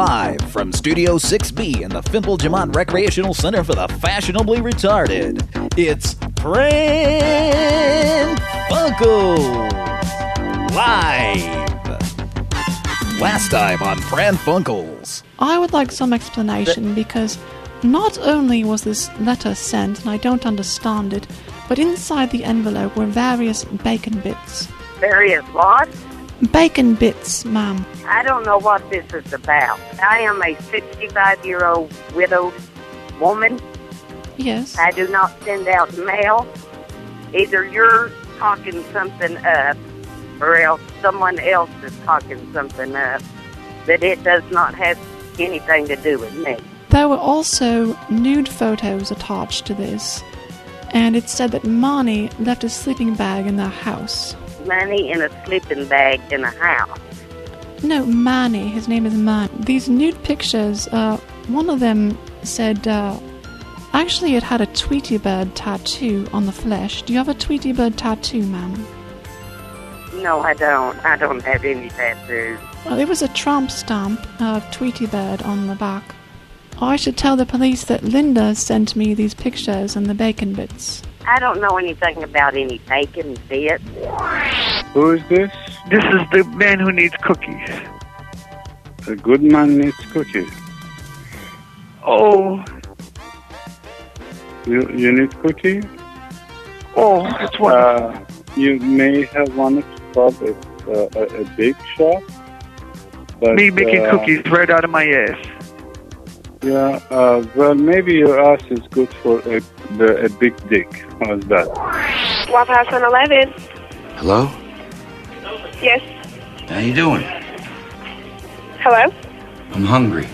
Live from Studio 6B in the Fimple Jamont Recreational Center for the Fashionably Retarded, it's Pran Funkels Live. Last time on Pran Funkels. I would like some explanation because not only was this letter sent and I don't understand it, but inside the envelope were various bacon bits. Various what? Bacon bits, ma'am. I don't know what this is about. I am a 65 year old widowed woman. Yes. I do not send out mail. Either you're talking something up or else someone else is talking something up but it does not have anything to do with me. There were also nude photos attached to this, and it said that Marnie left a sleeping bag in their house. Money in a sleeping bag in a house. No, Manny. His name is Man. These nude pictures, uh, one of them said, uh, actually it had a Tweety Bird tattoo on the flesh. Do you have a Tweety Bird tattoo, ma'am? No, I don't. I don't have any tattoos. Well, there was a tramp stamp of Tweety Bird on the back. I should tell the police that Linda sent me these pictures and the bacon bits. I don't know anything about any bacon bits. Who is this? This is the man who needs cookies. A good man needs cookies. Oh, You you need cookies? oh, that's what. Uh, you may have wanted to stop at uh, a, a big shop. But, Me making uh, cookies right out of my ass. Yeah, uh, well, maybe your ass is good for a, the, a big dick. How's that? Waffle House on 11. Hello? Yes. How you doing? Hello? I'm hungry.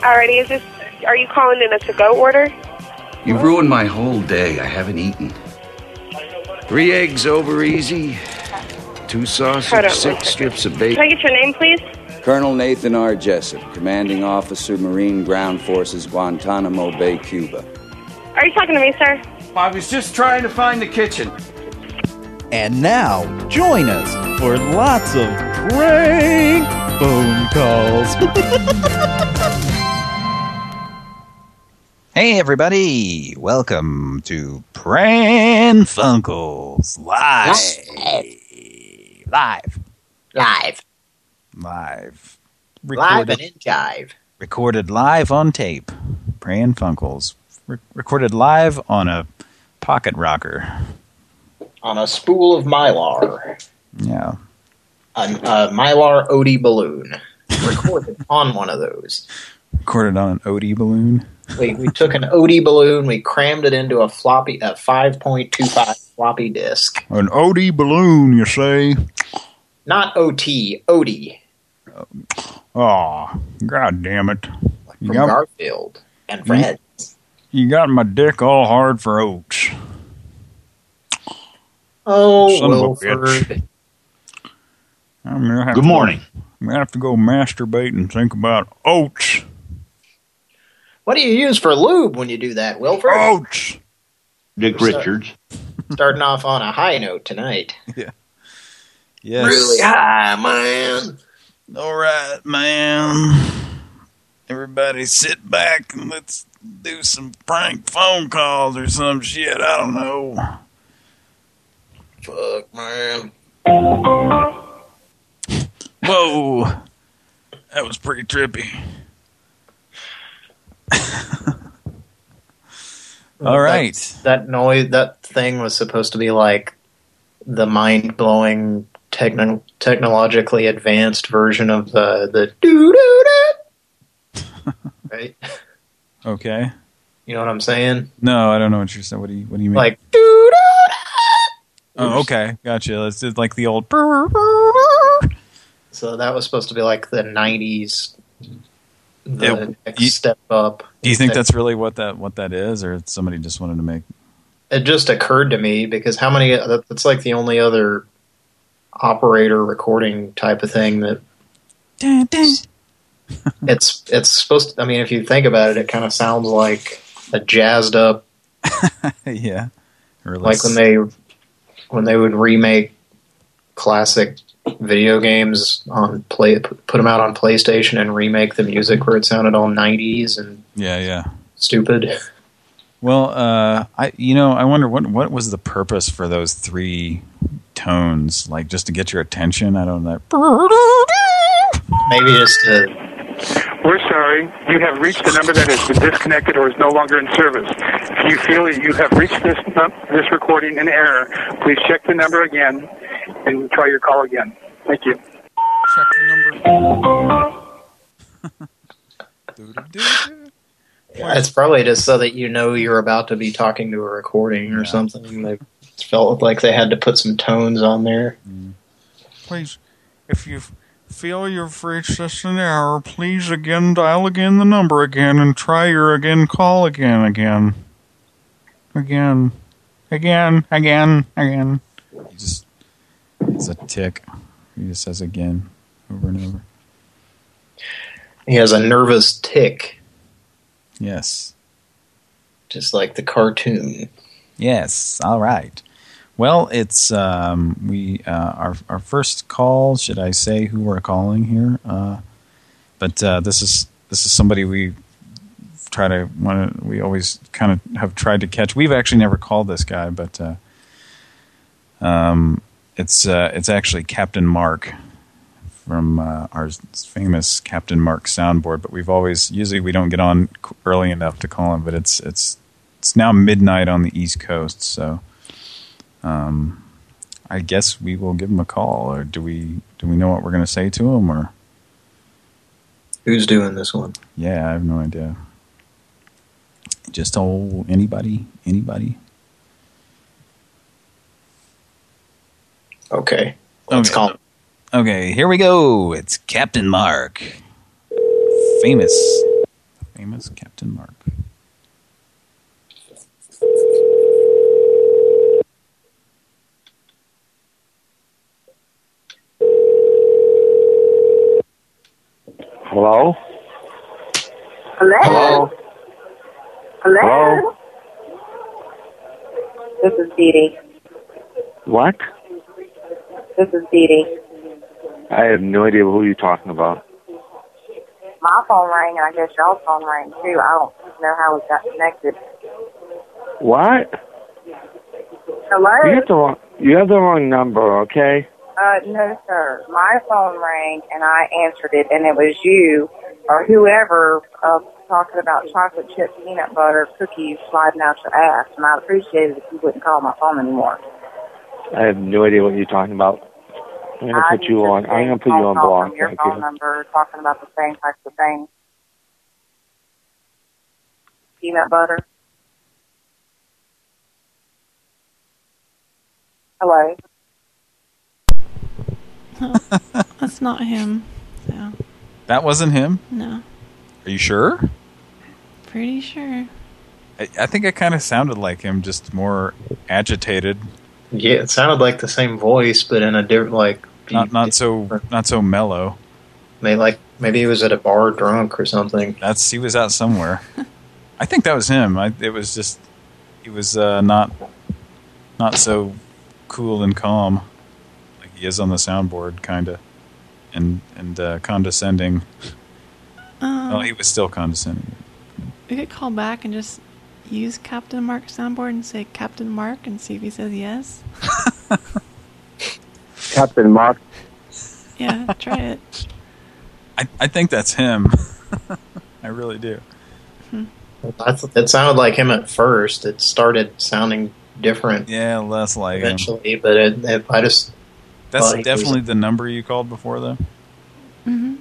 Alrighty, is this, are you calling in a to-go order? You've ruined my whole day. I haven't eaten. Three eggs over easy. Two Hold on sausage, one six second. strips of bacon. Can. I get your name, please? Colonel Nathan R. Jessup, Commanding Officer, Marine Ground Forces, Guantanamo Bay, Cuba. Are you talking to me, sir? I was just trying to find the kitchen. And now, join us for lots of prank phone calls. hey, everybody. Welcome to Pran Funkels Live. Live. Live. Live. Live and in jive. recorded live on tape. Pran Funkels. Re- recorded live on a pocket rocker. On a spool of Mylar. Yeah. A, a Mylar Odie balloon. Recorded on one of those. Recorded on an Odie balloon. We, we took an Odie balloon, we crammed it into a floppy, a 5.25 floppy disk. An Odie balloon, you say? Not OT, Odie. Oh, god damn it. You From got, Garfield and Friends. you got my dick all hard for oats. Oh, Son Wilford. I'm gonna have Good to- morning. I'm gonna have to go masturbate and think about oats. What do you use for lube when you do that, Wilford? Oats! Dick So- Richards. Starting off on a high note tonight. Yeah. Yes. Really high, man. All right, man. Everybody sit back and let's do some prank phone calls or some shit. I don't know. Fuck, man. Whoa. That was pretty trippy. All right. That noise, that thing was supposed to be like the mind-blowing, techno technologically advanced version of the the doo doo doo. Right? Okay. You know what I'm saying? No, I don't know what you're saying. What do you What do you mean? Like doo doo doo. oh, okay, gotcha. It's like the old. So that was supposed to be like the '90s. The Yeah, next you- step up. Do you think that's really what that what that is, or somebody just wanted to make? It just occurred to me because how many? that- That's like the only other operator recording type of thing that it's it's supposed to, I mean, if you think about it, it kind of sounds like a jazzed up, yeah. Or like when they when they would remake classic video games on play, put them out on PlayStation and remake the music where it sounded all 90s and Yeah, yeah. stupid. Well, uh, I you know I wonder what what was the purpose for those three tones? Like just to get your attention? I don't know. Maybe just to We're sorry. You have reached a number that has been disconnected or is no longer in service. If you feel that you have reached this this recording in error, please check the number again and try your call again. Thank you. Check the It's probably just so that you know you're about to be talking to a recording or something. They felt like they had to put some tones on there. Mm. Please, if you feel you've reached this in error, please again dial again the number again and try your again call again again. Again. Again, again, again. He just it's a tick. He just says again over and over. He has a nervous tick, Yes. just like the cartoon. Yes. All right. Well, it's um, we uh, our our first call. Should I say who we're calling here? Uh, but uh, this is this is somebody we try to want to. We always kind of have tried to catch. We've actually never called this guy, but uh, um, it's uh, it's actually Captain Mark from uh, our famous Captain Mark soundboard. But we've always usually we don't get on early enough to call him. But it's it's it's now midnight on the East Coast, so um, I guess we will give him a call. Or do we do we know what we're going to say to him? Or Who's doing this one? yeah, I have no idea. Just told anybody, anybody. Okay. Let's Okay. call him. Okay, here we go. It's Captain Mark, famous, famous Captain Mark. Hello? Hello? Hello? This is Dee Dee. What? This is Dee Dee. I have no idea who you're talking about. My phone rang, and I guess y'all's phone rang too. I don't know how we got connected. What? Hello? You have the wrong, you have the wrong number, okay? Uh, no, sir. My phone rang, and I answered it, and it was you or whoever uh, talking about chocolate chip peanut butter cookies sliding out your ass, and I'd appreciate it if you wouldn't call my phone anymore. I have no idea what you're talking about. I'm gonna I put you on. I'm gonna put you on block. From your Thank phone you. number talking about the same types of things. Peanut butter. Hello. That's not him. So, That wasn't him. no. Are you sure? Pretty sure. I, I think it kind of sounded like him, just more agitated. Yeah, it sounded like the same voice, but in a different, like, Not not so not so mellow. maybe like maybe he was at a bar drunk or something. That's he was out somewhere. I think that was him. I, it was just he was uh, not not so cool and calm like he is on the soundboard, kind of, and and uh, condescending. Um, well, he was still condescending. we could call back and just use Captain Mark soundboard and say Captain Mark and see if he says yes. Captain Mark. Yeah, try it. I I think that's him. I really do. That's, it sounded like him at first. It started sounding different Yeah, less like him. eventually, but it, it, I just That's thought definitely the number you called before, though. hmm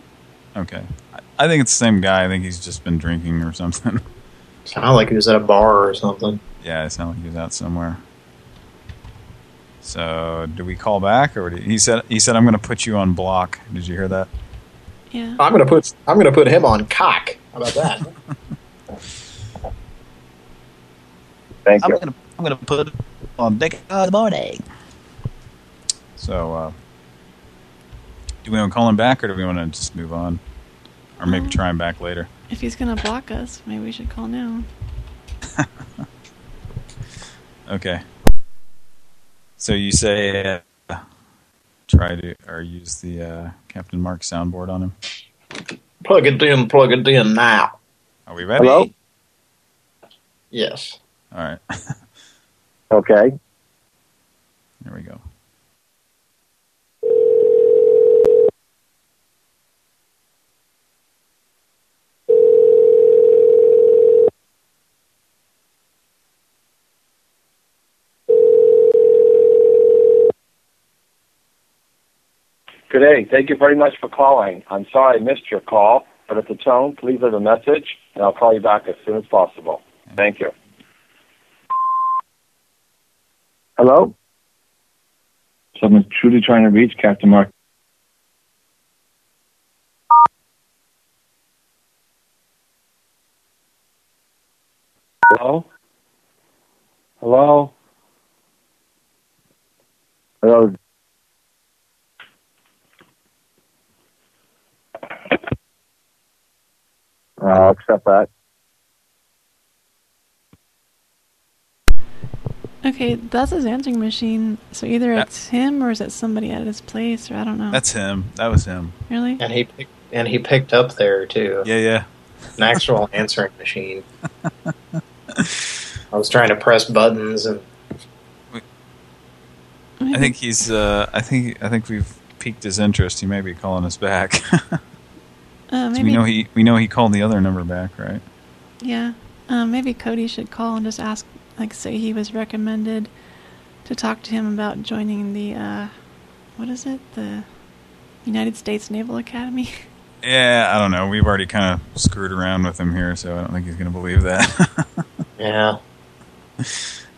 Okay, I, I think it's the same guy. I think he's just been drinking or something. sounded like he was at a bar or something. Yeah, it sounded like he was out somewhere. So, do we call back, or did, he said he said I'm going to put you on block? Did you hear that? Yeah. I'm gonna put I'm gonna put him on cock. How about that? Thank I'm you. gonna I'm gonna put on Dick in the morning. So, uh, do we want to call him back, or do we want to just move on, or maybe Um, try him back later? If he's gonna block us, maybe we should call now. Okay. So you say uh, try to or use the uh, Captain Mark soundboard on him? Plug it in, plug it in now. Are we ready? Hello? Yes. All right. Okay. There we go. Good day. Thank you very much for calling. I'm sorry I missed your call, but at the tone, please leave a message, and I'll call you back as soon as possible. Thank you. Hello? Someone's truly trying to reach Captain Mark. Hello? Hello? Hello? I'll accept that. Okay, that's his answering machine. So either it's him or is it somebody at his place or I don't know. That's him. That was him. really. And he picked, and he picked up there too. Yeah, yeah. An actual answering machine. I was trying to press buttons and I think he's. Uh, I think. I think we've piqued his interest. He may be calling us back. Uh, maybe. we know he. We know he called the other number back, right? Yeah. Um, maybe Cody should call and just ask, like, say he was recommended to talk to him about joining the, uh, what is it? The United States Naval Academy. Yeah, I don't know. We've already kind of screwed around with him here, so I don't think he's going to believe that. yeah.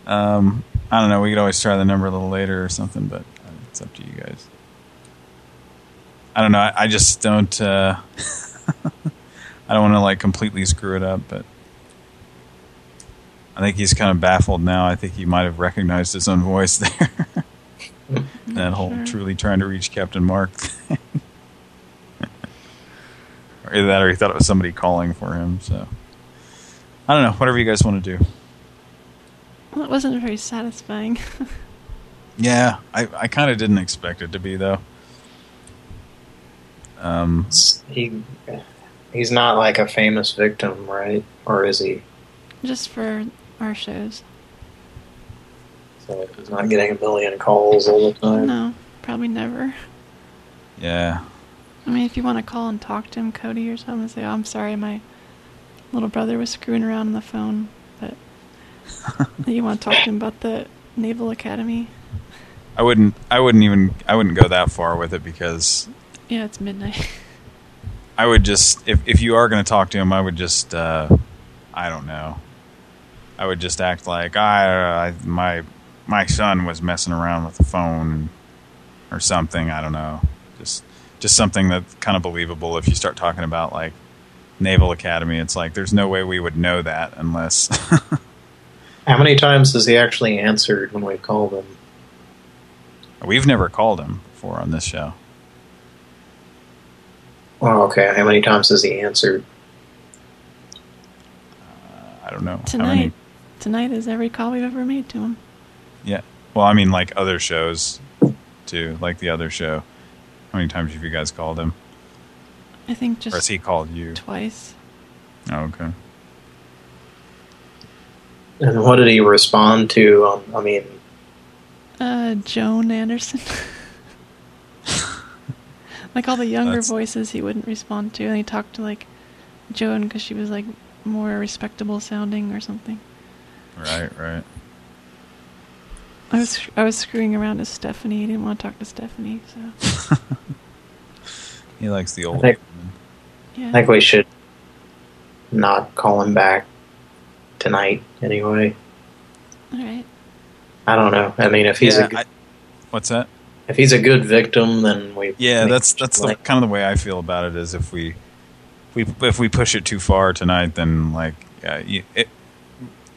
um, I don't know. We could always try the number a little later or something, but uh, it's up to you guys. I don't know. I, I just don't. Uh, I don't want to like completely screw it up, but I think he's kind of baffled now. I think he might have recognized his own voice there. Mm-hmm. that whole sure. truly trying to reach Captain Mark thing. or either that or he thought it was somebody calling for him, so. I don't know. Whatever you guys want to do. Well, it wasn't very satisfying. Yeah, I, I kind of didn't expect it to be, though. Um, he he's not like a famous victim, right? Or is he? just for our shows. So he's not getting a million calls all the time. No, probably never. yeah. I mean, if you want to call and talk to him, Cody, or something, say, oh, I'm sorry, my little brother was screwing around on the phone, but you want to talk to him about the Naval Academy? I wouldn't. I wouldn't even. I wouldn't go that far with it because Yeah, it's midnight. I would just. If if you are going to talk to him, I would just. Uh, I don't know. I would just act like I, I my my son was messing around with the phone or something. I don't know. Just just something that's kind of believable. If you start talking about like Naval Academy, it's like there's no way we would know that unless. How many times has he actually answered when we've called him? We've never called him before on this show. Oh, okay. How many times has he answered? I don't know. Tonight, many- tonight is every call we've ever made to him. Yeah. Well, I mean, like other shows, too. Like the other show. How many times have you guys called him? I think or just has he called you? twice. Oh, okay. And what did he respond to? Um, I mean, Uh, Joan Anderson. like all the younger That's- voices he wouldn't respond to, and he talked to like Joan because she was like more respectable sounding or something. Right, right. I was I was screwing around with Stephanie. He didn't want to talk to Stephanie, so He likes the old. I think, yeah. I think we should not call him back tonight anyway. all right. I don't know. I mean, if he's Yeah, a good, I- what's that? If he's a good victim, then we Yeah, that's that's the, kind of the way I feel about it. Is if we, if we if we push it too far tonight, then like, yeah, you, it,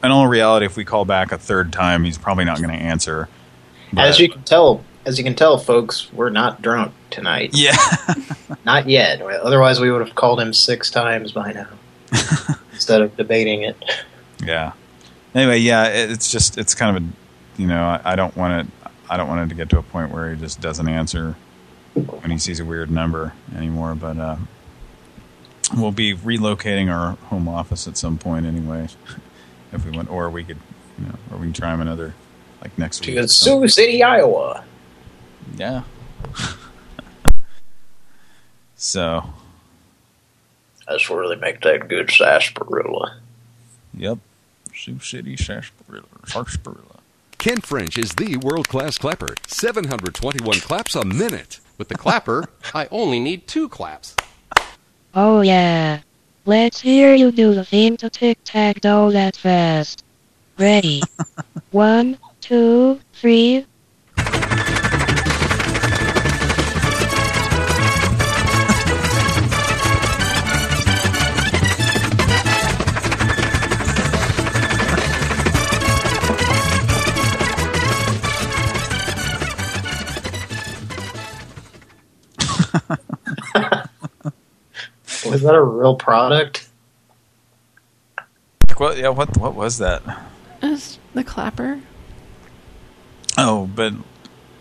in all reality, if we call back a third time, he's probably not going to answer. as you can tell. As you can tell, folks, we're not drunk tonight. Yeah. not yet. Otherwise, we would have called him six times by now instead of debating it. Yeah. Anyway, yeah, it's just it's kind of a, you know, I, I don't want to. I don't want it to get to a point where he just doesn't answer when he sees a weird number anymore. But uh, we'll be relocating our home office at some point anyway, if we want, or we could, you know, or we can try him another like next week. To Sioux City, Iowa. Yeah. so. That's where they make that good sarsaparilla. Yep. Sioux City, sarsaparilla. sarsaparilla. Kent French is the world-class clapper. 721 claps a minute. With the clapper, I only need two claps. Oh yeah. Let's hear you do the theme to tic-tac-toe that fast. Ready. One, two, three. Was that a real product? What? Yeah. What? What was that? Is the clapper? Oh, but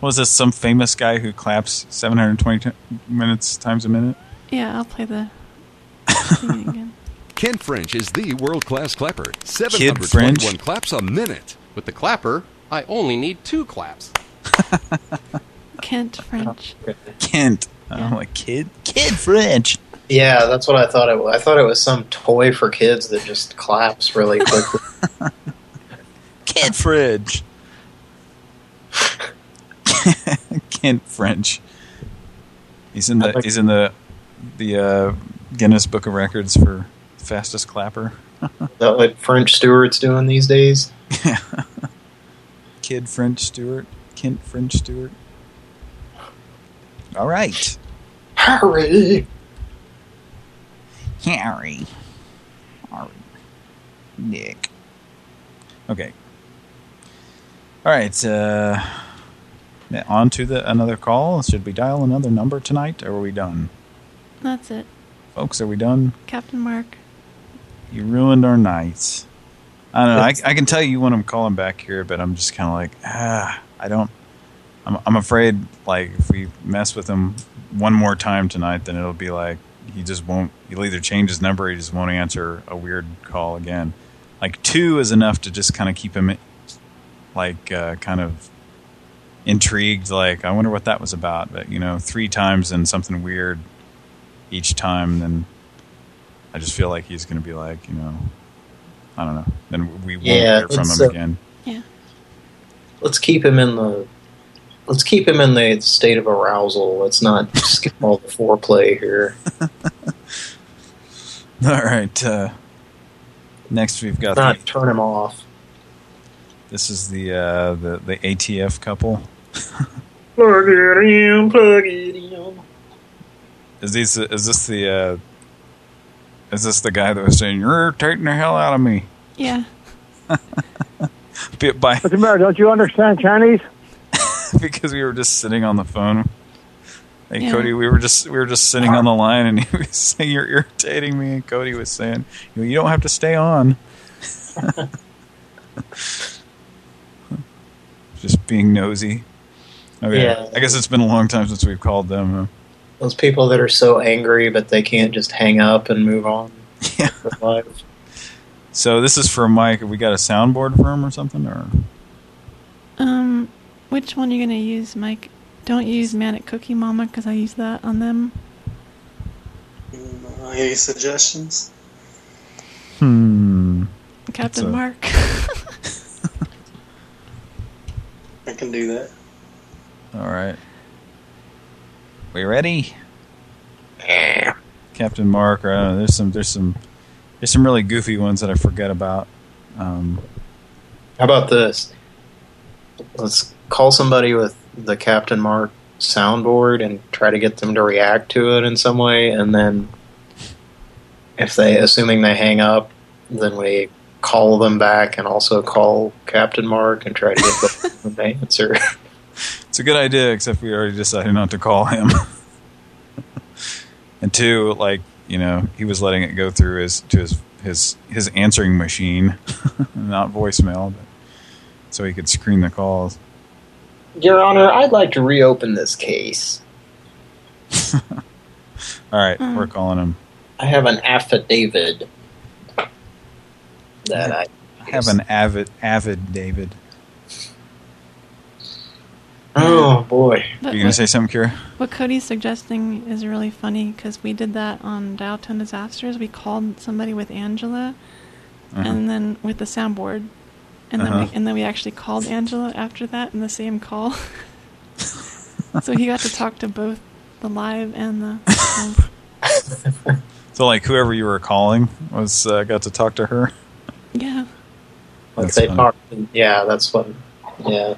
was this some famous guy who claps 720 minutes times a minute? Yeah, I'll play the thing again. Kent French is the world-class clapper. French? 721 claps a minute. With the clapper, I only need two claps. Kent French. Kent. I'm like kid. Kid French. Yeah, that's what I thought it was. I thought it was some toy for kids that just claps really quickly. Kid Fridge. Kent French. He's in the he's in the the uh, Guinness Book of Records for fastest clapper. Is that what French Stewart's doing these days? Yeah. Kid French Stewart. Kent French Stewart. All right. Harry. Harry. Harry. Nick. Okay. All right. Uh, on to the another call. Should we dial another number tonight, or are we done? That's it. Folks, are we done? Captain Mark. You ruined our nights. I don't know. I, I can tell you when I'm calling back here, but I'm just kind of like, ah, I don't. I'm I'm afraid like if we mess with him one more time tonight, then it'll be like he just won't. He'll either change his number, or he just won't answer a weird call again. Like two is enough to just kind of keep him, like uh, kind of intrigued. Like I wonder what that was about. But you know, three times and something weird each time, then I just feel like he's going to be like, you know, I don't know. Then we won't Yeah, hear from him uh, again. Yeah. Let's keep him in the. Let's keep him in the state of arousal. Let's not skip all the foreplay here. All right. Uh, next, we've got Not the, turn him off. this is the uh, the the ATF couple. Plug it in, plug it in. Is these is this the uh, is this the guy that was saying you're irritating the hell out of me? Yeah. Bit by What's the matter? Don't you understand Chinese? because we were just sitting on the phone. Hey Yeah. Cody, we were just we were just sitting on the line, and he was saying you're irritating me, and Cody was saying you, know, you don't have to stay on. just being nosy. Okay, Yeah. I guess it's been a long time since we've called them. Huh? Those people that are so angry, but they can't just hang up and move on. Yeah. with life. So this is for Mike. We got a soundboard for him or something, or Um, which one are you gonna use, Mike? Don't use Manic Cookie Mama because I use that on them. Any suggestions? hmm. Captain a- Mark. I can do that. All right. We ready? Captain Mark. Or, I don't know, there's some. There's some. There's some really goofy ones that I forget about. Um, How about this? Let's call somebody with the Captain Mark soundboard and try to get them to react to it in some way, and then if they, assuming they hang up, then we call them back and also call Captain Mark and try to get them to answer. it's a good idea, except we already decided not to call him. and two, like you know, he was letting it go through his to his his his answering machine, not voicemail, but so he could screen the calls. Your Honor, I'd like to reopen this case. All right, Hmm. we're calling him. I have an affidavit that I I have an avid, avid David. Oh boy! But you gonna what- say something, Kira? What Cody's suggesting is really funny because we did that on Downtown Disasters. We called somebody with Angela, Uh-huh. and then with the soundboard, and then Uh-huh. we, and then we actually called Angela after that in the same call. so he got to talk to both the live and the. So like whoever you were calling was uh, got to talk to her. yeah. Like That's they funny. talk. Yeah, that's what. Yeah,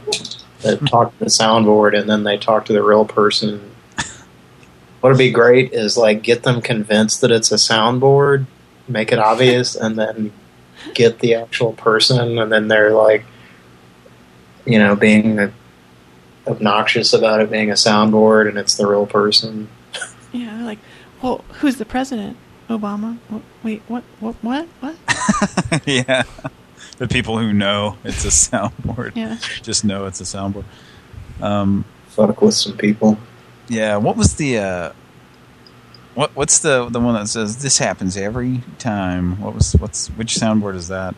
they talk to the soundboard and then they talk to the real person. What'd be great is like get them convinced that it's a soundboard, make it obvious, and then get the actual person, and then they're like, you know, being obnoxious about it being a soundboard, and it's the real person. Yeah, they're like, well, who's the president? Obama. Wait, what? What? What? What? yeah. The people who know it's a soundboard. Yeah. Just know it's a soundboard. Um, Fuck with some people. Yeah. What was the uh, what What's the the one that says this happens every time? What was what's which soundboard is that?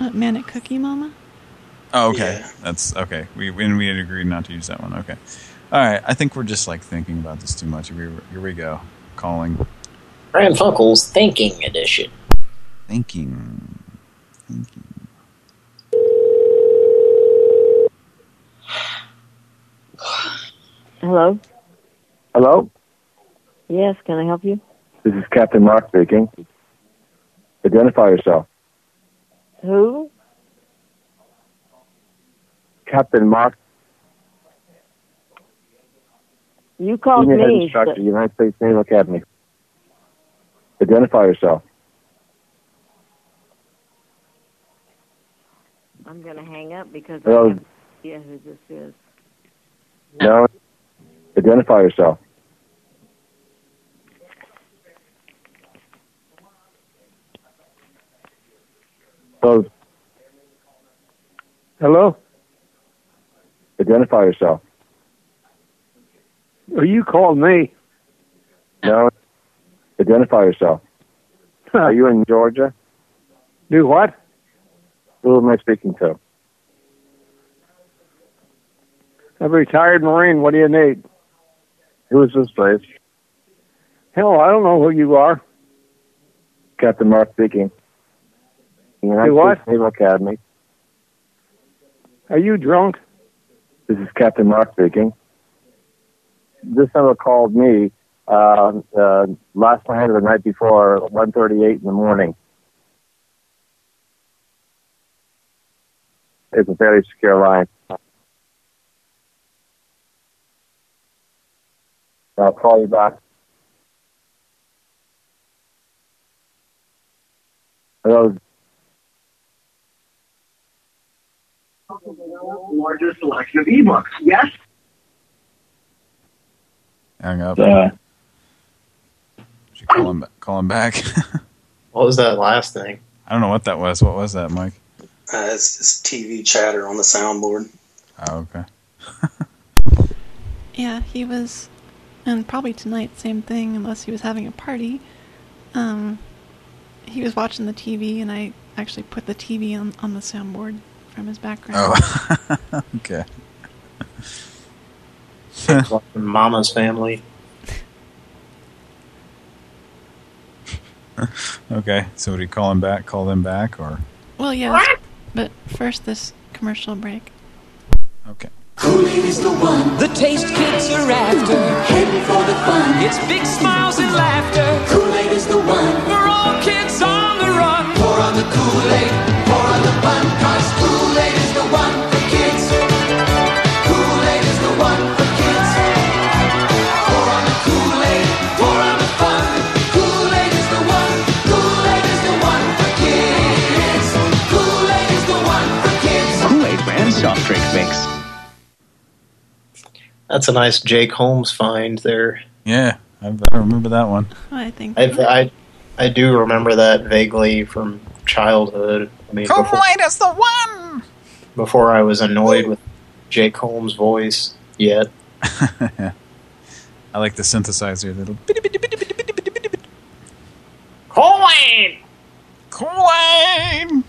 Uh, Manic Cookie Mama. Oh, okay. That's okay. We and we had agreed not to use that one. Okay. All right. I think we're just like thinking about this too much. Here, here we go. Calling. Pran Funkels Thinking Edition. Thinking. Thinking. Hello? Hello, Yes, can I help you? this is Captain Mark speaking. Identify yourself. Who? Captain Mark, You called Senior Head me. Instructor, United States Naval Academy. Identify yourself. I'm going to hang up because Hello. I have no idea who this is. No. Identify yourself. Hello? identify yourself. Oh, you called me. No. Identify yourself. Are you in Georgia? Do what? Who am I speaking to? I'm a retired Marine. What do you need? Who is this place? Hell, I don't know who you are. Captain Mark speaking. United Do what? States Naval Academy. Are you drunk? This is Captain Mark speaking. This number called me uh, uh, last night or the night before, 1.38 in the morning. It's a very secure line. I'll call you back. Hello. Larger selection of ebooks. Yes. Hang up. Uh, Should call him, call him back. What was that last thing? I don't know what that was. What was that, Mike? Uh, it's, it's TV chatter on the soundboard. Oh, okay. Yeah, he was, and probably tonight, same thing, unless he was having a party. Um, he was watching the TV, and I actually put the TV on, on the soundboard from his background. Oh, okay. Mama's family. okay. So would he call him back? Call them back, or Well, yes, but first this commercial break. okay. Kool-Aid is the one. The taste kids are after. Heading for the fun. It's big smiles and laughter. Kool-Aid is the one. For all kids on the run. Pour on the Kool-Aid. Pour on the fun. Soft. That's a nice Jake Holmes find there. Yeah, I, I remember that one. Oh, I think. I, I I do remember that vaguely from childhood. I mean, before, Kool-Aid is the one. before I was annoyed with Jake Holmes' voice yet. I like the synthesizer. Little Kool-Aid! Kool-Aid!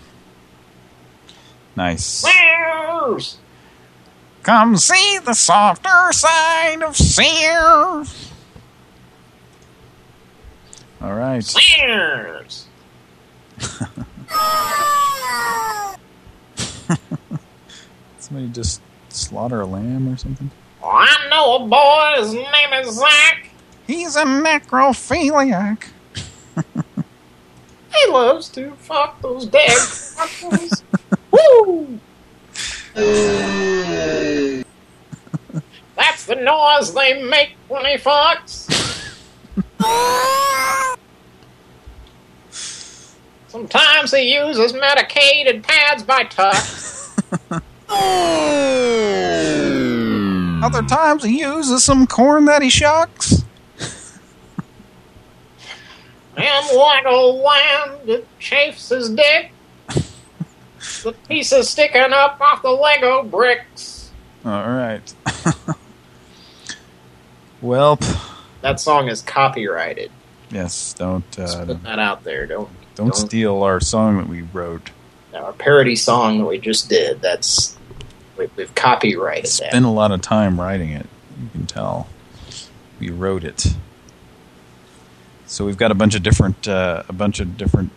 Nice. Sears! Come see the softer side of Sears. All right. Sears! Somebody just slaughter a lamb or something? I know a boy, his name is Zach. He's a necrophiliac. He loves to fuck those dead fuckers. Woo! That's the noise they make when he fucks. Sometimes he uses medicated pads by Tuck. Other times he uses some corn that he shucks. And like a lamb that chafes his dick. The pieces sticking up off the Lego bricks. All right. well, That song is copyrighted. yes, don't uh, Put that out there. Don't don't steal our song that we wrote. our parody song that we just did. That's we, we've copyrighted that. Spent a lot of time writing it. You can tell. We wrote it. So we've got a bunch of different, uh, a bunch of different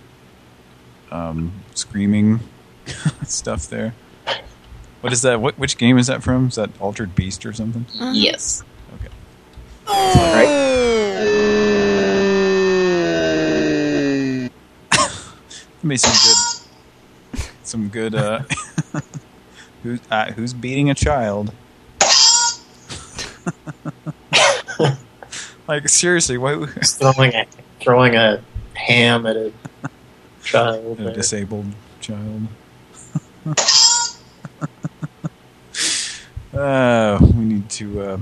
um, screaming stuff there. What is that? What which game is that from? Is that Altered Beast or something? Yes. Okay. Maybe some good, some good. Uh, who's uh, who's beating a child? like seriously, why? throwing a throwing a ham at a child. A there. disabled child. uh, we need to uh,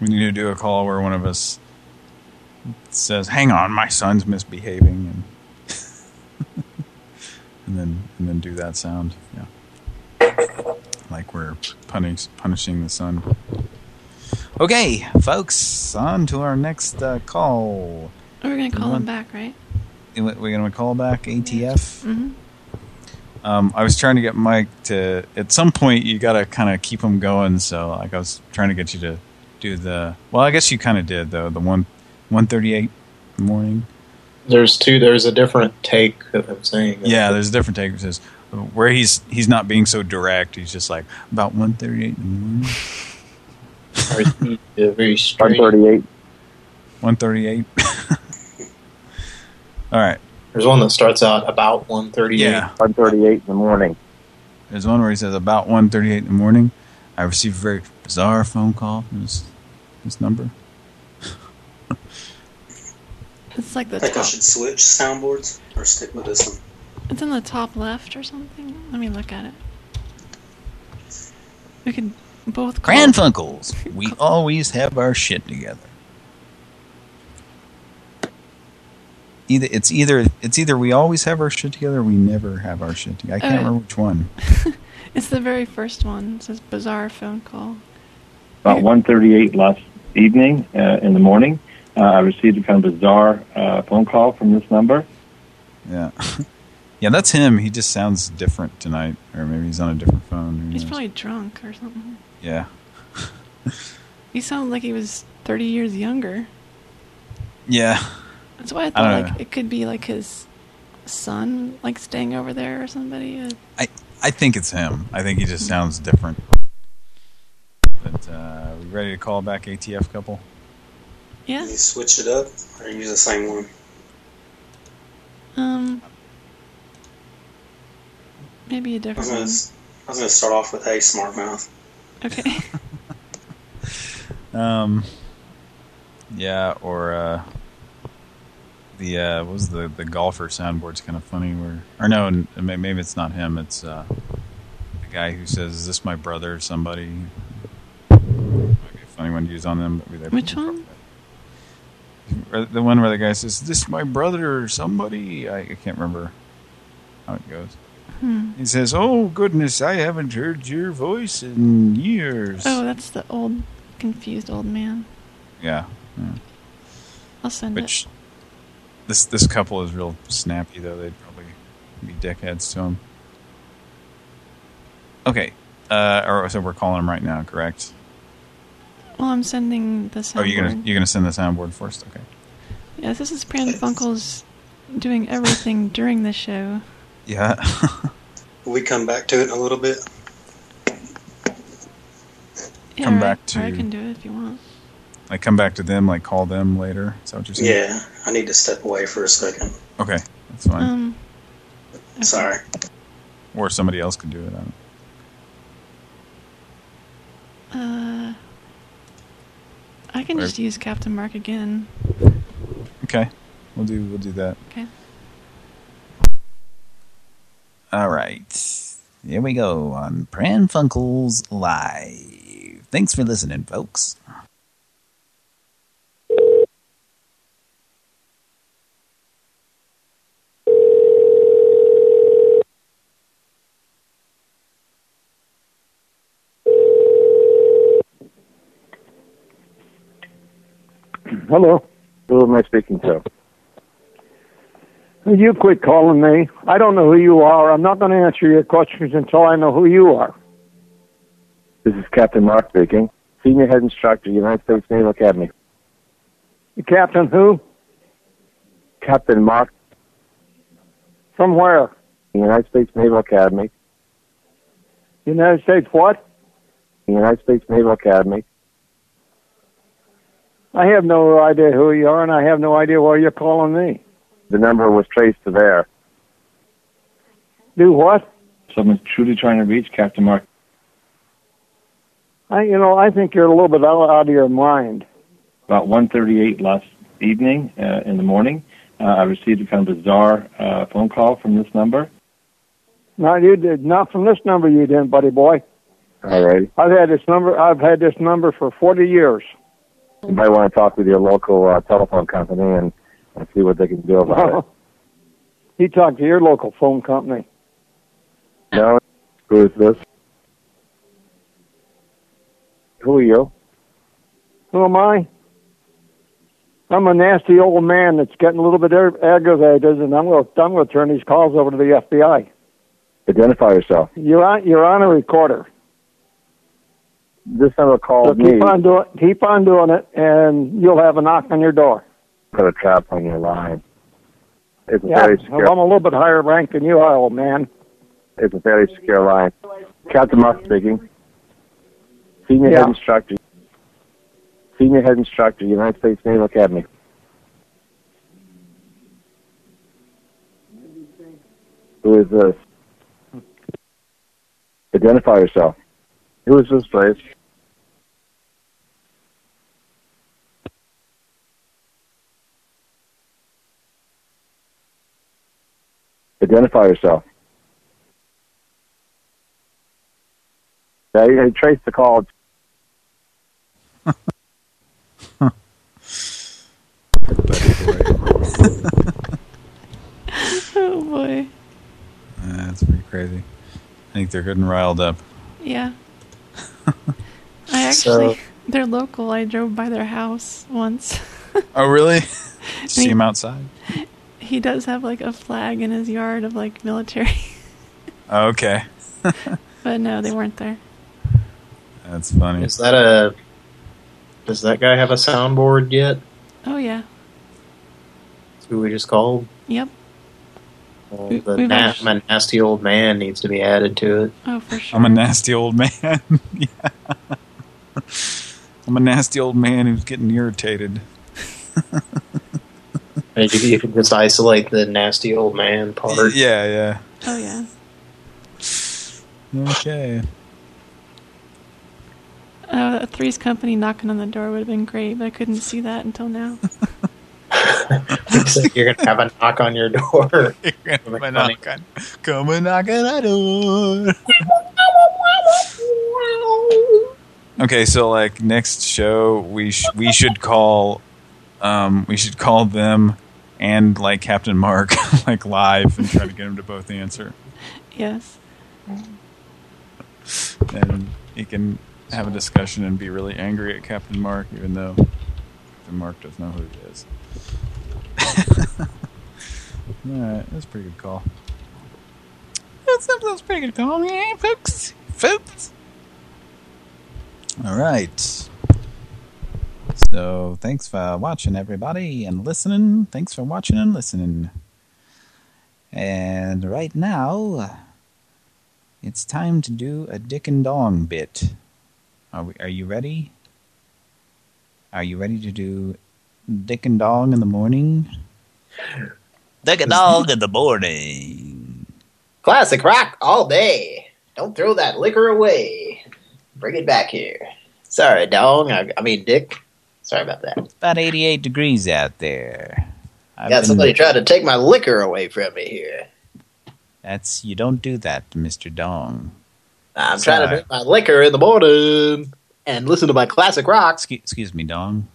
we need to do a call where one of us says, "Hang on, my son's misbehaving," and and then and then do that sound. Yeah, like we're punish, punishing the son. Okay, folks, on to our next uh, call. We're gonna call him back, right? We're going to call back ATF. Mm-hmm. Um, I was trying to get Mike to. At some point, you got to kind of keep him going. So, like, I was trying to get you to do the. Well, I guess you kind of did though. The one, one thirty-eight morning. There's two. There's a different take of him saying. that. Yeah, there's a different take. It says where he's he's not being so direct. He's just like about one thirty-eight in the morning. Or is he, very straight. 138. One thirty-eight. All right. There's one that starts out about 138. Yeah. 138 in the morning. There's one where he says about 1.38 in the morning. I received a very bizarre phone call from this this number. It's like the I think I should switch soundboards or stick with this one. It's in the top left or something. Let me look at it. We could both call. Grandfunkles, we always have our shit together. Either it's either it's either we always have our shit together, or we never have our shit together. I can't Uh, remember which one. It's the very first one. It says bizarre phone call. About 1:38 last evening uh, in the morning, uh, I received a kind of bizarre uh, phone call from this number. Yeah, yeah, that's him. He just sounds different tonight, or maybe he's on a different phone. He's knows? probably drunk or something. yeah. He sounded like he was 30 years younger. Yeah. That's why I I thought don't like know. it could be like his son, like staying over there or somebody. Uh, I I think it's him. I think he just sounds different. But uh, we ready to call back ATF couple? yeah. You switch it up or use the same one. Um. Maybe a I was different gonna, one. I was gonna start off with a smart mouth. Okay. Um. Yeah, or uh, the uh, what was the the golfer soundboard's kind of funny. Where or no, maybe it's not him. It's uh, the guy who says, "Is this my brother?" or Somebody. Might be a funny one to use on them. Which one? The one where the guy says, "Is this my brother?" or somebody. I, I can't remember how it goes. Hmm. He says, "Oh goodness, I haven't heard your voice in years." Oh, that's the old, confused old man. Yeah. yeah. I'll send Which this this couple is real snappy though. They'd probably be dickheads to him. Okay. Uh, or so we're calling him right now, correct? Well, I'm sending the soundboard. Oh, you're gonna you're gonna send the soundboard first, okay? Yeah, this is Pran Funkels doing everything during the show. Yeah. we come back to it in a little bit. Yeah, Come or I- back or I to- can do it if you want. Like come back to them, like call them later. Is that what you're saying? Yeah, I need to step away for a second. Okay, that's fine. Um, Sorry. or somebody else could do it. I don't uh, I can just use Captain Mark again. Okay, we'll do we'll do that. Okay. All right, here we go on Pran Funkels Live. Thanks for listening, folks. Hello. Who am I speaking to? You quit calling me. I don't know who you are. I'm not going to answer your questions until I know who you are. This is Captain Mark speaking, Senior Head Instructor, United States Naval Academy. Captain who? Captain Mark, From where? United States Naval Academy. United States what? United States Naval Academy. I have no idea who you are, and I have no idea why you're calling me. The number was traced to there. Do what? Someone's truly trying to reach Captain Mark. I, you know, I think you're a little bit out, out of your mind. About 1.38 last evening uh, in the morning, uh, I received a kind of bizarre uh, phone call from this number. Not you did. Not from this number, you didn't, buddy boy. All right. I've had this number. I've had this number for 40 years. You might want to talk with your local uh, telephone company and, and see what they can do about it. He talked to your local phone company. No? Who is this? Who are you? Who am I? I'm a nasty old man that's getting a little bit ag- aggravated, and I'm going to I'm going to turn these calls over to the FBI. Identify yourself. You're on you're on a recorder. This So called me. keep on doing keep on doing it, and you'll have a knock on your door. Put a trap on your line. It's a Yeah, very secure. I'm a little bit higher ranked than you are, old man. It's a very secure line. Captain Mark speaking. Senior Yeah. Head Instructor. Senior Head Instructor, United States Naval Academy. Who is this? Identify yourself. Who is this, please? Identify yourself. I, I traced the call. oh boy. Uh, that's pretty crazy. I think they're getting riled up. Yeah. I actually, So- they're local. I drove by their house once. Oh, really? Did you see Me- him outside? He does have like a flag in his yard of like military, Oh, okay. but no, they weren't there. That's funny. Is that a? Does that guy have a soundboard yet? Oh yeah. That's who we just called. Yep. Well, We- the we've na- actually- my nasty old man needs to be added to it. Oh, for sure. I'm a nasty old man. yeah. I'm a nasty old man who's getting irritated. And you, you can just isolate the nasty old man part. Yeah, yeah. Oh yeah. Okay. Uh, a Three's Company knocking on the door would have been great, but I couldn't see that until now. So you're gonna have a knock on your door. Come and knock on, come and knock on our door. Okay, so like next show we sh we should call um we should call them and like Captain Mark, like live, and try to get him to both answer. Yes. And he can have a discussion and be really angry at Captain Mark, even though Captain Mark doesn't know who he is. Alright, that's a pretty good call. That's, that's a pretty good call, yeah, folks. Folks. All right. So thanks for watching, everybody, and listening. Thanks for watching and listening. And right now, it's time to do a dick and dong bit. Are we? Are you ready? Are you ready to do dick and dong in the morning? Dick and dong in the morning. Classic rock all day. Don't throw that liquor away. Bring it back here. Sorry, dong. I, I mean, dick. Sorry about that. About 88 degrees out there. I've Got somebody trying to take my liquor away from me here. That's you don't do that, Mr. Dong. I'm trying to Sorry. drink my liquor in the morning and listen to my classic rock. Excuse, excuse me, Dong.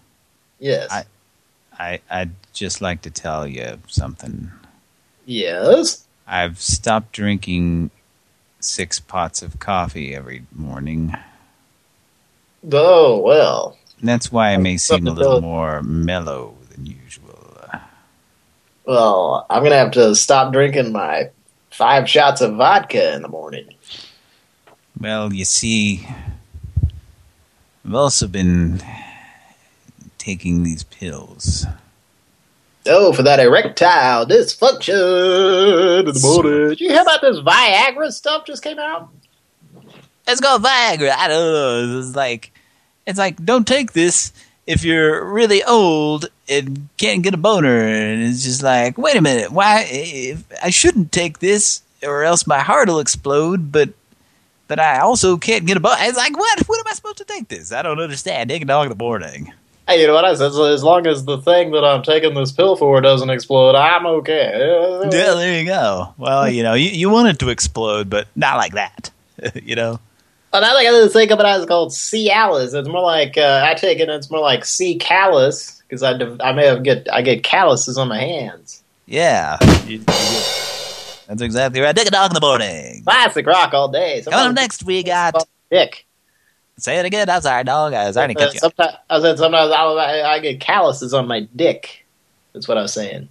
Yes. I, I I'd just like to tell you something. Yes. I've stopped drinking six pots of coffee every morning. Oh, well. That's why I may seem a little more mellow than usual. Well, I'm going to have to stop drinking my five shots of vodka in the morning. Well, you see, I've also been taking these pills. Oh, for that erectile dysfunction in the morning. Did you hear about this Viagra stuff just came out? It's called Viagra. I don't know. It's like, it's like, don't take this if you're really old and can't get a boner. And it's just like, wait a minute, why? If, I shouldn't take this, or else my heart will explode. But, but I also can't get a boner. It's like, what? When am I supposed to take this? I don't understand. Take a dog in the morning. Hey, you know what I said? As long as the thing that I'm taking this pill for doesn't explode, I'm okay. Yeah, there you go. Well, you know, you, you want it to explode, but not like that. you know. And I think this thing coming out is called Cialis. It's more like uh, I take it. It's more like C callus because I, I may have get I get calluses on my hands. Yeah. You- you that's exactly right. Take a dog in the morning. Classic rock all day. Coming up next, we got. Dick. Say it again. I'm sorry, dog. I was already Uh, cut you. sometimes, I said sometimes I, I, I get calluses on my dick. That's what I was saying.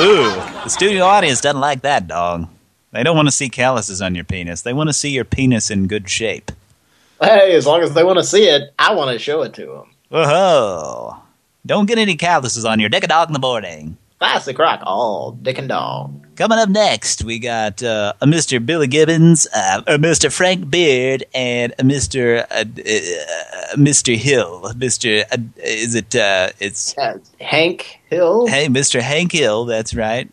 Ooh, the studio audience doesn't like that, dog. They don't want to see calluses on your penis. They want to see your penis in good shape. Hey, as long as they want to see it, I want to show it to them. Whoa! Don't get any calluses on your dick a dog in the morning. Classic rock all dick and dog. Coming up next, we got uh, a Mr. Billy Gibbons, uh, a Mr. Frank Beard, and a Mr. Uh, uh, Mr. Hill. Mr. Uh, is it? Uh, it's Hank Hill. Hey, Mr. Hank Hill. That's right.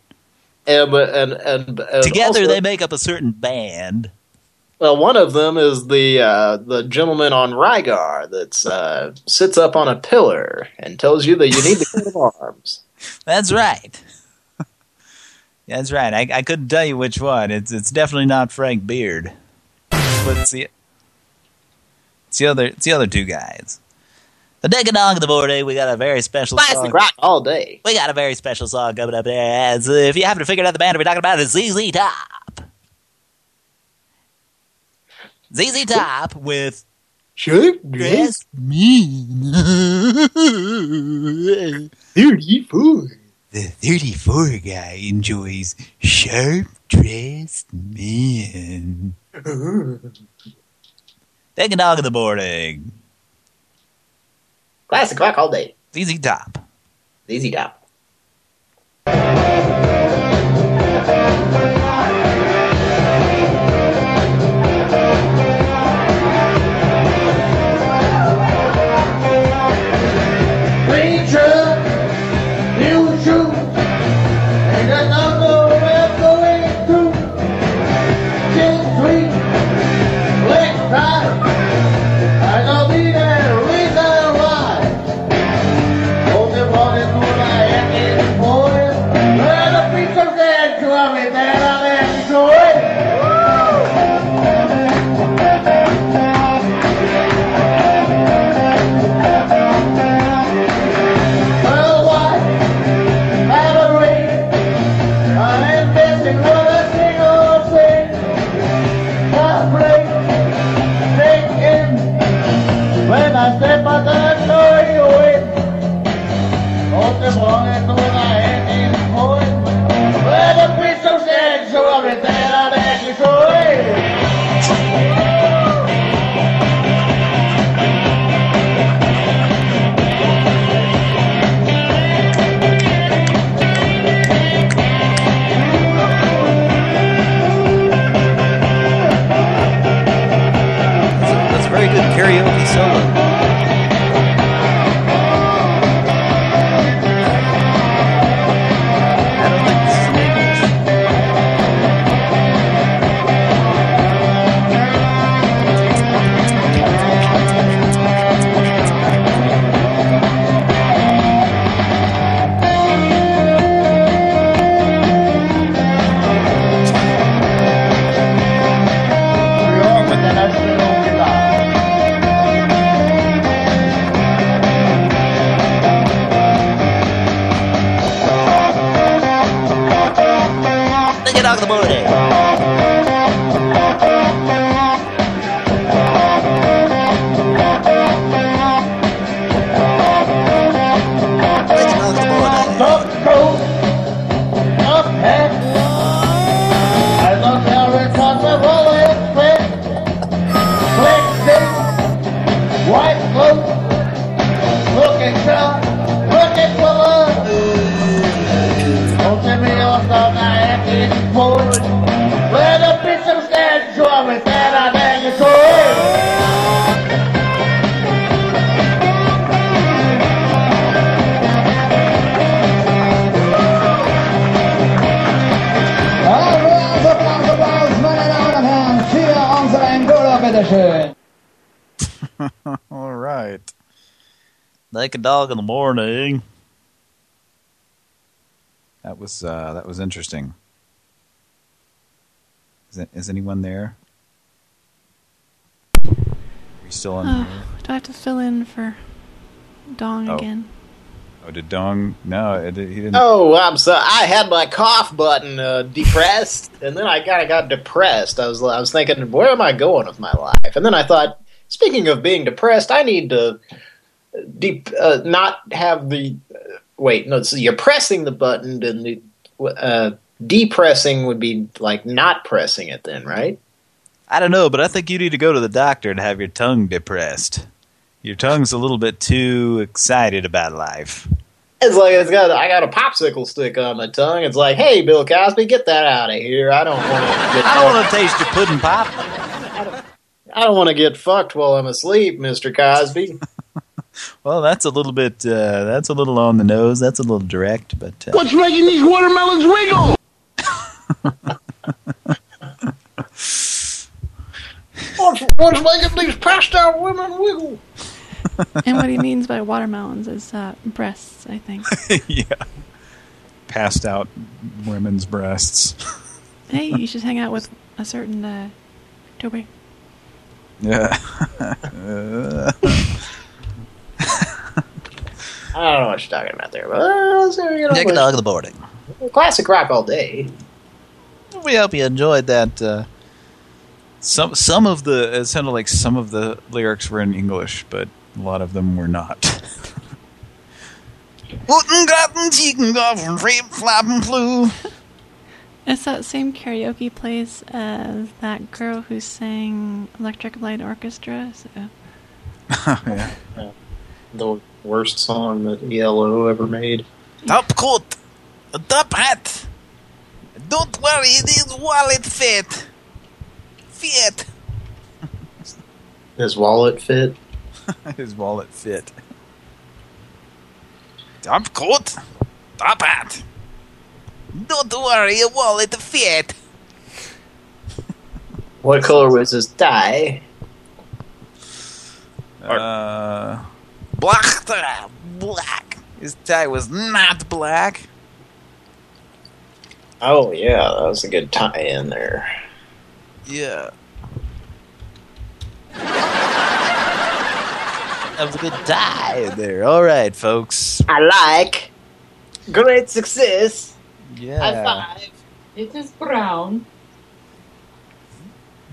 And, and, and, and Together, also- they make up a certain band. Well, one of them is the uh, the gentleman on Rygar that uh, sits up on a pillar and tells you that you need the coat of arms. That's right. That's right. I, I couldn't tell you which one. It's it's definitely not Frank Beard. Let's see it. It's the other. It's the other two guys. The Dick and Dong of the morning. We got a very special Classic song. rock all day. We got a very special song coming up there. As, uh, if you haven't figured out the band we're talking about, it's ZZ Top. ZZ Top with Shape Dress Me. 34. The 34 guy enjoys sharp dressed men. Take a dog in the morning. Classic rock all day. ZZ Top. ZZ Top. Like a dog in the morning. That was uh, that was interesting. Is, it, is anyone there? Are you still on? Oh, here? do I have to fill in for Dong Oh. again? Oh, did Dong? No, it, he didn't. Oh, I'm so I had my cough button uh, depressed, and then I kind of got depressed. I was I was thinking, where am I going with my life? And then I thought, speaking of being depressed, I need to deep uh, not have the uh, wait. No, so you're pressing the button, and the uh, depressing would be like not pressing it. Then, right? I don't know, but I think you need to go to the doctor and have your tongue depressed. Your tongue's a little bit too excited about life. It's like it's got I got a popsicle stick on my tongue. It's like, hey, Bill Cosby, get that out of here. I don't want to. I don't want to taste your pudding pop. I don't want to get fucked while I'm asleep, Mr. Cosby. Well, that's a little bit. Uh, that's a little on the nose. That's a little direct, but uh, What's making these watermelons wiggle? what's, what's making these passed out women wiggle? and what he means by watermelons is uh, breasts, I think. yeah, passed out women's breasts. hey, you should hang out with a certain uh, Toby. Yeah. I don't know what you're talking about there, but uh, let's, uh, you know, Nick and Dog in the Boarding. classic rock all day. We hope you enjoyed that. Uh, some some of the it sounded like some of the lyrics were in English, but a lot of them were not. Guten Garten, Chicken Golfen, Flip Flopping Flu. It's that same karaoke place as that girl who sang Electric Light Orchestra. So. yeah. The worst song that ELO ever made. Top coat, top hat. Don't worry, it is wallet fit. Fit. His wallet fit. His wallet fit. Top coat, top hat. Don't worry, a wallet fit. What color was his tie? Uh, black black. His tie was not black. Oh yeah, that was a good tie in there. Yeah. That was a good tie in there. All right, folks. I like. Great success. Yeah. five. It is brown.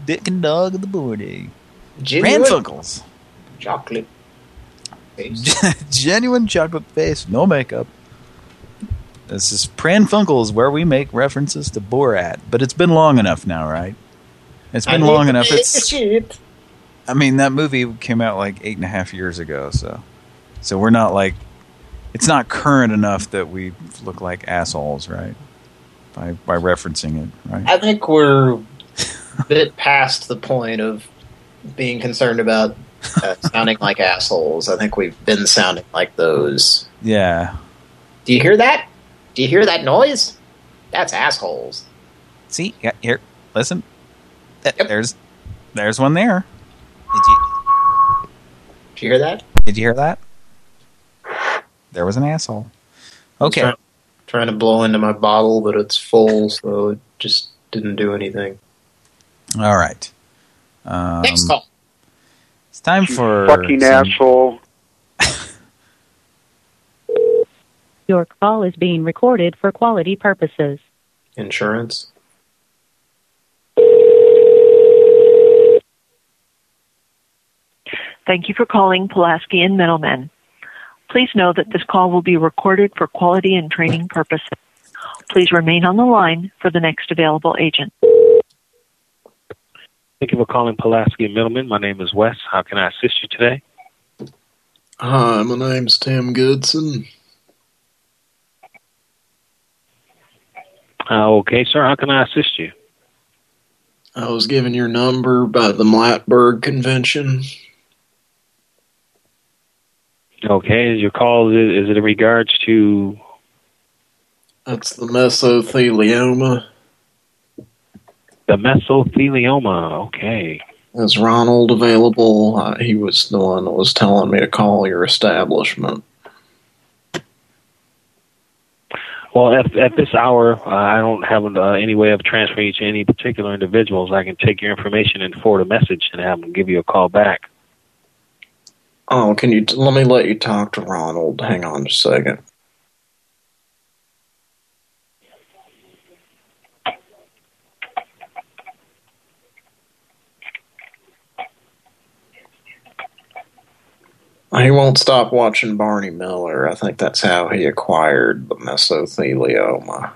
Dick and dog in the morning. Genuine Pranfuckles. Chocolate. Genuine chocolate face, no makeup. This is Pran Funkels, where we make references to Borat. But it's been long enough now, right? It's been long enough. It's. cheap. I mean, that movie came out like eight and a half years ago, so so we're not like it's not current enough that we look like assholes, right? By by referencing it, right? I think we're a bit past the point of being concerned about uh, sounding like assholes. I think we've been sounding like those. Yeah. Do you hear that? Do you hear that noise? That's assholes. See, yeah, here, listen. Th- There's there's one there. Did you Did you hear that? Did you hear that? There was an asshole. Okay. Trying, trying to blow into my bottle, but it's full, so it just didn't do anything. All right. Um, Next call. It's time for Fucking some- asshole. Your call is being recorded for quality purposes. Insurance. Thank you for calling Pulaski and Middlemen. Please know that this call will be recorded for quality and training purposes. Please remain on the line for the next available agent. Thank you for calling Pulaski and Middleman. My name is Wes. How can I assist you today? Hi, my name's Tim Goodson. Uh, okay, sir. How can I assist you? I was given your number by the Mlatberg Convention. Okay, is your call is, is it in regards to? That's the mesothelioma. The mesothelioma. Okay. Is Ronald available? Uh, he was the one that was telling me to call your establishment. Well, at, at this hour, uh, I don't have uh, any way of transferring you to any particular individuals. I can take your information and forward a message and have them give you a call back. Oh, can you let me let you talk to Ronald? Hang on a second. He won't stop watching Barney Miller. I think that's how he acquired the mesothelioma.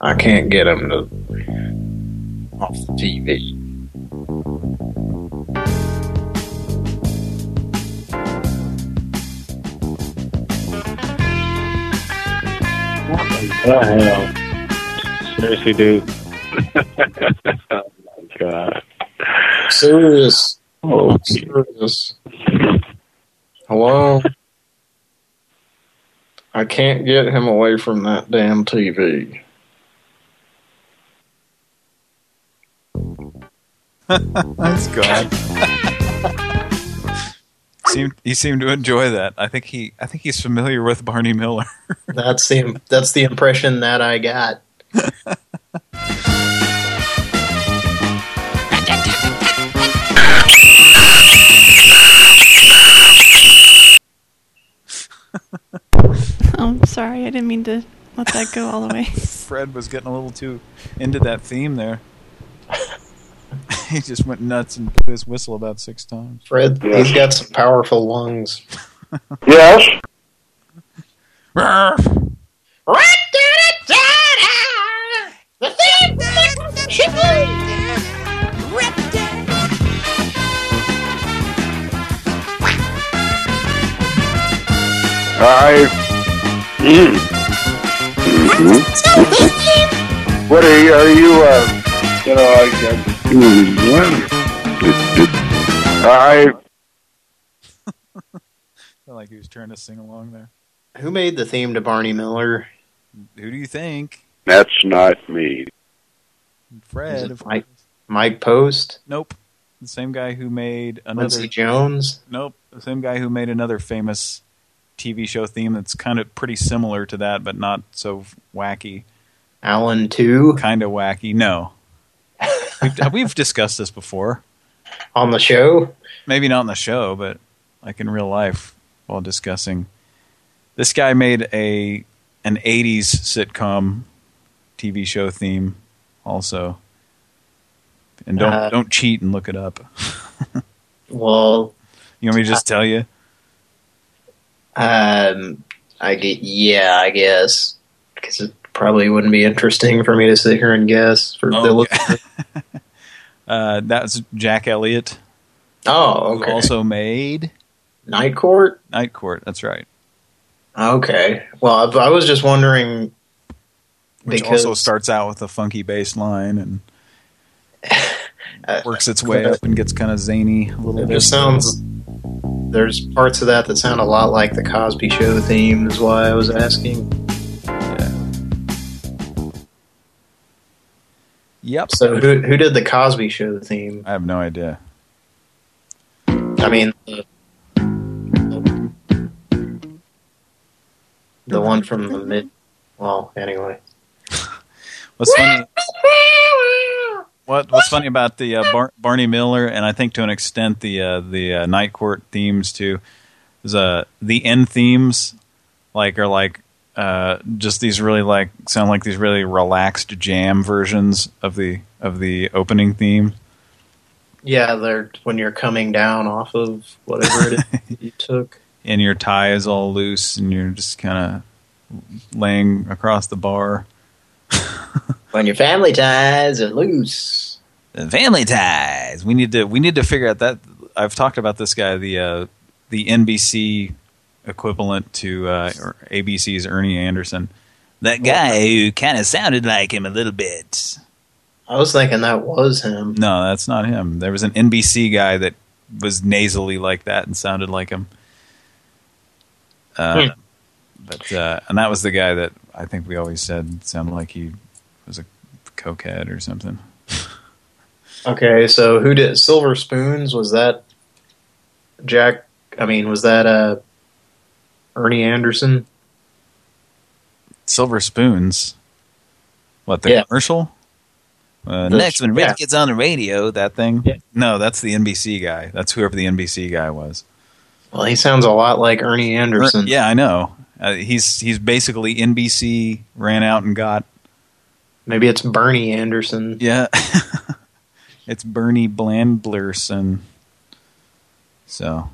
I can't get him to off the TV. What the hell? Seriously, dude. oh my god. Serious. Oh, serious. Hello? I can't get him away from that damn TV. That's God. seemed he seemed to enjoy that. I think he I think he's familiar with Barney Miller. That's the that's the impression that I got. I'm sorry, I didn't mean to let that go all the way. Fred was getting a little too into that theme there. he just went nuts and blew his whistle about six times. Fred, he's got some powerful lungs. Yes? I. Mm. Mhm. What are you? Are you? Uh, you know, I. I. Felt like he was trying to sing along there. Who made the theme to Barney Miller? Who do you think? That's not me. Fred. of Mike, Mike Post? Nope. The same guy who made another Quincy Jones? Nope. The same guy who made another famous TV show theme that's kind of pretty similar to that, but not so wacky. Alan 2? Kind of wacky. No. we've, we've discussed this before. On the show? Maybe not on the show, but like in real life while discussing. This guy made a an 80s sitcom TV show theme also. And don't Uh, don't cheat and look it up. Well, You want me to just tell you? Um, I get, yeah, I guess. Because it probably wouldn't be interesting for me to sit here and guess. For Oh, the look Uh, that's Jack Elliott. Oh, okay. also made Night Court? Night Court, that's right. Okay. Well, I, I was just wondering Which because also starts out with a funky bass line and works its way up and gets kind of zany a little it bit. It just sounds. There's parts of that that sound a lot like the Cosby Show theme. Is why I was asking. Yep. So who who did the Cosby Show theme? I have no idea. I mean, the, the one from the mid. Well, anyway. What's funny? What What's funny about the uh, Bar Barney Miller and I think to an extent the uh, the uh, Night Court themes too is uh the end themes like are like uh just these really like sound like these really relaxed jam versions of the of the opening theme. Yeah, they're when you're coming down off of whatever it is you took. and your tie is all loose and you're just kind of laying across the bar. When your family ties are loose. The family ties. We need to we need to figure out that I've talked about this guy the uh, the NBC equivalent to uh, ABC's Ernie Anderson. That guy who kind of sounded like him a little bit. I was thinking that was him. No, that's not him. There was an NBC guy that was nasally like that and sounded like him. Uh, Hmm. But uh, and that was the guy that I think we always said sounded like he cokehead or something. Okay, so who did Silver Spoons? Was that Jack? I mean, was that uh Ernie Anderson? Silver Spoons. What the Yeah. commercial? Uh, The- next, when Rick yeah. gets on the radio, that thing. No, that's the NBC guy. That's whoever the NBC guy was. Well, he sounds a lot like Ernie Anderson. Yeah, I know. Uh, he's he's basically NBC ran out and got. Maybe it's Bernie Anderson. Yeah, it's Bernie Blandlerson. So,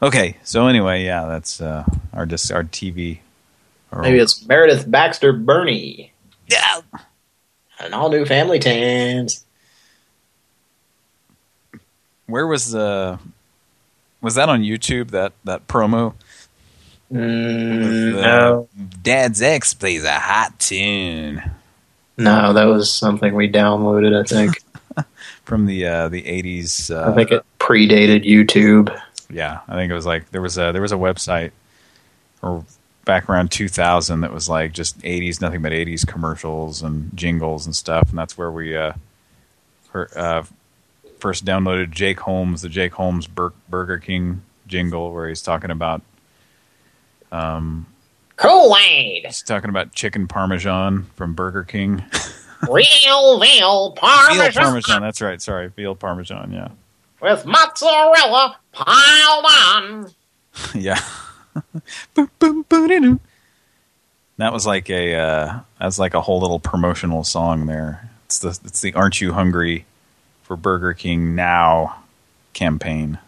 okay. So anyway, yeah, that's uh, our just our TV. or- Maybe it's Meredith Baxter Bernie. Yeah. An all new Family Tans. Where was the? Was that on YouTube? That that promo. Mm, uh, no. Dad's ex plays a hot tune No, that was something we downloaded, I think. from the uh, the eighties. Uh, I think it predated YouTube. Yeah, I think it was like there was a there was a website or back around 2000 that was like just 80s nothing but 80s commercials and jingles and stuff and that's where we uh, her, uh first downloaded Jake Holmes the Jake Holmes Bur Burger King jingle where he's talking about um Kool-Aid. he's talking about chicken parmesan from Burger King Real veal veal parmesan parmesan that's right sorry veal parmesan yeah with mozzarella piled on. yeah. Boop, boop, boop-de-doo. that was like a uh, that's like a whole little promotional song there. It's the it's the "Aren't You Hungry for Burger King Now" campaign.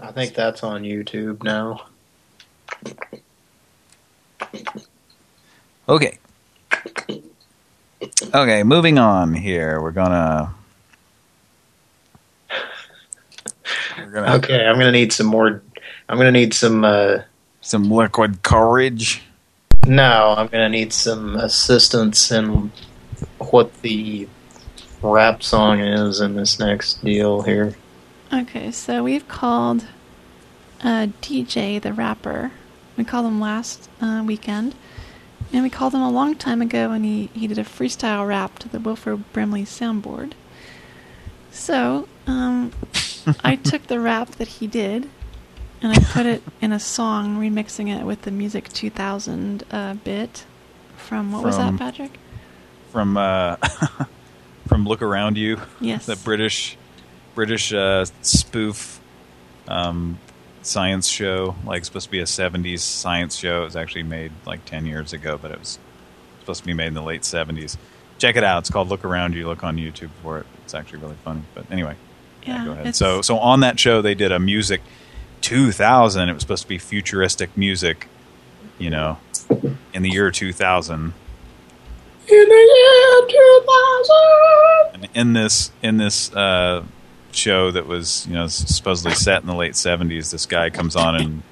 I think that's on YouTube now. Okay. Okay, moving on here. We're gonna. We're gonna Okay, I'm gonna need some more. I'm gonna need some. uh some liquid courage. No, I'm gonna need some assistance in what the rap song is in this next deal here. Okay, so we've called uh, DJ the rapper. We called him last uh, weekend, and we called him a long time ago, and he, he did a freestyle rap to the Wilford Brimley soundboard. So, um, I took the rap that he did, and I put it in a song, remixing it with the Music 2000 uh, bit from, what was that, Patrick? from uh, from Look Around You. Yes. the British British uh, spoof um, science show. Like supposed to be a '70s science show. It was actually made like 10 years ago, but it was supposed to be made in the late '70s. Check it out. It's called Look Around You. Look on YouTube for it. It's actually really funny. But anyway, Yeah, go ahead. So so on that show they did a music 2000. It was supposed to be futuristic music you know, in the year 2000. In the year 2000. And in this in this uh, show that was you know supposedly set in the late 70s, this guy comes on and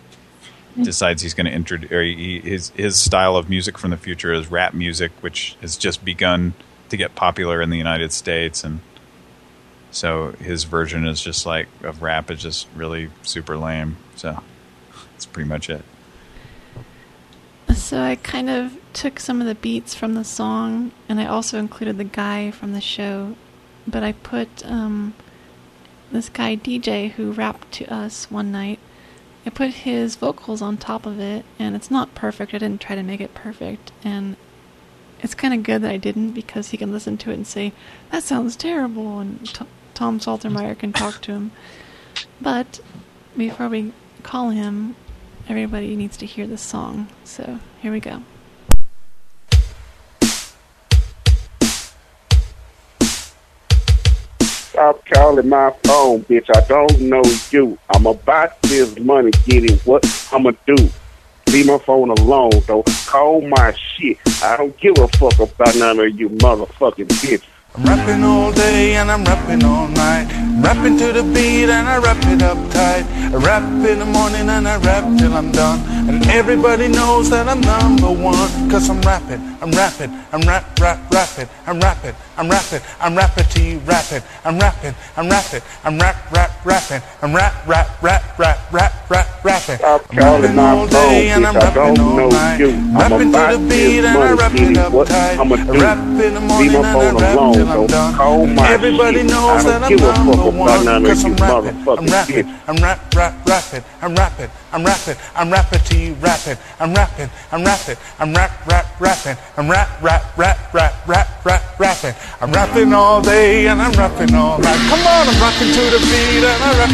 decides he's going to introduce he, his his style of music from the future is rap music, which has just begun to get popular in the United States, and so his version is just like of rap is just really super lame. So that's pretty much it. So I kind of took some of the beats from the song, and I also included the guy from the show. But I put um, this guy DJ who rapped to us one night. I put his vocals on top of it, and it's not perfect. I didn't try to make it perfect, and it's kind of good that I didn't because he can listen to it and say that sounds terrible, and T- Tom Saltermeyer can talk to him. But before we call him, everybody needs to hear this song. So here we go. Stop calling my phone, bitch. I don't know you. I'm about this money, get getting what I'ma do. Leave my phone alone, though. Call my shit. I don't give a fuck about none of you motherfucking bitches. I'm rapping all day and I'm rapping all night. I'm Rapping to the beat and I rap it up tight. I rap in the morning and I rap till I'm done. And everybody knows that I'm number one. Cause I'm rapping, I'm rapping, I'm rap, rap, rapping. I'm rapping, I'm rapping, I'm rapping to you rapping. I'm rapping, I'm rapping, I'm rap, rap, rapping. I'm rap, rap, rap, rap, rap, rap, rapping. I'm rapping all day and I'm rapping all night. I'm Rapping to the beat and I rap it up tight. I rap in the morning and I rap alone, till I'm though. done. Call And my everybody shit. knows I that don't I'm give a fuck number about one. none of Cause you I'm rapping, I'm motherfucking rapping, bitches. I'm rap, rap, rapping. I'm rapping, I'm rapping, I'm rapping to you rapping. I'm rapping, I'm rapping, I'm rap, rap, rapping. I'm rap, rap, rap, rap, rap, rap, rapping. I'm rapping all day and I'm rapping all night. Come on, I'm rocking to the beat and I rap.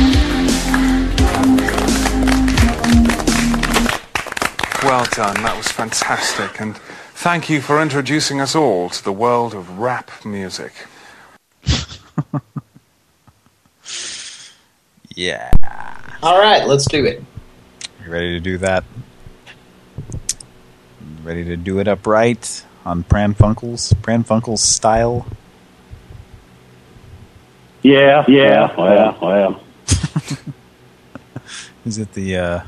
Well done, that was fantastic, and thank you for introducing us all to the world of rap music. Yeah. All right, let's do it. You ready to do that? Ready to do it upright on Pran Funkels? Pran Funkels style? Yeah, yeah, well, well. Is it the, uh...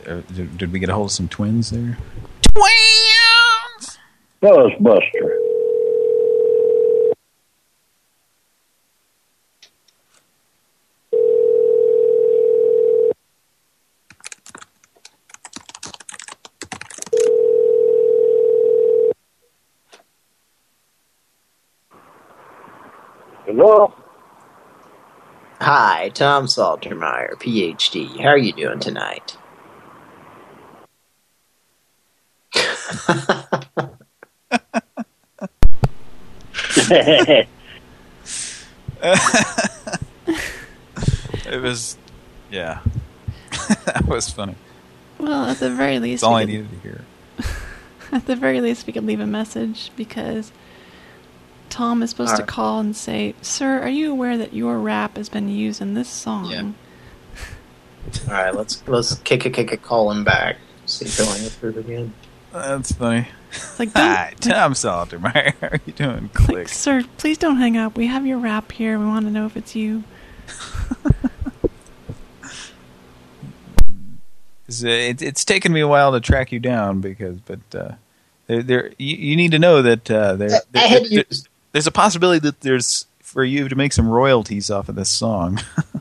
Is it, uh, did, did we get a hold of some twins there? Twins! Buzzbuster. Hello? Hi, Tom Saltermeyer, PhD. How are you doing tonight? It was... Yeah. that was funny. Well, at the very least, That's all we I could- needed to hear. At the very least, we could leave a message because Tom is supposed to call and say, "Sir, are you aware that your rap has been used in this song?" Yeah. All right, let's let's kick a kick a call him back. See if he'll answer it again. That's funny. It's like, Hi, Tom Saltermeyer. How are you doing? Click. Like, sir, please don't hang up. We have your rap here. We want to know if it's you. It's, it, it's taken me a while to track you down because, but uh, there, there you, you need to know that uh, there, I had there- there- there's a possibility that there's for you to make some royalties off of this song.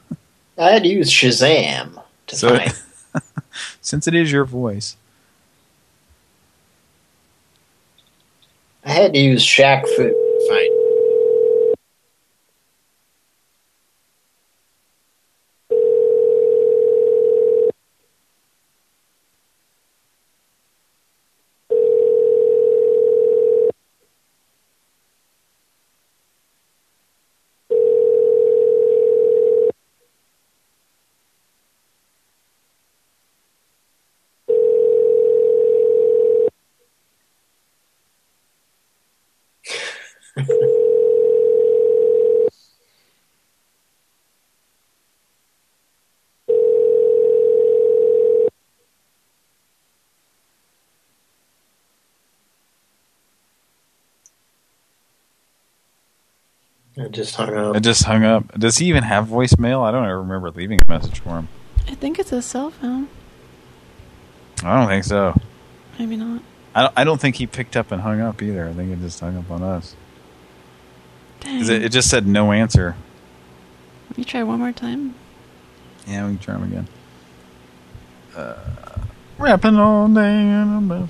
I had to use Shazam to So- find. Since it is your voice, I had to use Shaq Fu to just hung up. It just hung up. Does he even have voicemail? I don't ever remember leaving a message for him. I think it's a cell phone. I don't think so. Maybe not. I don't, I don't think he picked up and hung up either. I think it just hung up on us. 'Cause It, it just said no answer. You try one more time. Yeah, we can try him again. Uh, rapping all day and I'm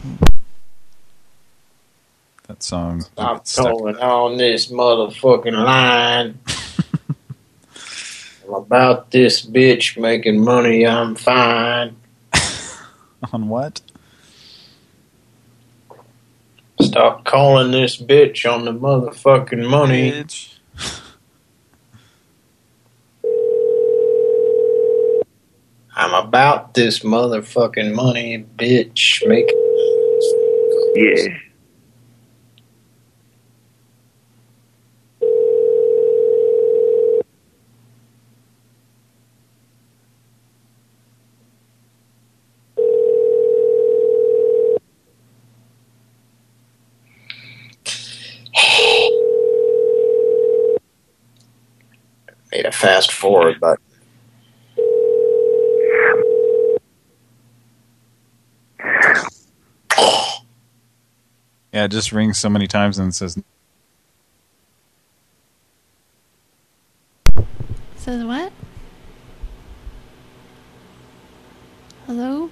That song. Stop calling on this motherfucking line. I'm about this bitch making money, I'm fine. On what? Stop calling this bitch on the motherfucking money. Bitch. I'm about this motherfucking money, bitch. Make Yeah. Fast forward but. Yeah, it just rings so many times and says Says what? Hello?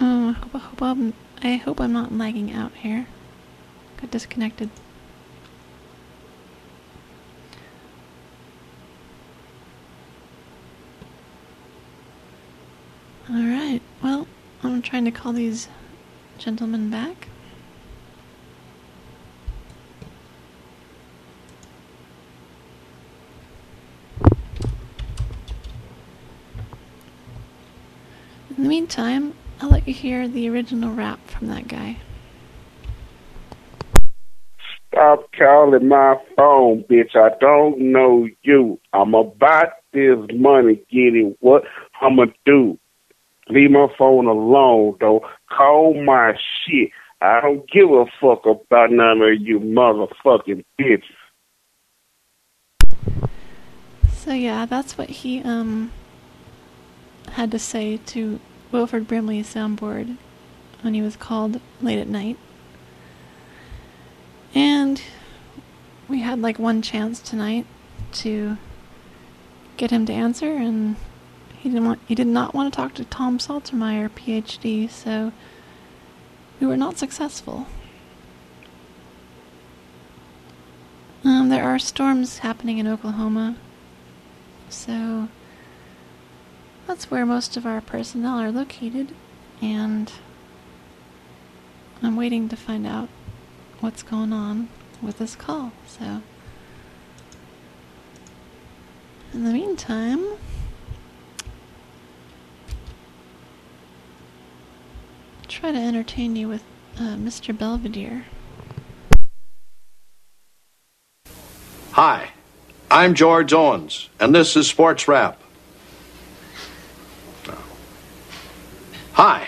Oh, I hope, I hope I'm, I hope I'm not lagging out here. Got disconnected. Alright, well, I'm trying to call these gentlemen back. In the meantime, I'll let you hear the original rap from that guy. Stop calling my phone, bitch. I don't know you. I'm about this money, getting what I'ma do. Leave my phone alone, though. Call my shit. I don't give a fuck about none of you motherfucking bitches. So yeah, that's what he um had to say to Wilford Brimley's soundboard when he was called late at night. And we had like one chance tonight to get him to answer and he didn't want he did not want to talk to Tom Saltermeyer, PhD, so we were not successful. Um, there are storms happening in Oklahoma, so that's where most of our personnel are located, and I'm waiting to find out what's going on with this call. So, in the meantime, try to entertain you with uh, Mr. Belvedere. Hi, I'm George Owens, and this is Sports Rap. Hi,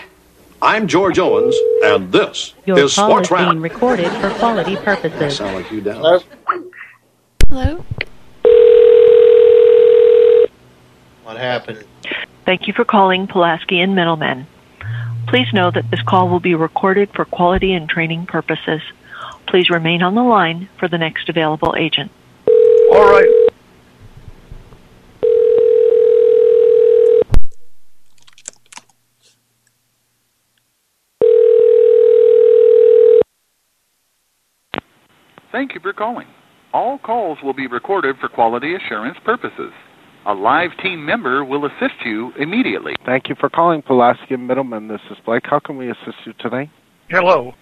I'm George Owens, and this Your is call Sports is Rap. being recorded for quality purposes. sound like you, Dallas. Hello? What happened? Thank you for calling Pulaski and Middlemen. Please know that this call will be recorded for quality and training purposes. Please remain on the line for the next available agent. All right. Thank you for calling. All calls will be recorded for quality assurance purposes. A live team member will assist you immediately. Thank you for calling Pulaski and Middleman. This is Blake. How can we assist you today? Hello.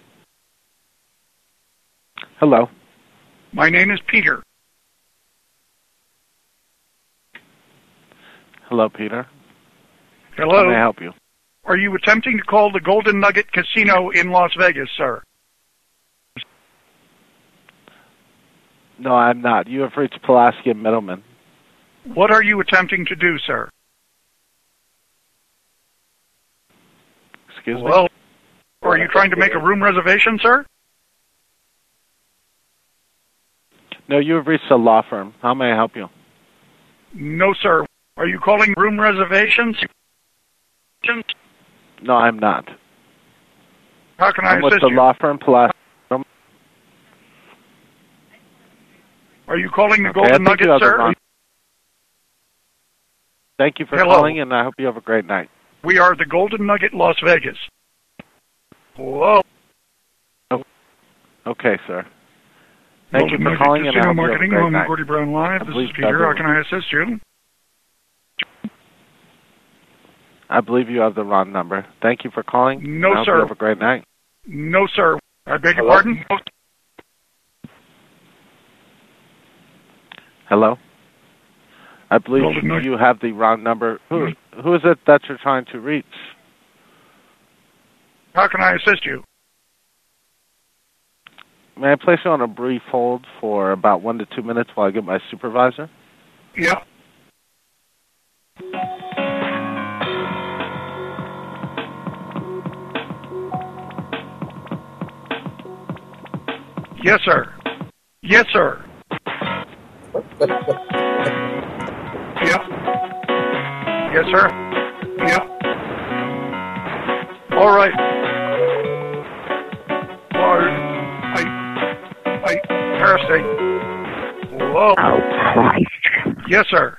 Hello. My name is Peter. Hello, Peter. Hello. How may I help you? Are you attempting to call the Golden Nugget Casino in Las Vegas, sir? No, I'm not. You have reached Pulaski and Middleman. What are you attempting to do, sir? Excuse me? Well, are you trying to make a room reservation, sir? No, you have reached a law firm. How may I help you? No, sir. Are you calling room reservations? No, I'm not. How can I I'm with assist the you? law firm Pulaski. Are you calling the Okay, Golden Nugget, sir? Thank you for Hello. calling, and I hope you have a great night. We are the Golden Nugget, Las Vegas. Whoa. Oh, okay, sir. Thank Golden you for Nugget calling, and I Casino hope you have a Marketing, great night. Gordy Brown Live. I This is Peter. How can I assist you? I believe you have the wrong number. Thank you for calling. No, and I hope sir. You have a great night. No, sir. I beg your Hello? pardon? Hello. I believe Golden you have the wrong number. Who hmm. who is it that you're trying to reach? How can I assist you? May I place you on a brief hold for about one to two minutes while I get my supervisor? Yeah. Yes, sir. Yes, sir. yeah. Yes, sir. Yeah. All right. Or, I, I. Whoa. Oh, Christ. Yes, sir.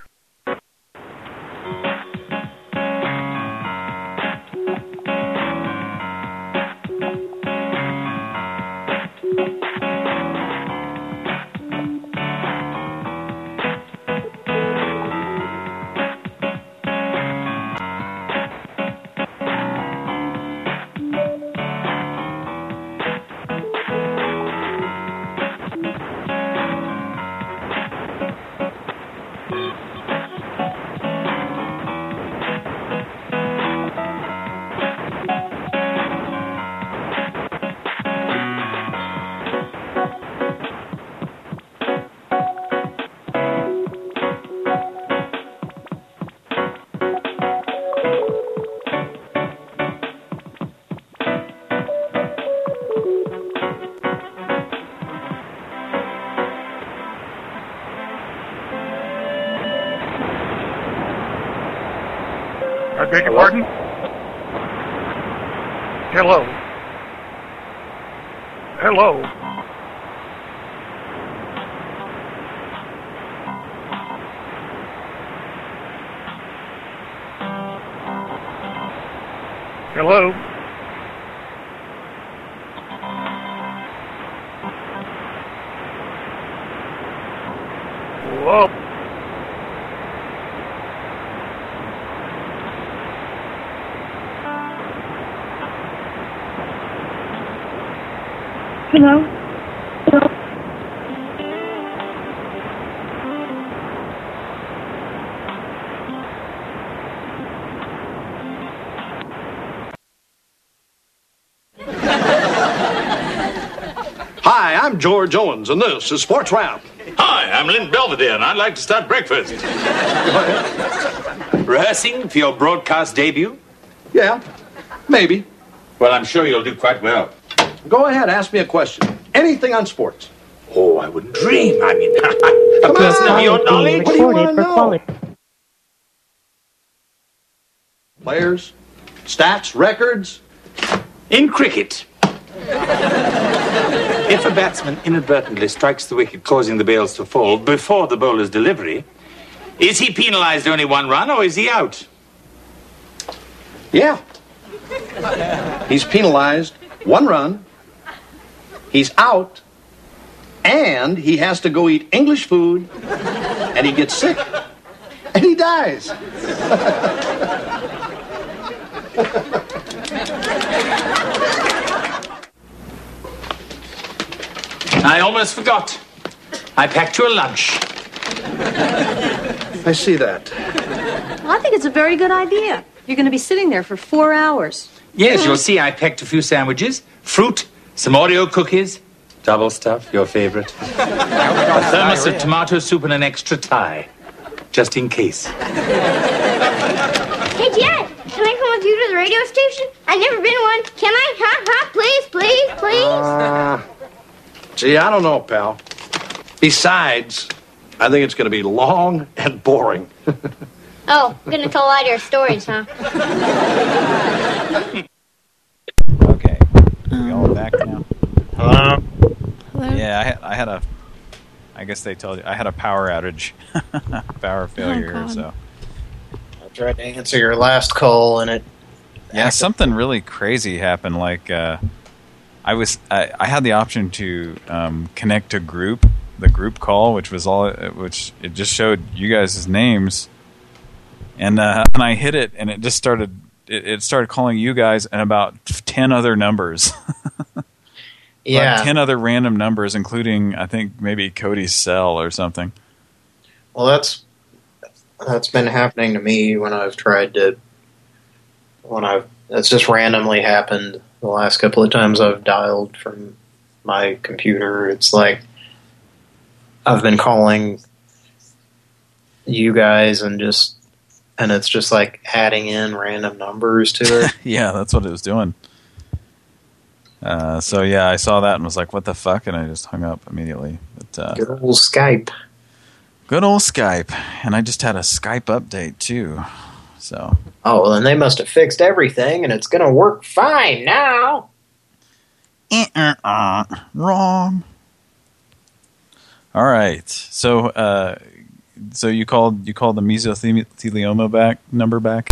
Beg your pardon? Hello. Hello. I'm George Owens, and this is Sports Wrap. Hi, I'm Lynn Belvedere, and I'd like to start breakfast. Rehearsing for your broadcast debut? Yeah, maybe. Well, I'm sure you'll do quite well. Go ahead, ask me a question. Anything on sports. Oh, I wouldn't dream. I mean, a Come person of your knowledge. What do you want to know? quality. Players, stats, records. In cricket, if a batsman inadvertently strikes the wicket, causing the bails to fall before the bowler's delivery, is he penalized only one run or is he out? Yeah. He's penalized one run. He's out. And he has to go eat English food. And he gets sick. And he dies. I almost forgot. I packed you a lunch. I see that. Well, I think it's a very good idea. You're going to be sitting there for four hours. Yes, you'll see I packed a few sandwiches, fruit, some Oreo cookies, double stuff, your favorite, a thermos of tomato soup, and an extra tie, just in case. Hey, Dad, can I come with you to the radio station? I've never been to one. Can I? Ha ha, please, please, please. Uh, gee, I don't know, pal. Besides, I think it's going to be long and boring. Oh, we're gonna tell a lot of your stories, huh? Okay. Are we all back now? Hello? Hello? Yeah, I had, I had a... I guess they told you. I had a power outage. power failure, God. so... I tried to answer your last call and it Yeah, something really crazy happened. Like, uh, I was, I, I had the option to um, connect to group, the group call, which was all, which it just showed you guys' names, and uh, and I hit it, and it just started, it, it started calling you guys and about ten other numbers. Yeah. About ten other random numbers, including I think maybe Cody's cell or something. Well, that's that's been happening to me when I've tried to when I've it's just randomly happened the last couple of times I've dialed from my computer. It's like I've been calling you guys and just and it's just like adding in random numbers to it. yeah, that's what it was doing. Uh, so yeah, I saw that and was like, "What the fuck?" And I just hung up immediately. But, uh, Good old Skype. Good old Skype. And I just had a Skype update too. So Oh, well, then they must have fixed everything and it's going to work fine now. uh, wrong. All right. So uh, so you called you called the mesothelioma back number back?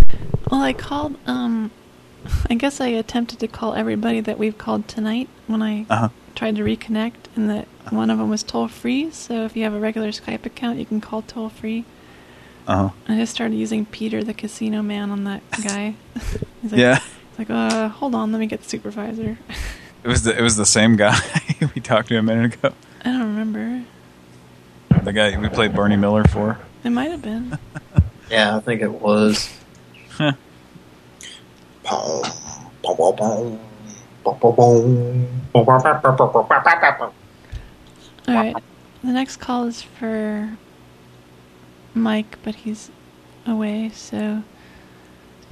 Well, I called, um, I guess I attempted to call everybody that we've called tonight when I Uh-huh. tried to reconnect, and that one of them was toll free. So if you have a regular Skype account, you can call toll free. Uh-huh. I just started using Peter the casino man on that guy. He's like, Yeah. he's like, uh, hold on, let me get the supervisor. It was the it was the same guy we talked to a minute ago. I don't remember. The guy we played Barney Miller for. It might have been. Yeah, I think it was. Huh. All right. The next call is for Mike, but he's away, so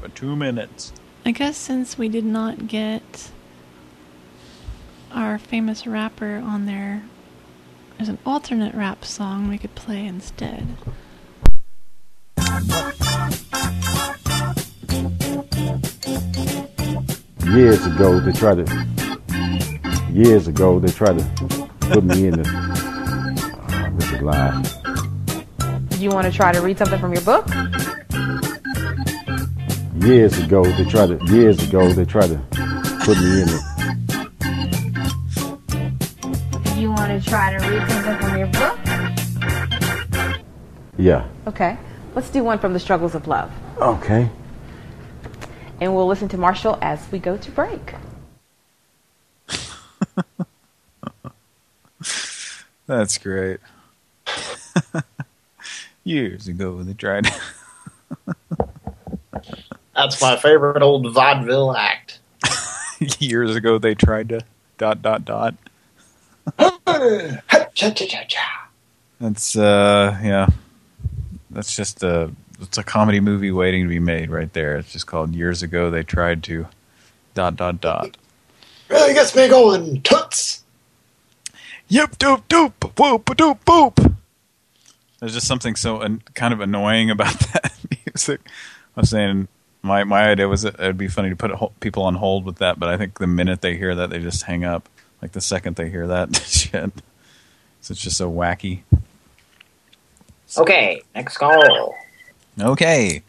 For two minutes. I guess since we did not get our famous rapper on there, there's an alternate rap song we could play instead. years ago they tried to years ago they tried to put me in the uh, this is live Do you want to try to read something from your book? years ago they tried to years ago they tried to put me in it. You want to try to read something from your book? yeah Okay. Let's do one from the struggles of love. okay And we'll listen to Marshall as we go to break. That's great. Years ago they tried. That's my favorite old vaudeville act. Years ago they tried to dot dot dot. That's uh yeah. That's just a it's a comedy movie waiting to be made right there. It's just called Years Ago They Tried to dot dot dot. Really gets me going, toots. Yep, doop doop, whoop doop boop. There's just something so an kind of annoying about that music. I was saying my my idea was that it'd be funny to put ho- people on hold with that, but I think the minute they hear that, they just hang up. Like the second they hear that shit, so it's just so wacky. Okay, next call. Okay,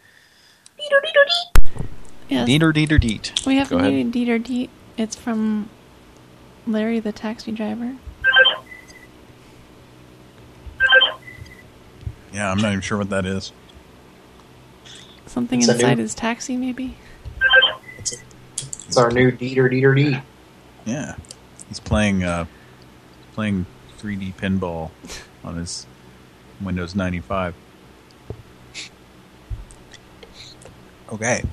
Yes. deeter deeter deet. We have Go a ahead. new Dieter Deet. It's from Larry the taxi driver. Yeah, I'm not even sure what that is. Something It's inside new- his taxi, maybe? It's our new Dieter Dieter D. Yeah, he's playing uh, playing 3D pinball on his Windows 95. Okay.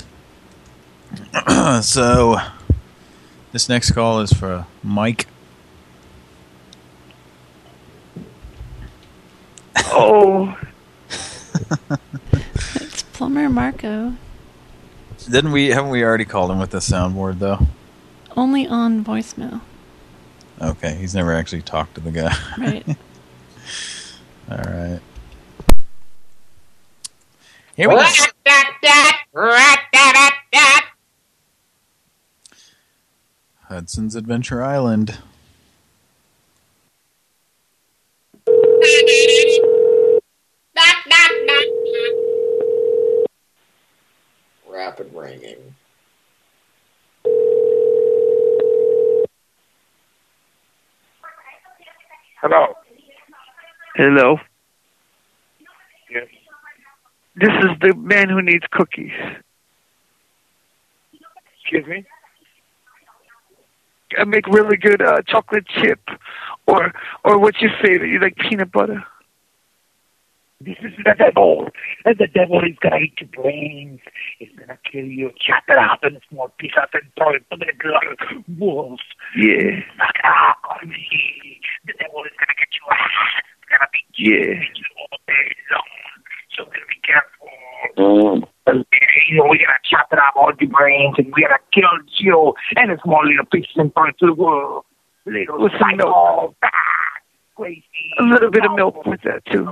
so this next call is for Mike. Oh. It's Plumber Marco. Didn't we? Haven't we already called him with the soundboard though? Only on voicemail. Okay, he's never actually talked to the guy. Right. All right. Here we go. Hudson's Adventure Island. Rapid ringing. Hello. Hello. Yes. This is the man who needs cookies. Excuse me? I make really good uh, chocolate chip, or or what's your favorite? You like peanut butter? This is the devil. And the devil is gonna eat your brains. He's gonna kill you, chop it up in a small pieces and throw it to the blood wolves. Yeah. Knock it out on me. The devil is gonna get you out. It's gonna be Yeah. you all day long. So we're gonna be careful. And, you know, we're gonna chop it up all your brains and we're gonna kill you and a small little pieces and throw it to the world. Little milk. psycho. Ah, Crazy. A little bit of milk with that too.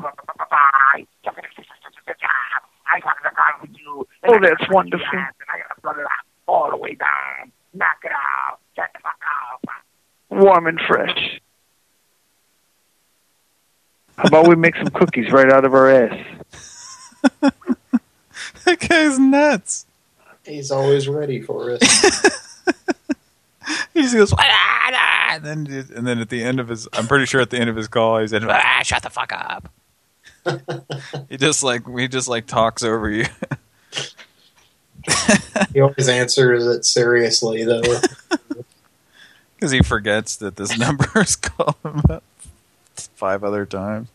I got the guy with you. Oh, that's wonderful. And I gotta blood all the way down. Knock it out. Shut the fuck up. Warm and fresh. How about we make some cookies right out of our ass? That guy's nuts. He's always ready for us. He just goes, "Ah, ah," and then and then at the end of his, I'm pretty sure at the end of his call, he said, ah, "Shut the fuck up." he just like he just like talks over you. he always answers it seriously, though. Because he forgets that this number is called him about five other times.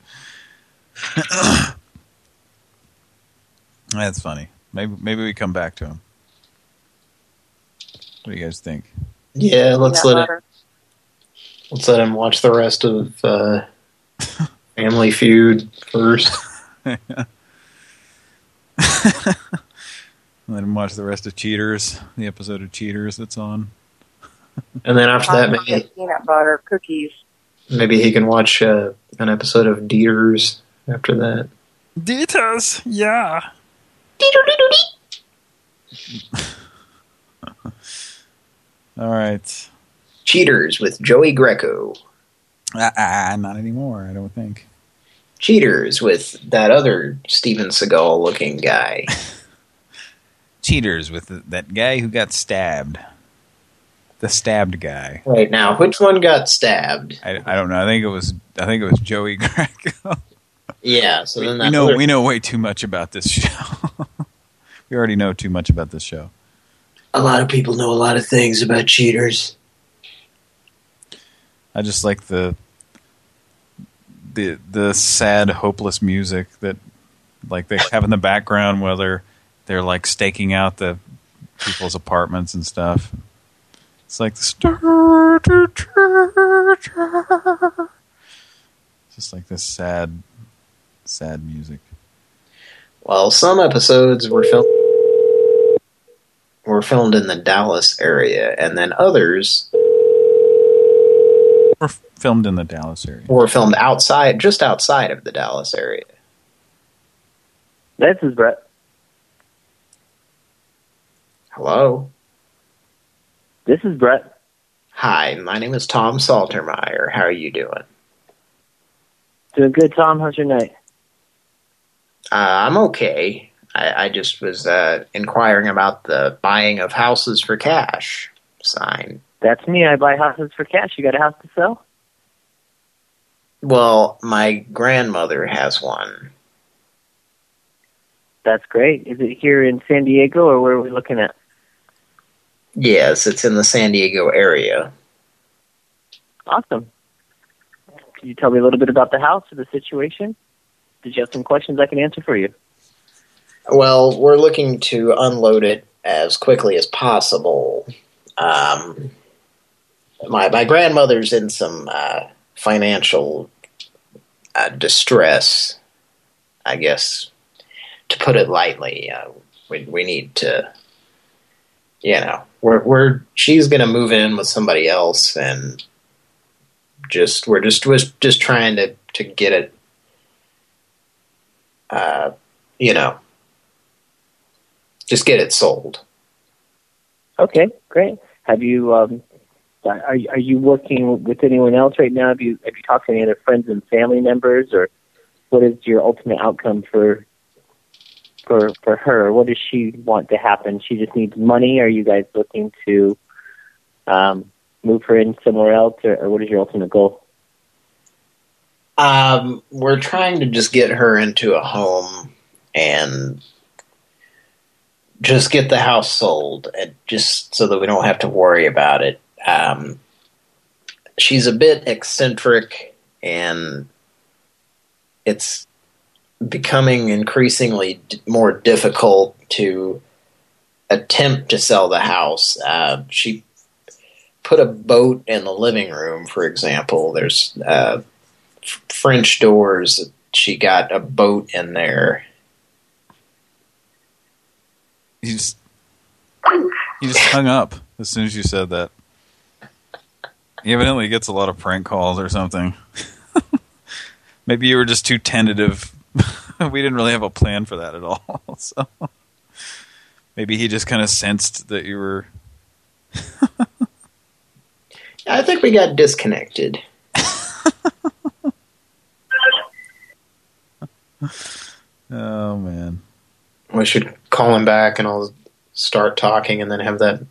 That's funny. Maybe maybe we come back to him. What do you guys think? Yeah, let's let him, let's let him watch the rest of uh, Family Feud first. Let him watch the rest of Cheaters, the episode of Cheaters that's on. And then after that, maybe peanut butter cookies. maybe he can watch uh, an episode of Dieters after that. Dieters, yeah. All right. Cheaters with Joey Greco. Ah, ah, not anymore, I don't think. Cheaters with that other Steven Seagal looking guy. Cheaters with the, that guy who got stabbed. The stabbed guy. Right now, which one got stabbed? I, I don't know. I think it was I think it was Joey Greco. Yeah, so then we that know we know way too much about this show. we already know too much about this show. A lot of people know a lot of things about cheaters. I just like the the the sad, hopeless music that like they have in the background while they're they're like staking out the people's apartments and stuff. It's like this just like this sad sad music. Well, some episodes were filmed were filmed in the Dallas area, and then others were filmed in the Dallas area. were filmed outside, just outside of the Dallas area. This is Brett. Hello. This is Brett. Hi, my name is Tom Saltermeyer. How are you doing? Doing good, Tom. How's your night? Uh, I'm okay. I, I just was uh, inquiring about the buying of houses for cash sign. That's me. I buy houses for cash. You got a house to sell? Well, my grandmother has one. That's great. Is it here in San Diego, or where are we looking at? Yes, it's in the San Diego area. Awesome. Can you tell me a little bit about the house or the situation? Did you have some questions I can answer for you? Well, we're looking to unload it as quickly as possible. Um, my my grandmother's in some uh, financial uh, distress, I guess, to put it lightly. Uh, we we need to, you know, we're we're she's going to move in with somebody else, and just we're just was just trying to to get it, uh, you know, just get it sold. Okay, great. Have you um, are are you working with anyone else right now? Have you have you talked to any other friends and family members, or what is your ultimate outcome for for for her? What does she want to happen? She just needs money. Are you guys looking to um, move her in somewhere else, or, or what is your ultimate goal? Um, we're trying to just get her into a home and just get the house sold, and just so that we don't have to worry about it. Um, she's a bit eccentric, and it's becoming increasingly more difficult to attempt to sell the house. Uh, she put a boat in the living room, for example. There's uh, French doors. She got a boat in there. You just you just hung up as soon as you said that. He evidently gets a lot of prank calls or something. Maybe you were just too tentative. we didn't really have a plan for that at all. So maybe he just kind of sensed that you were. I think we got disconnected. Oh man. We should call him back and I'll start talking and then have that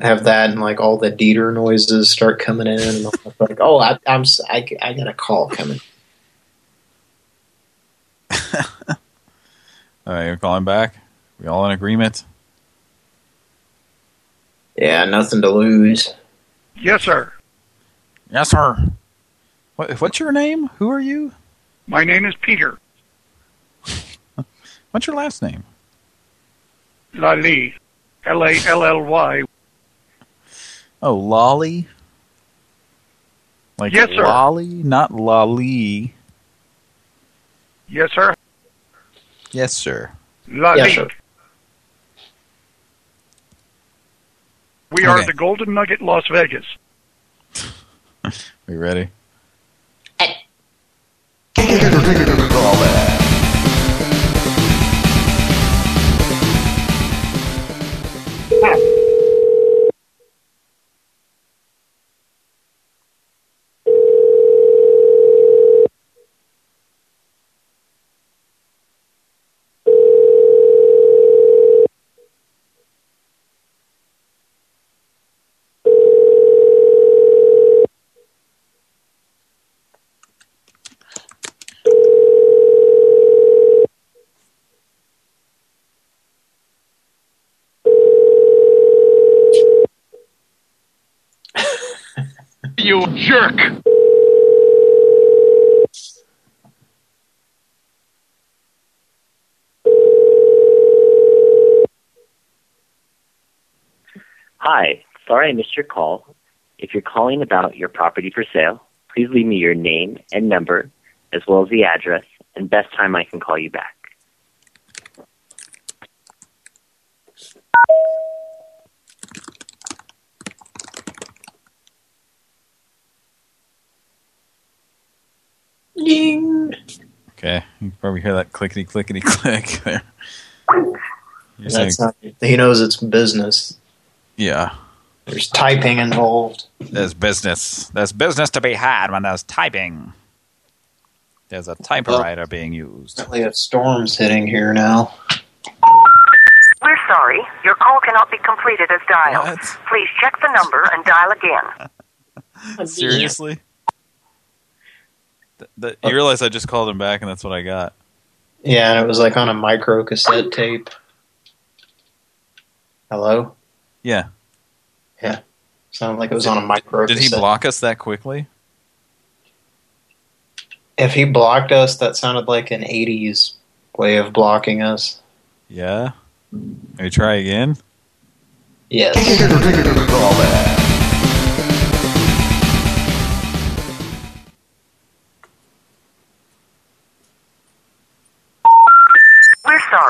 have that and like all the Dieter noises start coming in and I'm like, oh, I, I'm s- I, I got a call coming. All right, you're calling back. We all in agreement? Yeah, nothing to lose. Yes, sir. Yes, sir. What, what's your name? Who are you? My name is Peter What's your last name? Lally. L-A-L-L-Y. Oh, Lolly. Like Yes, sir. Lolly, not Lolly. Yes, sir. Yes, sir. Lally. Yes, sir. We are Okay. the Golden Nugget, Las Vegas. We ready? Jerk! Hi, sorry I missed your call. If you're calling about your property for sale, please leave me your name and number, as well as the address and best time I can call you back. Ding. Okay, you can probably hear that clickety clickety click there. You're That's not, he knows it's business. yeah. There's typing involved. There's business. There's business to be had when there's typing. There's a typewriter being used. Apparently a storm's hitting here now. We're sorry. Your call cannot be completed as dialed. Please check the number and dial again. Seriously? Th- th- oh. you realize I just called him back and that's what I got. Yeah, and it was like on a micro cassette tape. Hello? Yeah. Yeah. Sounded like it was on a micro Did he block us that quickly? If he blocked us, that sounded like an 80s way of blocking us. Yeah. Maybe try again? Yes.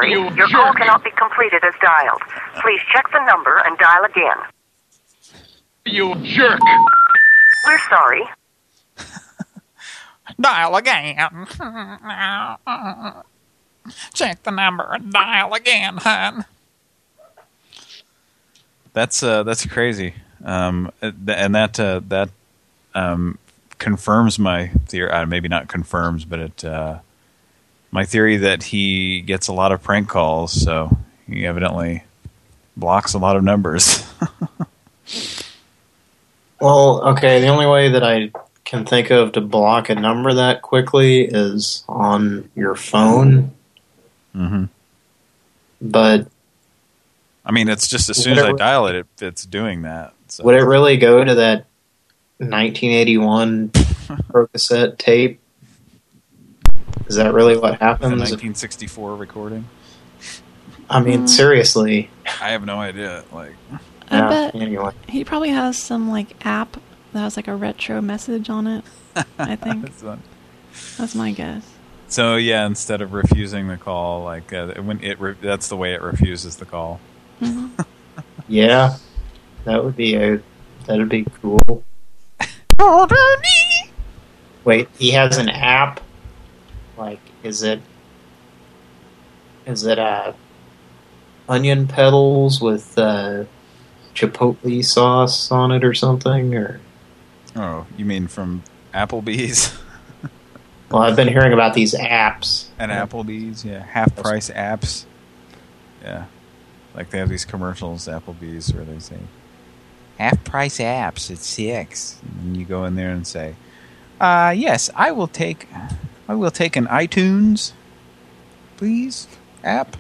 We're sorry. Your call cannot be completed as dialed. Please check the number and dial again. You jerk! We're sorry. Dial again. Check the number and dial again, hun. That's uh, that's crazy. Um, and that uh, that um, confirms my theory. Uh, maybe not confirms, but it uh, my theory that he gets a lot of prank calls. So he evidently blocks a lot of numbers. Well, okay, the only way that I can think of to block a number that quickly is on your phone. Mm-hmm. But I mean, it's just as soon as I dial it, it it's doing that. So. would it really go to that 1981 Percocet tape? Is that really what The happens? 1964 recording. I mean, seriously. I have no idea. Like, I Yeah, bet anyway. he probably has some like app that has like a retro message on it. I think That's my guess. So yeah, instead of refusing the call, like uh, when it re that's the way it refuses the call. Yeah, that would be a that'd be cool. Wait, he has an app. Like, is it is it uh onion petals with uh chipotle sauce on it or something? Or Oh, you mean from Applebee's well, I've been hearing about these apps. and Applebee's? Yeah, half price apps. Yeah, like they have these commercials, Applebee's, where they say half price apps at six, and you go in there and say, "Uh, yes, I will take, I will take an iTunes, please, app."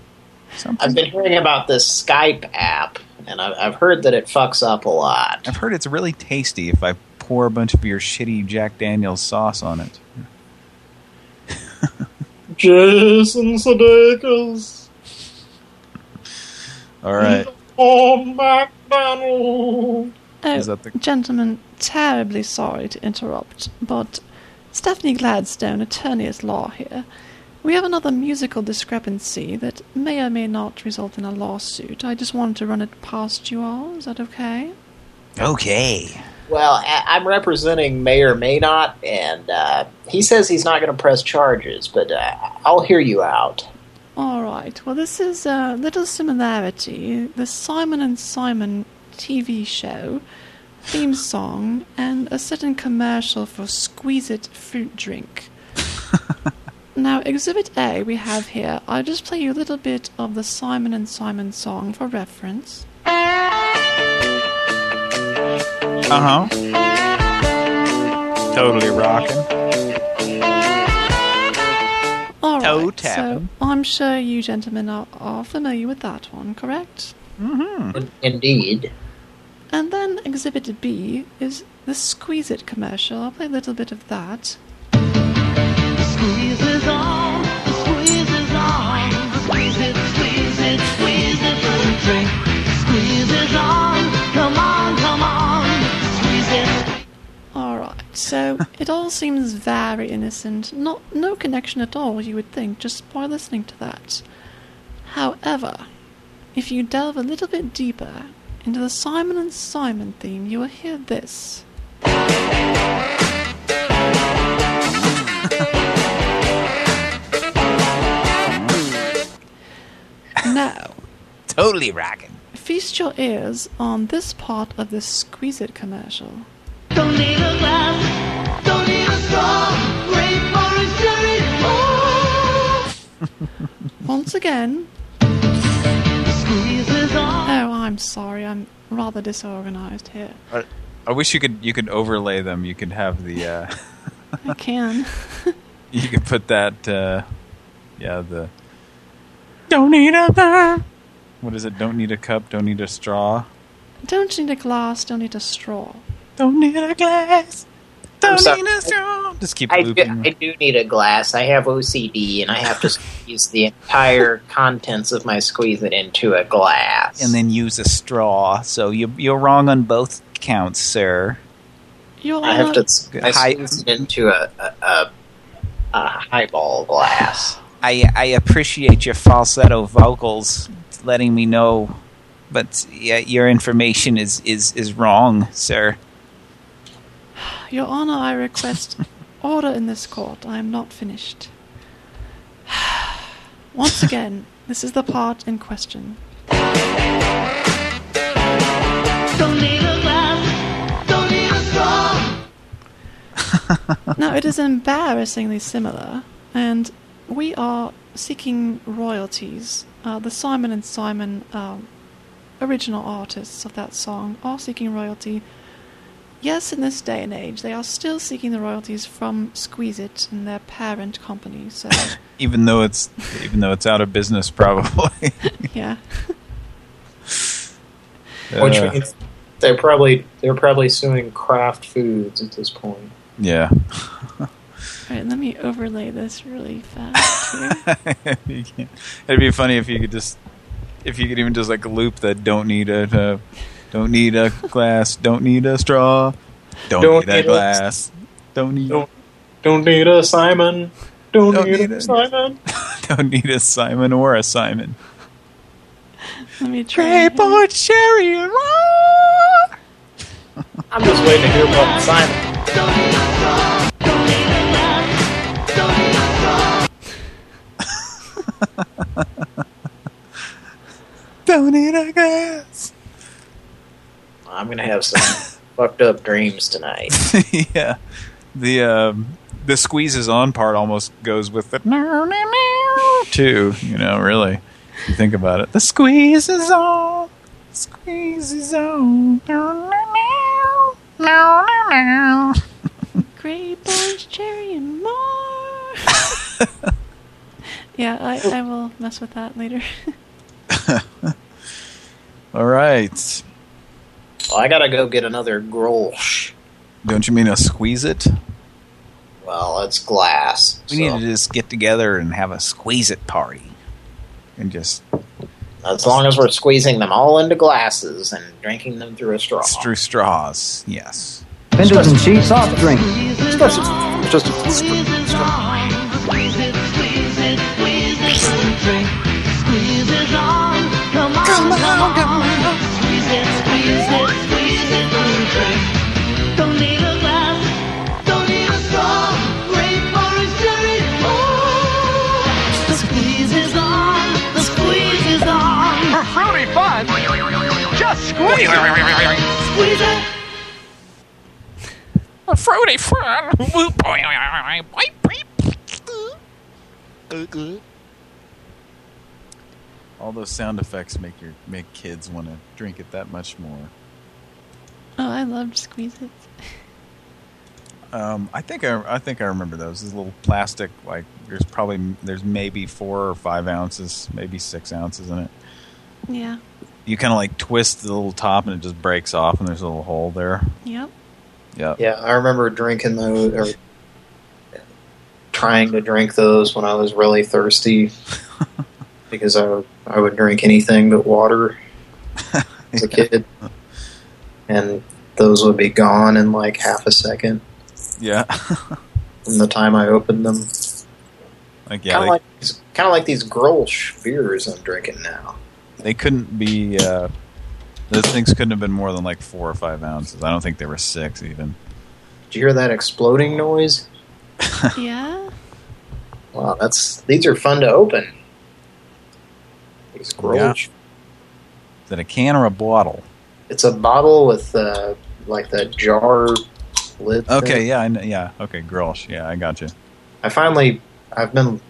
I've been hearing about this Skype app, and I've, I've heard that it fucks up a lot. I've heard it's really tasty if I pour a bunch of your shitty Jack Daniels sauce on it. Jason Sudeikis. All right. Oh, McDonald. Oh, Is that the- gentlemen, terribly sorry to interrupt, but Stephanie Gladstone, attorney at law here. We have another musical discrepancy that may or may not result in a lawsuit. I just wanted to run it past you all. Is that okay? Okay. Well, I- I'm representing Mayor Maynot, and uh, he says he's not going to press charges, but uh, I'll hear you out. All right. Well, this is a little similarity. The Simon and Simon TV show, theme song, and a certain commercial for Squeezit fruit drink. now, Exhibit A we have here. I'll just play you a little bit of the Simon and Simon song for reference. Uh huh. Totally rocking. All Toe right. So. I'm sure you gentlemen are, are familiar with that one, correct? Mm-hmm. Indeed. And then Exhibit B is the Squeezit commercial. I'll play a little bit of that. So it all seems very innocent. Not no connection at all, you would think, just by listening to that. However, if you delve a little bit deeper into the Simon and Simon theme, you will hear this. now, Totally rocking. feast your ears on this part of the Squeezit commercial. Don't need a glass, don't need a straw, rainforest cherry. Once again. Squeezes on. Oh, I'm sorry. I'm rather disorganized here. I, I wish you could you could overlay them. You could have the uh, I can. you could put that uh, yeah the don't need a what is it? Don't need a cup. Don't need a straw. Don't need a glass, don't need a straw. Don't need a glass. Just keep I do, looping. I do need a glass. I have OCD, and I have to squeeze the entire contents of my squeeze it into a glass. and then use a straw. So you you're wrong on both counts, sir. Your I have to I squeeze it into a, a, a, a highball glass. I I appreciate your falsetto vocals letting me know, but yeah, your information is is is wrong, sir. Your Honor, I request Order in this court. I am not finished. Once again, this is the part in question. now, it is embarrassingly similar, and we are seeking royalties. Uh, the Simon and Simon um, original artists of that song are seeking royalty. Yes, in this day and age, they are still seeking the royalties from Squeezit and their parent company. So, Even though it's even though it's out of business, probably. yeah. Which Uh, means they're probably they're probably suing Kraft Foods at this point. yeah. All right, let me overlay this really fast here. You can't- It'd be funny if you could just, if you could even just like loop that. Don't need a, uh, don't need a glass. Don't need a straw. Don't, Don't need a need a- glass. Don't need. Don't don't need a Simon. Don't, Don't need, need a a- Simon. Don't need a Simon or a Simon. Let me try. Grape cherry I'm just waiting to hear about Simon. Don't need a glass. I'm gonna have some fucked up dreams tonight. yeah. The um, the squeezes on part almost goes with the no, no, no, too. You know, really. If you think about it. The squeeze is on. Squeeze is on. Grape, orange, cherry, and more. yeah, I, I will mess with that later. All right. Well, I gotta go get another Grolsch. Don't you mean a Squeezit? Well, it's glass. We need to just get together and have a Squeezit party. And just As long as we're squeezing them all into glasses and drinking them through a straw. through straws. Yes. Fenders and Sheets soft drink. Just a, Come on, come on, come on. A a. For fruity fun, just squeeze. Squeeze it. Fruity fun. All those sound effects make your make kids want to drink it that much more. Oh, I loved Squeezit. Um, I think I, I think I remember those. This little plastic, like there's probably there's maybe four or five ounces, maybe six ounces in it. Yeah. You kind of like twist the little top and it just breaks off, and there's a little hole there. Yep. Yeah. Yeah, I remember drinking those, or trying to drink those when I was really thirsty. because I I would drink anything but water as a kid. And those would be gone in like half a second Yeah. from the time I opened them. like yeah, kind of they, like kind of like these Grolsch beers I'm drinking now. they couldn't be. Uh, those things couldn't have been more than like four or five ounces. I don't think they were six even. Did you hear that exploding noise? yeah. Wow, that's these are fun to open. These Yeah. Is it a can or a bottle? It's a bottle with uh, like the jar lid. Okay, thing. yeah, I know, yeah, okay, Grolsch, yeah, I got you. I finally, I've been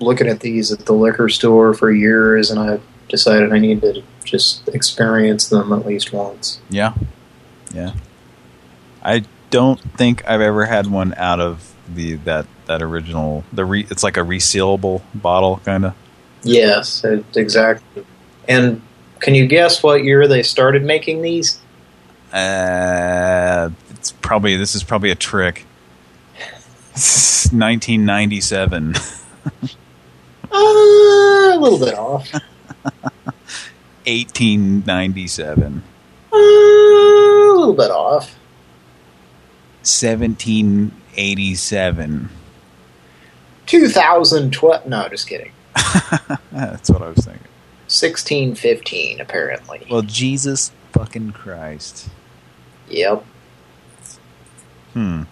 looking at these at the liquor store for years, and I've decided I need to just experience them at least once. Yeah, yeah. I don't think I've ever had one out of the that that original. The re, it's like a resealable bottle, kind of. Yes, exactly. And can you guess what year they started making these? Uh, it's probably this is probably a trick. 1997. Uh, a little bit off. 1897. Uh, a little bit off. 1787. 2012. No, just kidding. That's what I was thinking. 1615, apparently. Well, Jesus fucking Christ. Yep. Hmm.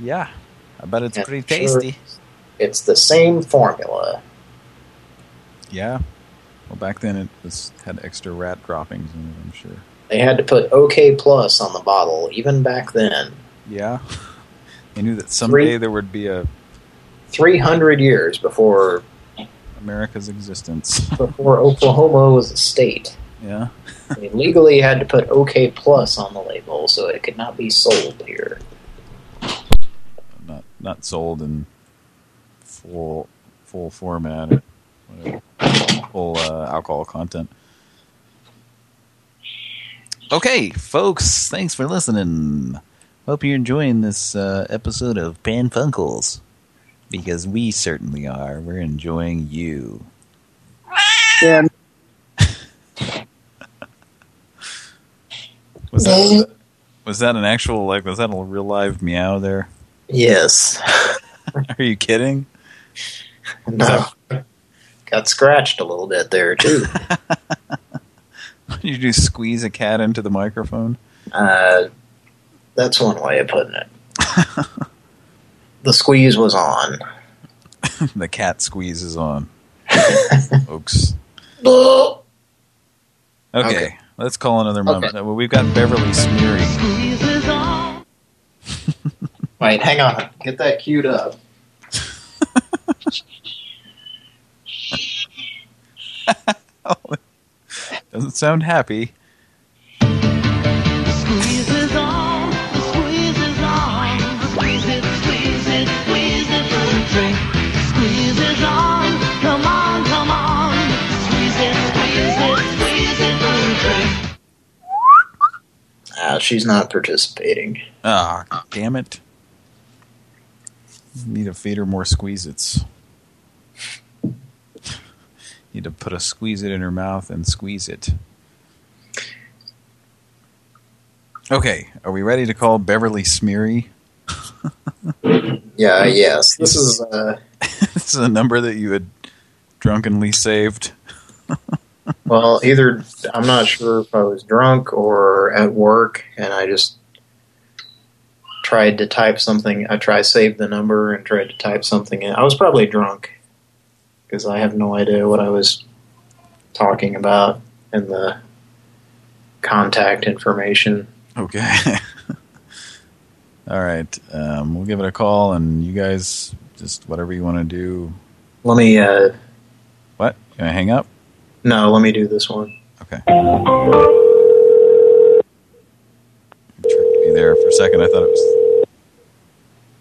Yeah, I bet it's And pretty I'm sure tasty. It's the same formula. Yeah. Well, back then it was had extra rat droppings in it, I'm sure. They had to put OK Plus on the bottle, even back then. Yeah. They knew that someday there would be a 300 years before America's existence. before Oklahoma was a state. Yeah. They legally had to put OK Plus on the label so it could not be sold here. Not not sold in full full format or whatever. Full uh, alcohol content. Okay, folks, thanks for listening. Hope you're enjoying this uh, episode of Pran Funkels. Because we certainly are. We're enjoying you. Yeah. Was that was that an actual like was that a real live meow there? Yes. Are you kidding? No. Got scratched a little bit there, too. Did you just squeeze a cat into the microphone? Uh, that's one way of putting it. The squeeze was on. the cat squeezes on. Folks. Okay. Okay, let's call another moment. Well, we've got Beverly Smeary. Wait, hang on. Get that queued up. Doesn't sound happy. Ah, she's not participating. Ah, damn it. Need to feed her more Squeezits. Need to put a squeeze it in her mouth and squeeze it. Okay, are we ready to call Beverly Smeary? Yeah, yes. This is uh this is a number that you had drunkenly saved. well, either I'm not sure if I was drunk or at work and I just tried to type something. I tried saved the number and tried to type something in. I was probably drunk because I have no idea what I was talking about in the contact information. Okay. All right. Um, we'll give it a call, and you guys just whatever you want to do. Let me. uh What? You gonna hang up? No, let me do this one. Okay. Tricked me there for a second. I thought it was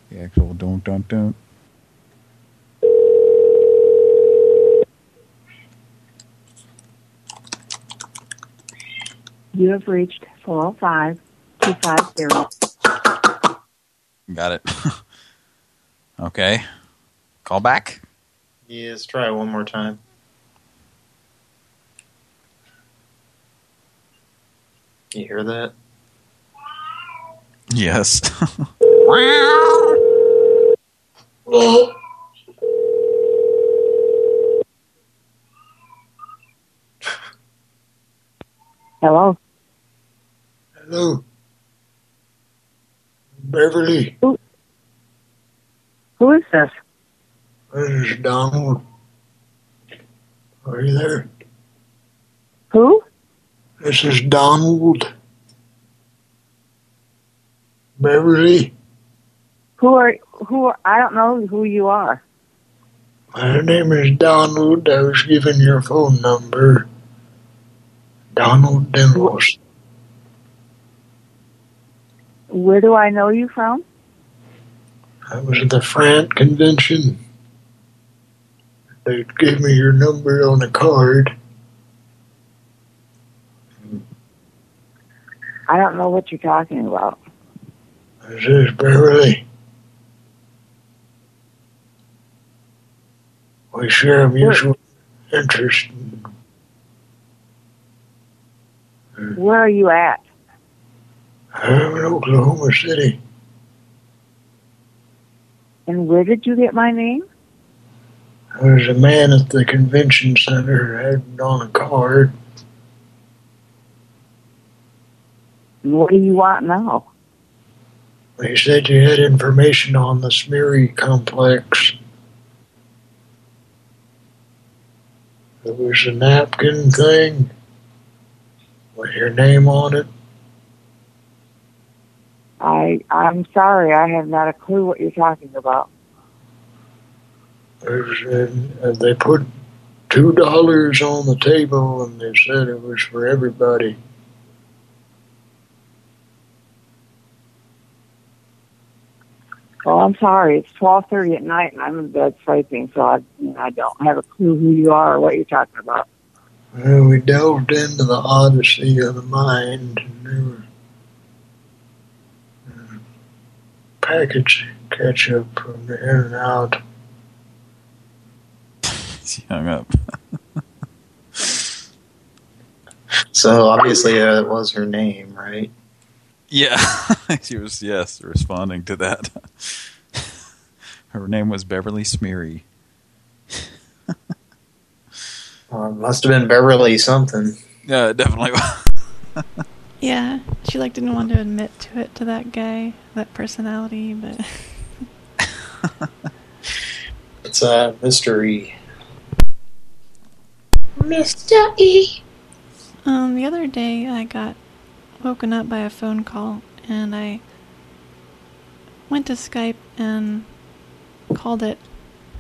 the actual don't don't don't. You have reached 405 250. Got it. okay. Call back. Yes, try one more time. You hear that? Yes. Hello? Hello. Beverly. Who, who is this? This is Donald. Are you there? Who? This is Donald. Beverly. Who are, who are, I don't know who you are. My name is Donald. I was given your phone number. Donald Denlos. Where do I know you from? I was at the Frant convention. They gave me your number on a card. I don't know what you're talking about. This is Beverly. We share a mutual interest. Where are you at? I'm in Oklahoma City. And where did you get my name? There was a man at the convention center had on a card. And what do you want now? They said you had information on the Smeary complex. It was a napkin thing with your name on it. I I'm sorry, I have not a clue what you're talking about. There's, uh, they put two dollars on the table and they said it was for everybody. Well, I'm sorry. It's twelve thirty at night, and I'm in bed sleeping, so I you know, I don't have a clue who you are or what you're talking about. Well, we delved into the odyssey of the mind and there was uh, package ketchup from the in and out. He hung up. So obviously uh, that was her name, right? Yeah, she was, yes, responding to that. Her name was Beverly Smeary. Uh, must have been Beverly something. Yeah, it definitely Yeah, she like didn't want to admit to it to that guy, that personality, but It's a mystery. Mr. E. Um, the other day I got woken up by a phone call and I went to Skype and called it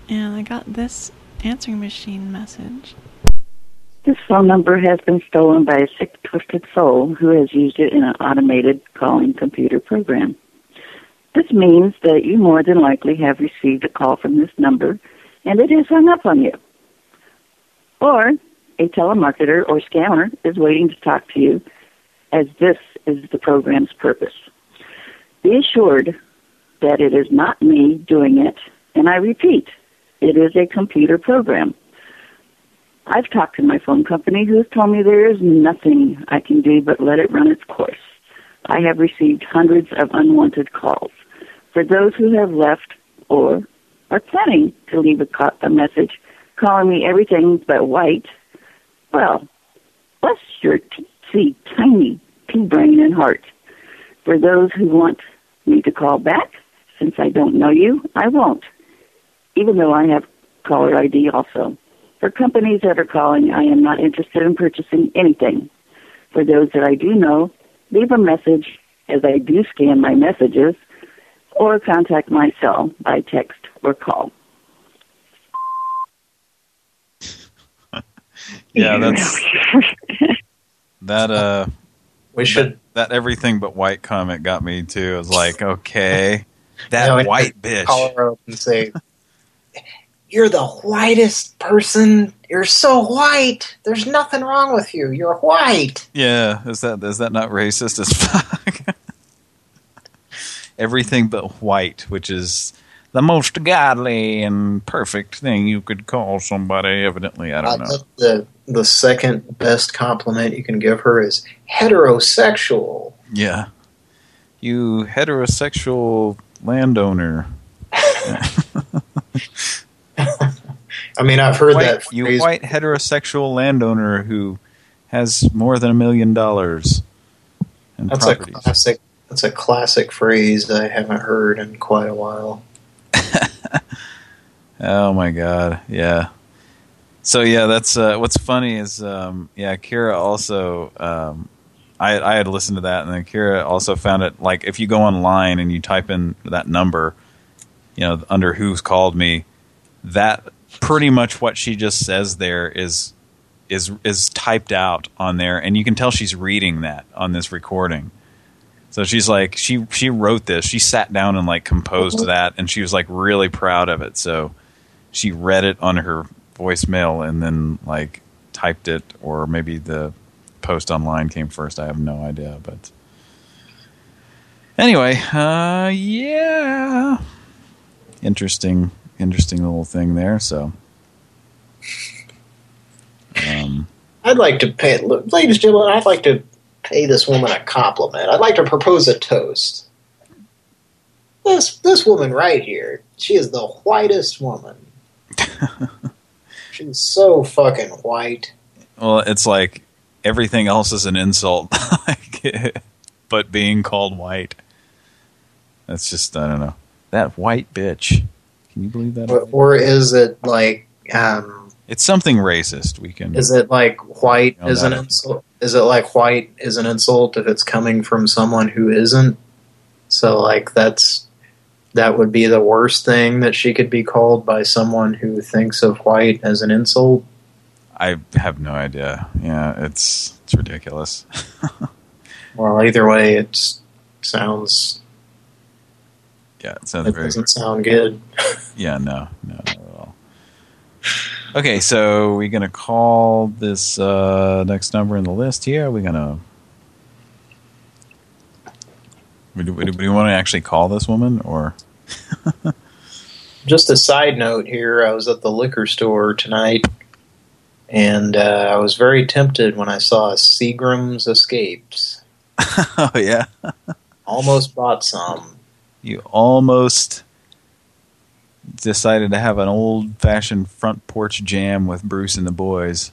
and I got this answering machine message. This phone number has been stolen by a sick, twisted soul who has used it in an automated calling computer program. This means that you more than likely have received a call from this number and it has hung up on you. Or a telemarketer or scammer is waiting to talk to you as this is the program's purpose. Be assured that it is not me doing it, and I repeat, it is a computer program. I've talked to my phone company who has told me there is nothing I can do but let it run its course. I have received hundreds of unwanted calls. For those who have left or are planning to leave a, co- a message calling me everything but white, well, bless your teensy tiny pea brain and heart. For those who want me to call back, since I don't know you, I won't, even though I have caller ID also. For companies that are calling, I am not interested in purchasing anything. For those that I do know, leave a message as I do scan my messages or contact my cell by text or call. Yeah, that's that. Uh, we should that, that everything but white comment got me too. I was like, okay, that Yeah, we white bitch. Call her up and say, "You're the whitest person. You're so white. There's nothing wrong with you. You're white." Yeah, is that is that not racist as fuck? everything but white, which is the most godly and perfect thing you could call somebody. Evidently, I don't I know. the the second best compliment you can give her is heterosexual. Yeah, you heterosexual landowner. I mean, I've heard white, that You phrase- white heterosexual landowner who has more than a million dollars in That's a classic. That's a classic phrase I haven't heard in quite a while. Oh my god, yeah. So yeah, that's uh, what's funny is um, yeah, Kira also um, I I had listened to that and then Kira also found it like if you go online and you type in that number, you know, under who's called me, that pretty much what she just says there is is is typed out on there and you can tell she's reading that on this recording. So she's like she she wrote this. She sat down and like composed that and she was like really proud of it. So she read it on her voicemail and then like typed it or maybe the post online came first. I have no idea, but anyway, uh yeah. Interesting interesting little thing there, so um I'd like to pay, ladies and gentlemen, I'd like to pay this woman a compliment. I'd like to propose a toast. This this woman right here, she is the whitest woman. She's so fucking white. Well, it's like everything else is an insult, but being called white. That's just I don't know. That white bitch. Can you believe that? Or, or is it like, um, It's something racist. We can. is it like white No, is an insult? Is it like white is an insult if it's coming from someone who isn't? So like that's that would be the worst thing that she could be called by someone who thinks of white as an insult. I have no idea. Yeah, it's it's ridiculous. Well, either way, it sounds Yeah, it sounds it very. doesn't sound good. Yeah, no, no, not at all. Okay, so we're gonna call this uh, next number in the list here. We're gonna. Do, do, do we want to actually call this woman, or Just a side note here, I was at the liquor store tonight, and uh, I was very tempted when I saw Seagram's Escapes. oh yeah, Almost bought some. you almost decided to have an old-fashioned front porch jam with Bruce and the boys?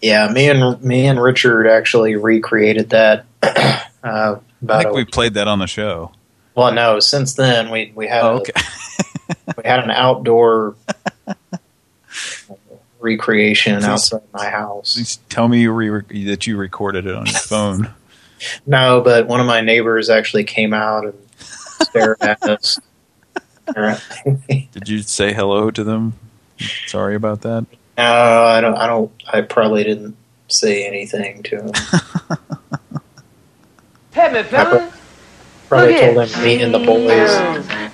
Yeah, me and me and Richard actually recreated that. uh, I think we played that on the show. well, no, since then we we had Oh, a- we had an outdoor recreation outside my house. Tell me you re that you recorded it on your phone. No, but one of my neighbors actually came out and stared at us. Did you say hello to them? Sorry about that. No, I don't. I don't. I probably didn't say anything to him. Hey, me fella. probably Look told him me and the boys.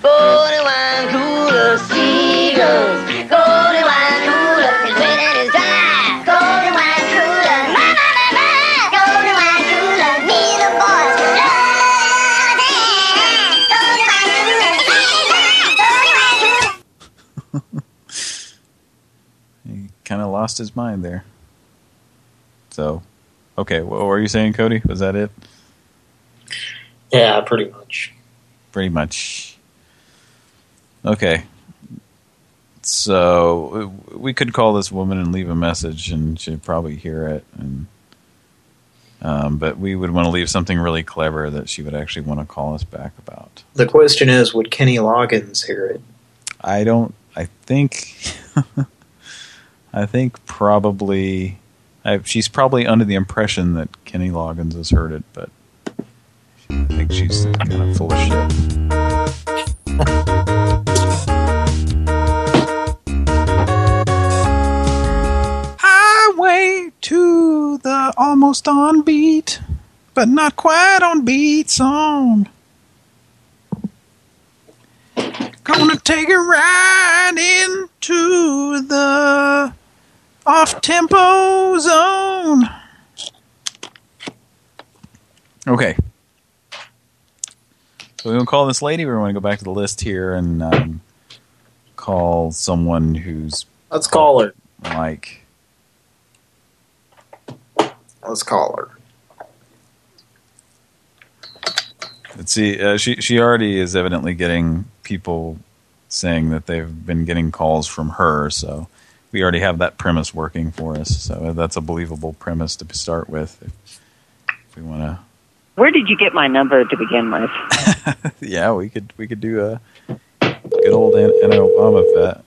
Golden wine cooler, seagulls. Golden wine cooler, it's when it is dry. Golden wine cooler, ma ma ma ma. Golden wine cooler, me and the boys will love it. Golden wine cooler, golden wine cooler. He kind of lost his mind there. So, okay, what were you saying, Cody? Was that it? Yeah, pretty much. Pretty much. Okay. So we could call this woman and leave a message, and she'd probably hear it. And um, but we would want to leave something really clever that she would actually want to call us back about. The question is, would Kenny Loggins hear it? I don't. I think. I think probably. I, she's probably under the impression that Kenny Loggins has heard it, but I think she's kind of full of shit. Highway to the almost on beat, but not quite on beat song. Gonna take a ride into the off-tempo zone. Okay. So we want to call this lady, or we want to go back to the list here and um, call someone who's Let's call her. like Let's call her. Let's see. Uh, she she already is evidently getting people saying that they've been getting calls from her. So we already have that premise working for us. So that's a believable premise to start with. If, if we want Where did you get my number to begin with? yeah, we could we could do a good old Anna Anna Obama vet.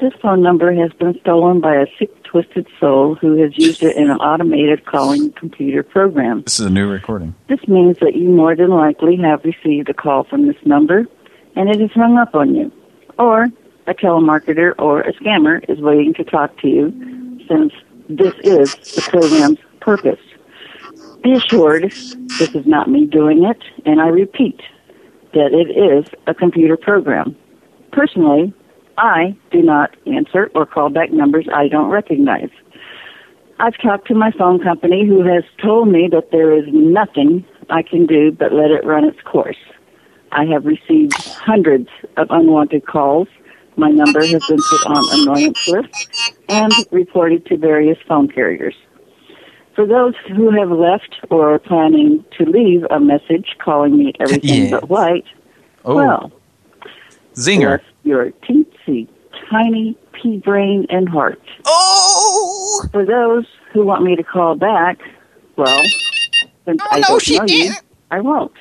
This phone number has been stolen by a sick, twisted soul who has used it in an automated calling computer program. This is a new recording. This means that you more than likely have received a call from this number and it has hung up on you. Or a telemarketer or a scammer is waiting to talk to you since this is the program's purpose. Be assured this is not me doing it, and I repeat that it is a computer program. Personally, I do not answer or call back numbers I don't recognize. I've talked to my phone company who has told me that there is nothing I can do but let it run its course. I have received hundreds of unwanted calls. My number has been put on annoyance lists and reported to various phone carriers. For those who have left or are planning to leave a message calling me everything Yeah. but white, Oh. well, Zinger. your teensy tiny pea brain, and heart. Oh! For those who want me to call back, well, since oh, I no, don't she know you, didn't. I won't.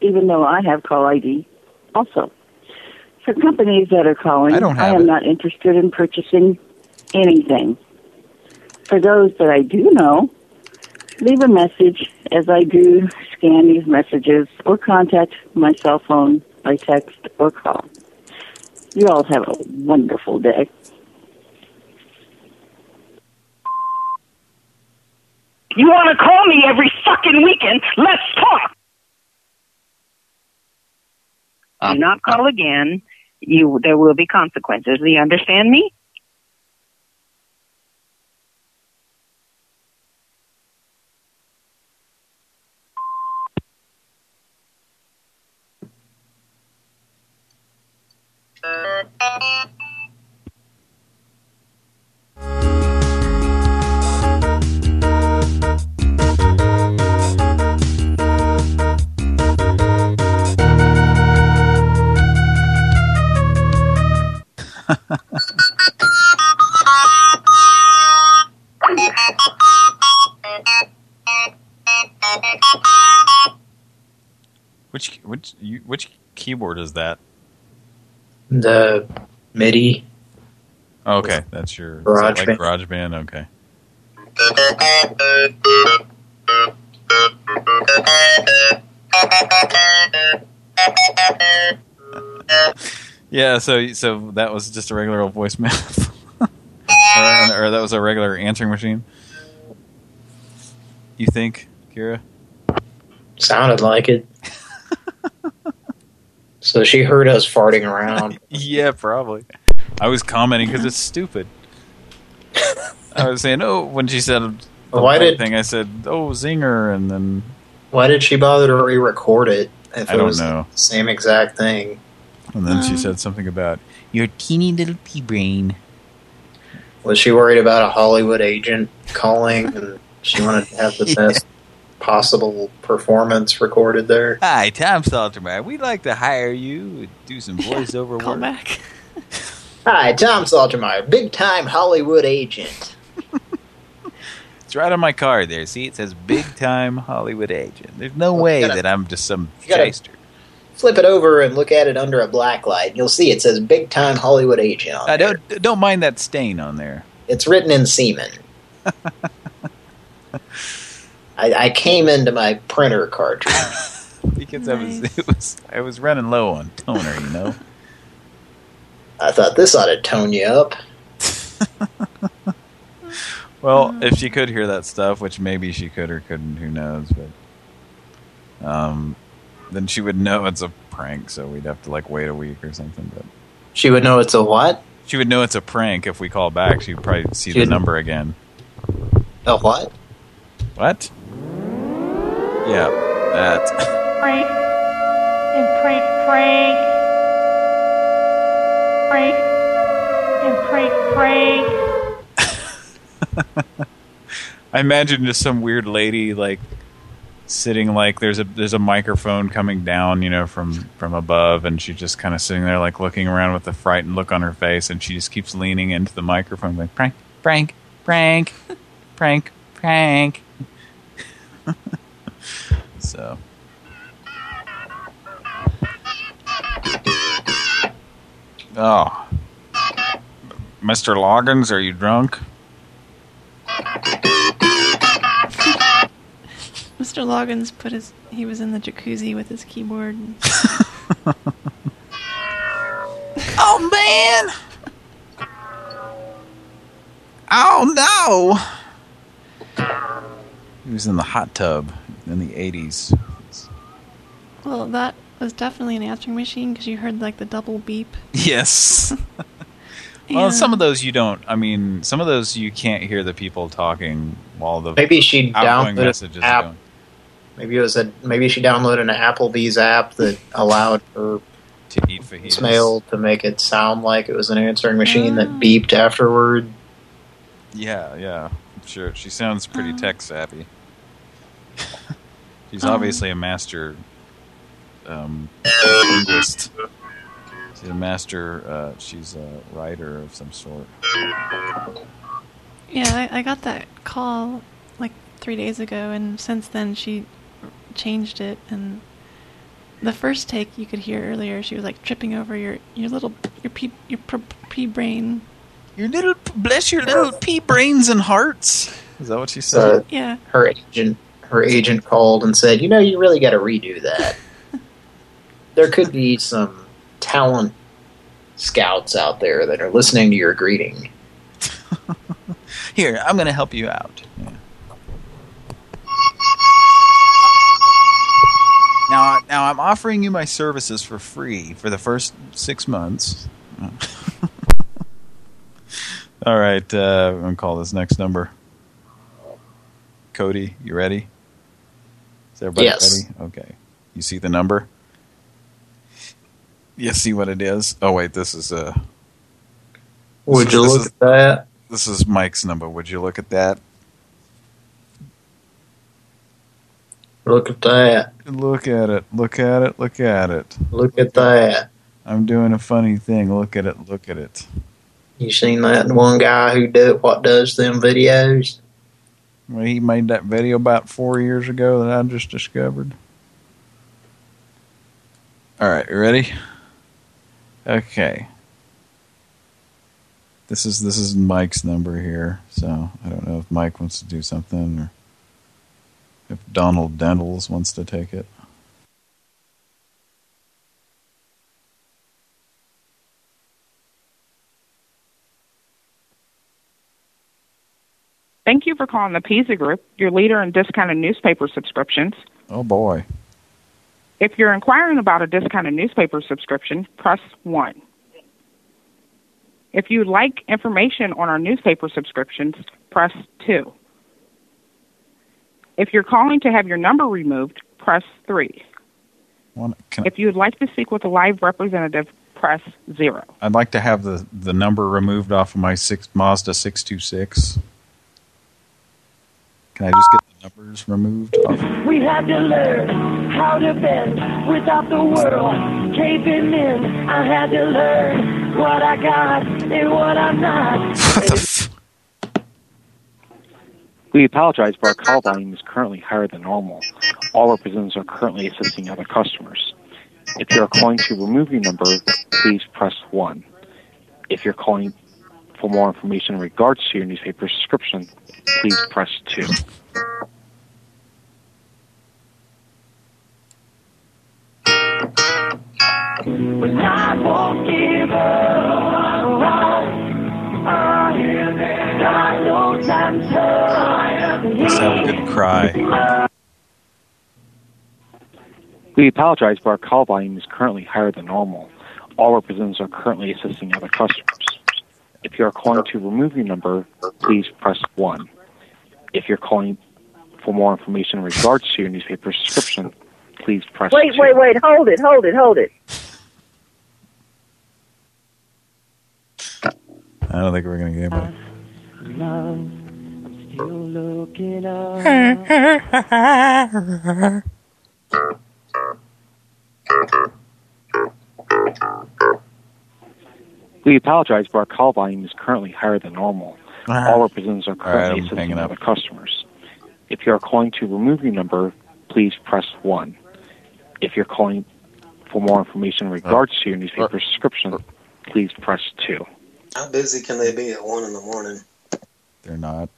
Even though I have call ID also. For companies that are calling, I don't have am it. not interested in purchasing anything. For those that I do know, leave a message as I do scan these messages or contact my cell phone by text or call. You all have a wonderful day. You want to call me every fucking weekend? Let's talk. Uh, do not call uh, again. You, there will be consequences. Do you understand me? Which which you, which keyboard is that? The MIDI. Okay, that's your is Garage that like Band. GarageBand. Okay. Yeah, so so that was just a regular old voicemail, or, or that was a regular answering machine. You think, Kira? Sounded like it. so she heard us farting around. yeah, probably. I was commenting because it's stupid. I was saying, oh, when she said the Why did- thing, I said, oh, zinger, and then Why did she bother to re-record it if I it don't was know. the same exact thing? And then she Um, said something about your teeny little pea brain. Was she worried about a Hollywood agent calling and she wanted to have the Yeah. best possible performance recorded there? Hi, Tom Saltermeyer. We'd like to hire you and do some voiceover Call work. back. Hi, Tom Saltermeyer, big-time Hollywood agent. It's right on my card there. See, it says big time Hollywood agent. There's no Well, way gotta- that I'm just some you gotta- shyster. Flip it over and look at it under a black light. You'll see it says big-time Hollywood agent on I there. don't don't mind that stain on there. It's written in semen. I, I came into my printer cartridge. Because I was it was I was running low on toner, you know. I thought this ought to tone you up. Well, if she could hear that stuff, which maybe she could or couldn't, who knows, but um then she would know it's a prank, so we'd have to like wait a week or something, but She would know it's a what? she would know it's a prank if we call back. She'd probably see the She'd- number again. A what? What? Yeah, that. Prank. And prank, prank. Prank. And prank, prank. I imagine just some weird lady like sitting like there's a there's a microphone coming down, you know, from from above, and she's just kind of sitting there like looking around with a frightened look on her face, and she just keeps leaning into the microphone like prank, prank, prank, prank, prank. so. Oh. Mr. Loggins, are you drunk? Mr. Loggins put his he was in the jacuzzi with his keyboard. and- Oh man! Oh no! He was in the hot tub in the 80s. well, that was definitely an answering machine because you heard like the double beep. Yes. well, some of those you don't. I mean, some of those you can't hear the people talking while the Maybe she outgoing downloaded messages an are app. going. Maybe it was a maybe she downloaded an Applebee's app that allowed her to eat fajitas. mail to make it sound like it was an answering machine Oh. that beeped afterward. Yeah, yeah, I'm sure. She sounds pretty Oh. tech savvy. She's Oh. obviously a master um, linguist. She's a master. Uh, she's a writer of some sort. Yeah, I, I got that call like three days ago, and since then she changed it. And the first take you could hear earlier, she was like tripping over your your little your pea your pea brain. Your little bless your little pea brains and hearts. Is that what she said? Uh, yeah. Her agent, her agent called and said, "You know, you really got to redo that. there could be some talent scouts out there that are listening to your greeting." Here, I'm going to help you out. Yeah. Now, now I'm offering you my services for free for the first six months. All right, uh, I'm going to call this next number. Cody, you ready? Is everybody Yes. ready? Okay. You see the number? You see what it is? Oh, wait, this is uh Would this you is- look at that? This is Mike's number. Would you look at that? Look at that. Look at it. Look at it. Look at it. Look at that. I'm doing a funny thing. Look at it. Look at it. You seen that one guy who do what does them videos? Well, he made that video about four years ago that I just discovered. All right, you ready? Okay. This is this is Mike's number here, so I don't know if Mike wants to do something or if Donald Dentals wants to take it. Thank you for calling the Pisa Group, your leader in discounted newspaper subscriptions. Oh boy. If you're inquiring about a discounted newspaper subscription, press 1. If you'd like information on our newspaper subscriptions, press 2. If you're calling to have your number removed, press 3. One, can, If you would like to speak with a live representative, press 0. I'd like to have the the number removed off of my six Mazda 626. Can I just get the numbers removed off? We had to learn how to bend without the world caving in. I had to learn what I got and what I'm not. We apologize, but our call volume is currently higher than normal. All representatives are currently assisting other customers. If you are calling to remove your number, please press 1. If you're calling for more information in regards to your newspaper subscription, please press 2. But I won't give up. Let's have a good cry. We apologize, but our call volume is currently higher than normal. All representatives are currently assisting other customers. If you are calling to remove your number, please press 1. If you're calling for more information in regards to your newspaper subscription, please press Wait, 2. wait, wait. Hold it, hold it, hold it. I don't think we're gonna get it. love. I'm still looking up. We apologize, but our call volume is currently higher than normal. Ah. All representatives are currently I'm assisting other customers. If you are calling to remove your number, please press 1. If you're calling for more information in uh, regards to your uh, newspaper subscription, uh, please press 2. How busy can they be at one in the morning? They're not.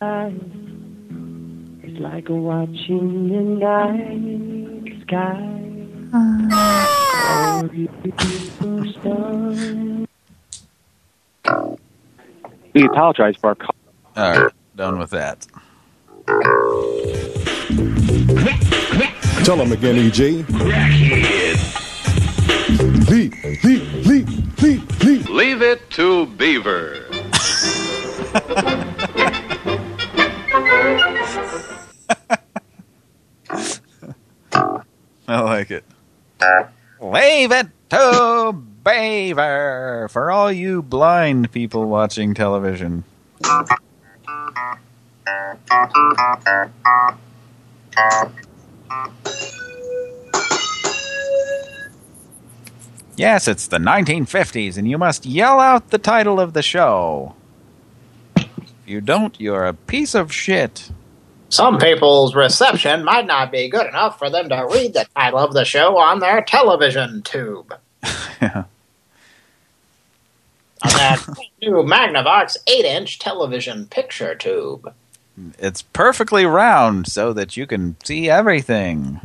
Um, it's like watching the night sky. We apologize, for our call. All right, done with that. Tell them again, EJ. Leap. Leave it to Beaver. I like it. Leave it to Beaver for all you blind people watching television. Yes, it's the 1950s, and you must yell out the title of the show. If you don't, you're a piece of shit. Some people's reception might not be good enough for them to read the title of the show on their television tube. Yeah. On that new Magnavox 8-inch television picture tube. It's perfectly round so that you can see everything.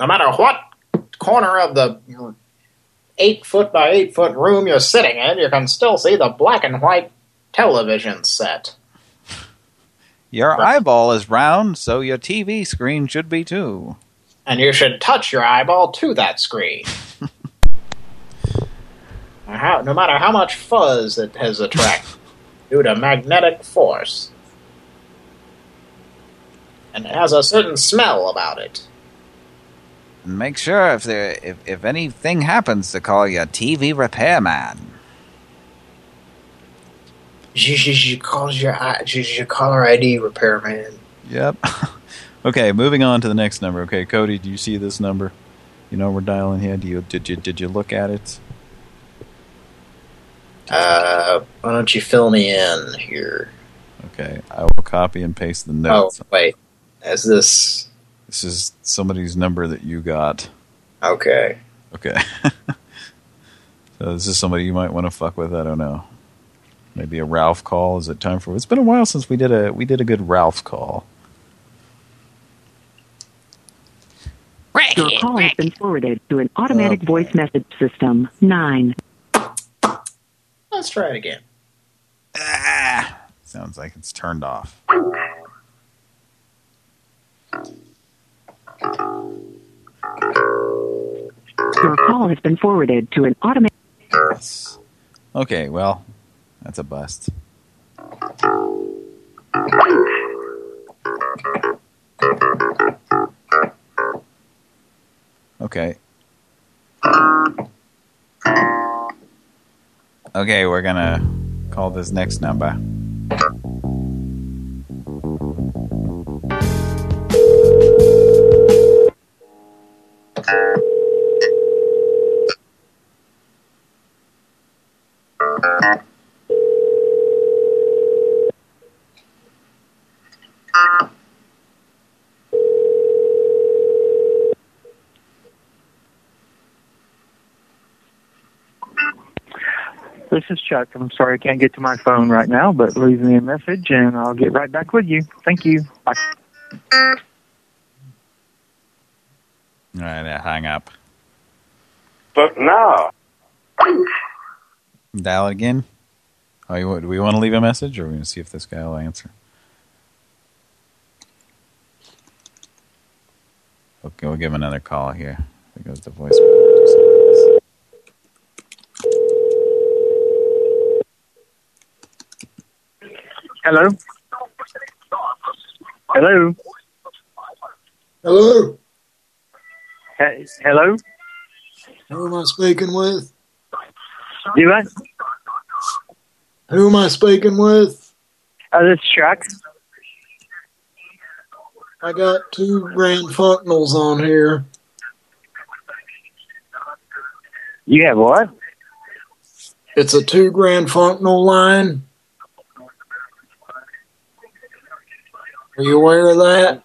No matter what corner of the eight foot by eight foot room you're sitting in, you can still see the black and white television set. Your eyeball is round, so your TV screen should be too. And you should touch your eyeball to that screen. how, no matter how much fuzz it has attracted due to magnetic force. And it has a certain smell about it. And make sure if there if, if anything happens to call your TV repairman. She, she, she calls your she, she call her ID repairman. Yep. okay, moving on to the next number. Okay, Cody, do you see this number? You know we're dialing here. Do you did you did you look at it? Uh, why don't you fill me in here? Okay, I will copy and paste the notes. Oh, wait. Is this... This is somebody's number that you got. Okay. Okay. so this is somebody you might want to fuck with. I don't know. Maybe a Ralph call. Is it time for? It's been a while since we did a we did a good Ralph call. Your call has been forwarded to an automatic voice message system. Nine. Let's try it again. Ah, Sounds like it's turned off. Your call has been forwarded to an automated... automatic. Okay, well, that's a bust. Okay. Okay, we're gonna call this next number. This is Chuck. I'm sorry I can't get to my phone right now, but leave me a message and I'll get right back with you. Thank you. Bye. All right, uh, hang up. But now, Dial it again. Oh, you, do we want to leave a message, or are we going to see if this guy will answer? Okay, we'll give him another call here. There goes the voicemail. Hello? Hello? Hello? He- hello? Who am I speaking with? You what? Who am I speaking with? Oh, this is Chuck. I got two Grand Funknals on here. You have what? It's a two Grand Funknal line. Are you aware of that?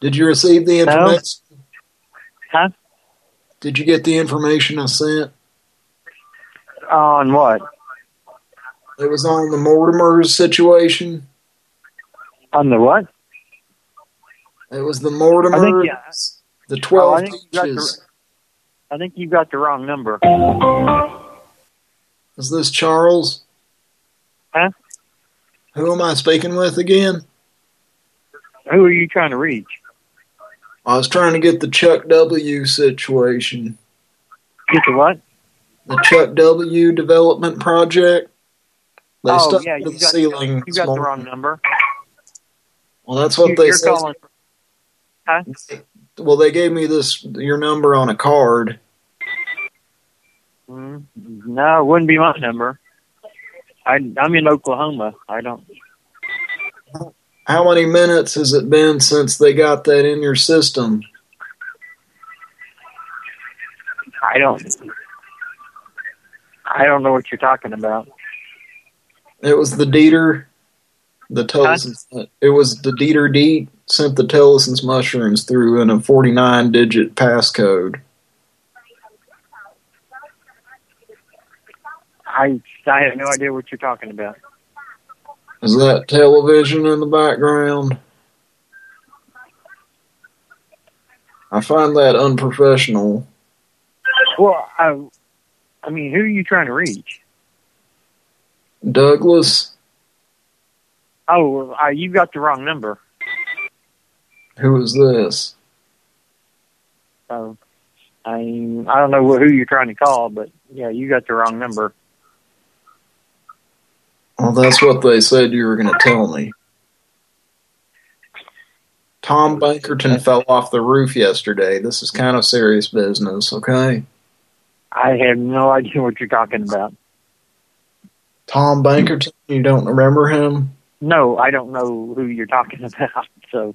Did you receive the information? Huh? Did you get the information I sent? On what? It was on the Mortimer's situation. On the what? It was the Mortimer. I think, yeah. The Oh, 12 I think you got the- I think you got the wrong number. Is this Charles? Huh? Who am I speaking with again? Who are you trying to reach? I was trying to get the Chuck W situation. Get the what? The Chuck W development project. They oh, stuck yeah, to you the got, ceiling. you got the wrong number. Well, that's what You- they said. Huh? Well, they gave me this your number on a card. Mm, no, it wouldn't be my number. I, I'm in Oklahoma. I don't. How many minutes has it been since they got that in your system? I don't. I don't know what you're talking about. It was the Dieter, the Tellison's. It was the Dieter Deet sent the Tellison's mushrooms through in a 49-digit passcode. I I have no idea what you're talking about. Is that television in the background? I find that unprofessional. Well, I, I mean, who are you trying to reach? Douglas, Oh, uh, you got the wrong number. who is this? So, I I don't know who you're trying to call, but yeah, you got the wrong number. Well, that's what they said you were going to tell me. Tom Bankerton fell off the roof yesterday. This is kind of serious business, okay? I have no idea what you're talking about. Tom Bankerton, you don't remember him? No, I don't know who you're talking about. So,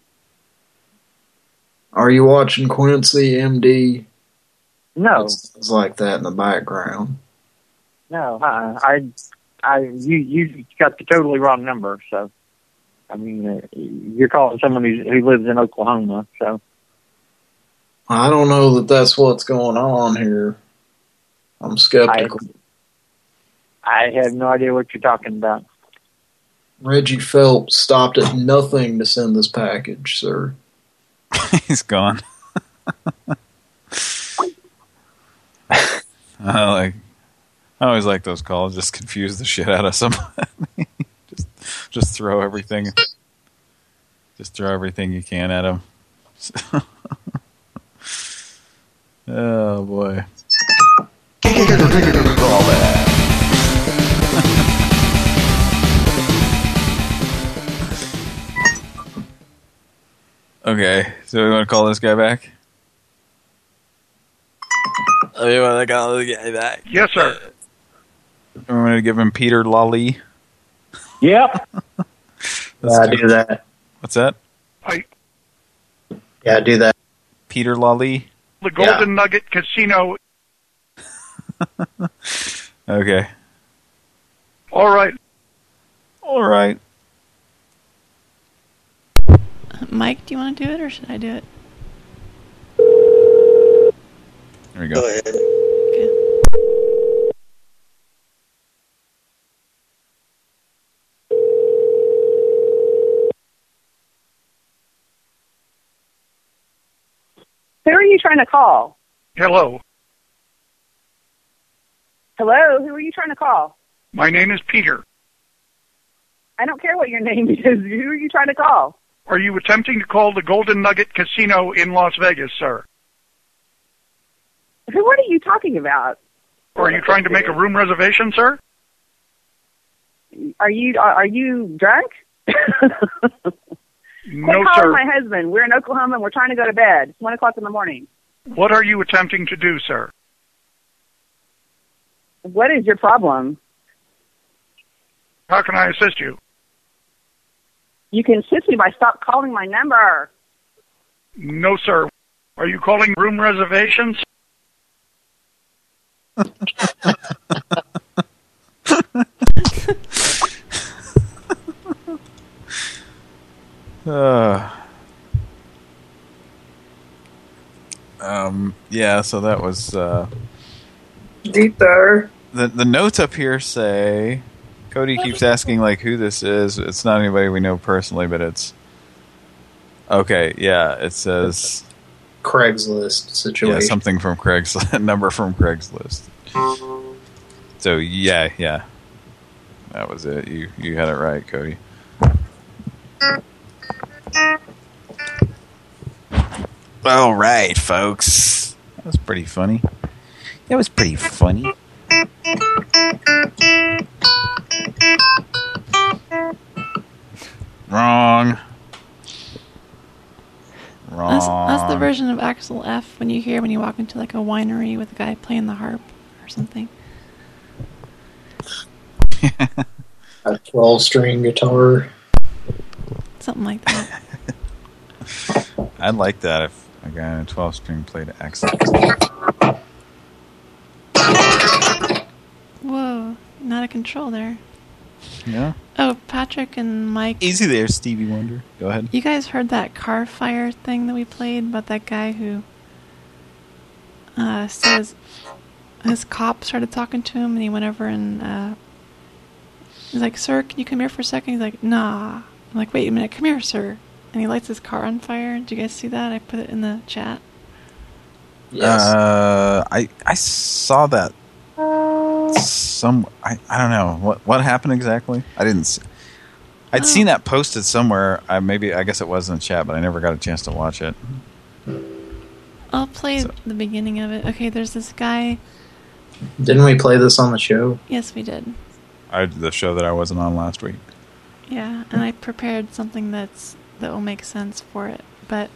Are you watching Quincy, MD? no, It's like that in the background. no, uh, I, I, you, you got the totally wrong number. So, I mean, uh, you're calling someone who, who lives in Oklahoma. So, I don't know that that's what's going on here. I'm skeptical. I have no idea what you're talking about. Reggie Phelps stopped at nothing to send this package, sir. He's gone. I like. I always like those calls. Just confuse the shit out of somebody. just, just throw everything. Just throw everything you can at them. oh boy. Okay, so we want to call this guy back? Oh, you want to call this guy back? Yes, sir. Uh, We going to give him Peter Lally. Yep. Yeah, do that. What's that? I, Yeah, do that. Peter Lally. the Golden Nugget Casino. Okay. All right. All right. Mike, do you want to do it or should I do it? There we go. ahead. Who you trying to call? Hello. Hello, who are you trying to call? My name is Peter. I don't care what your name is. Who are you trying to call? Are you attempting to call the Golden Nugget Casino in Las Vegas, sir? Who? What are you talking about? Or are you trying to make a room reservation, sir? Are you are, are you drunk? Quit No, calling sir. my husband. We're in Oklahoma and we're trying to go to bed. It's one o'clock in the morning. What are you attempting to do, sir? What is your problem? How can I assist you? You can assist me by stop calling my number. No, sir. Are you calling room reservations? Uh, um, yeah, so that was, uh, Dieter. the, the notes up here say, Cody keeps asking, like, who this is. It's not anybody we know personally, but it's, okay, yeah, it says, Craigslist situation. yeah, something from Craigslist, number from Craigslist. So, yeah, yeah. That was it. You, you had it right, Cody. All right, folks. That was pretty funny. That was pretty funny. Wrong. Wrong. That's, that's the version of Axel F when you hear when you walk into like a winery with a guy playing the harp or something. A 12 string guitar. Something like that. I'd like that if I got a 12 string play to exit. Whoa, not a control there. Yeah. Oh, Patrick and Mike. Easy there, Stevie Wonder. Go ahead. You guys heard that car fire thing that we played about that guy who uh, says his cop started talking to him and he went over and uh, he's like, "Sir, can you come here for a second? He's like, "Nah." I'm like, "Wait a minute, come here, sir." And he lights his car on fire. Did you guys see that? I put it in the chat. Uh, I I saw that. Some I I don't know what what happened exactly. I didn't. See, I'd seen that posted somewhere. I maybe I guess it was in the chat, but I never got a chance to watch it. I'll play the beginning of it. Okay, there's this guy. Didn't we play this on the show? Yes, we did. I the show that I wasn't on last week. Yeah, and I prepared something that's that will make sense for it. But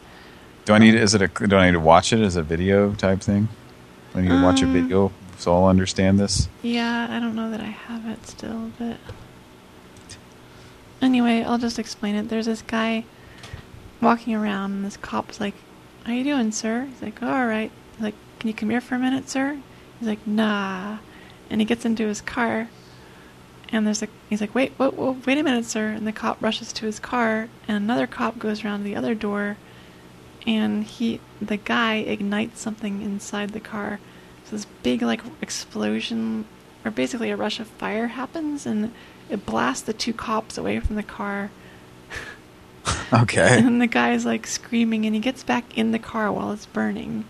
Do I need? Is it a? Do I need to watch it as a video type thing? Do I need to watch a Um, video so I'll understand this. yeah, I don't know that I have it still. But anyway, I'll just explain it. There's this guy walking around, and this cop's like, "How you doing, sir?" He's like, "All right." He's like, "Can you come here for a minute, sir?" He's like, "Nah," and he gets into his car. And there's a, he's like, wait, whoa, whoa, wait a minute, sir. And the cop rushes to his car, and another cop goes around to the other door, and he, the guy ignites something inside the car. So this big like explosion, or basically a rush of fire happens, and it blasts the two cops away from the car. Okay. And the guy's like screaming, and he gets back in the car while it's burning.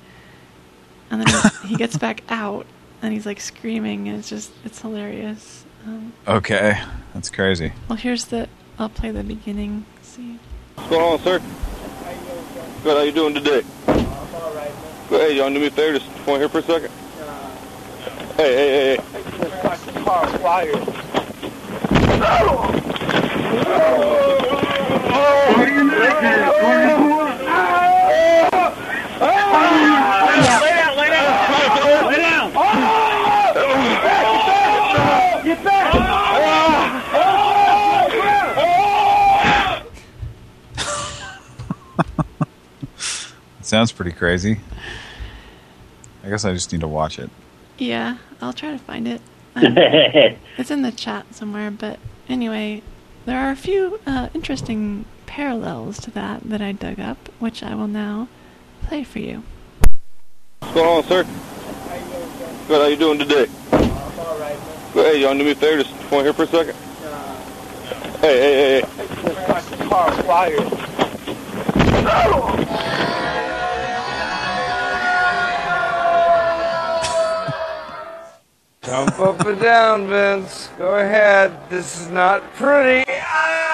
And then he, he gets back out, and he's like screaming, and it's just, it's hilarious. Um, Okay, that's crazy. well, here's the, I'll play the beginning. See. What's going on, sir? Good, how you doing today? I'm all right, Good, hey, y'all, to do me a favor? Just come here for a second. Hey, hey, hey, hey. car fire. Get sounds pretty crazy. I guess I just need to watch it. Yeah, I'll try to find it. Um, it's in the chat somewhere, but anyway, there are a few uh, interesting parallels to that that I dug up, which I will now play for you. What's going on, sir? Good, how you doing today? Good, hey, you want to do me a favor? Just come here for a second. Hey, hey, hey, hey. car fire. Jump up and down, Vince. Go ahead. This is not pretty. Ah!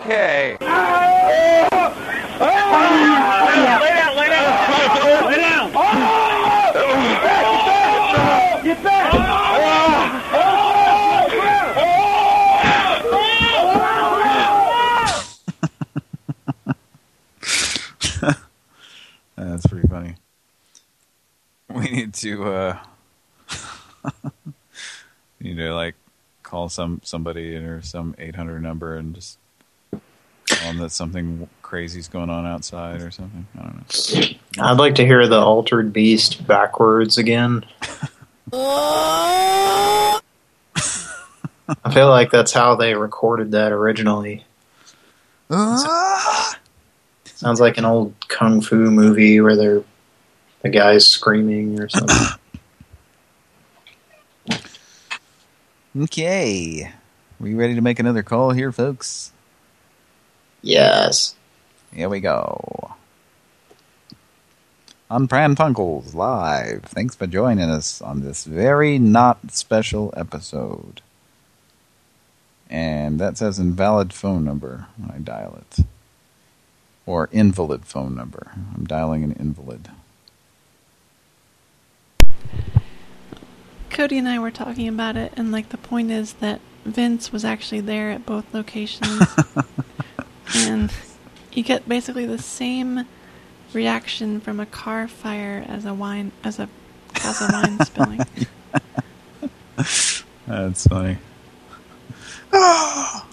Okay. Lay down, lay down. Lay down. Get back. That's pretty funny. We need to uh need to like call some somebody or some 800 number and just tell them that something crazy's going on outside or something. I don't know. I'd like to hear the Altered Beast backwards again. I feel like that's how they recorded that originally. Sounds like an old kung fu movie where they're the guy's screaming or something. Okay. Are you ready to make another call here, folks? Yes. Here we go. On Pran Funkels live. Thanks for joining us on this very not special episode. And that says invalid phone number when I dial it. Or invalid phone number. I'm dialing an invalid. Cody and I were talking about it, and like the point is that Vince was actually there at both locations, and you get basically the same reaction from a car fire as a wine as a glass of wine spilling. That's funny.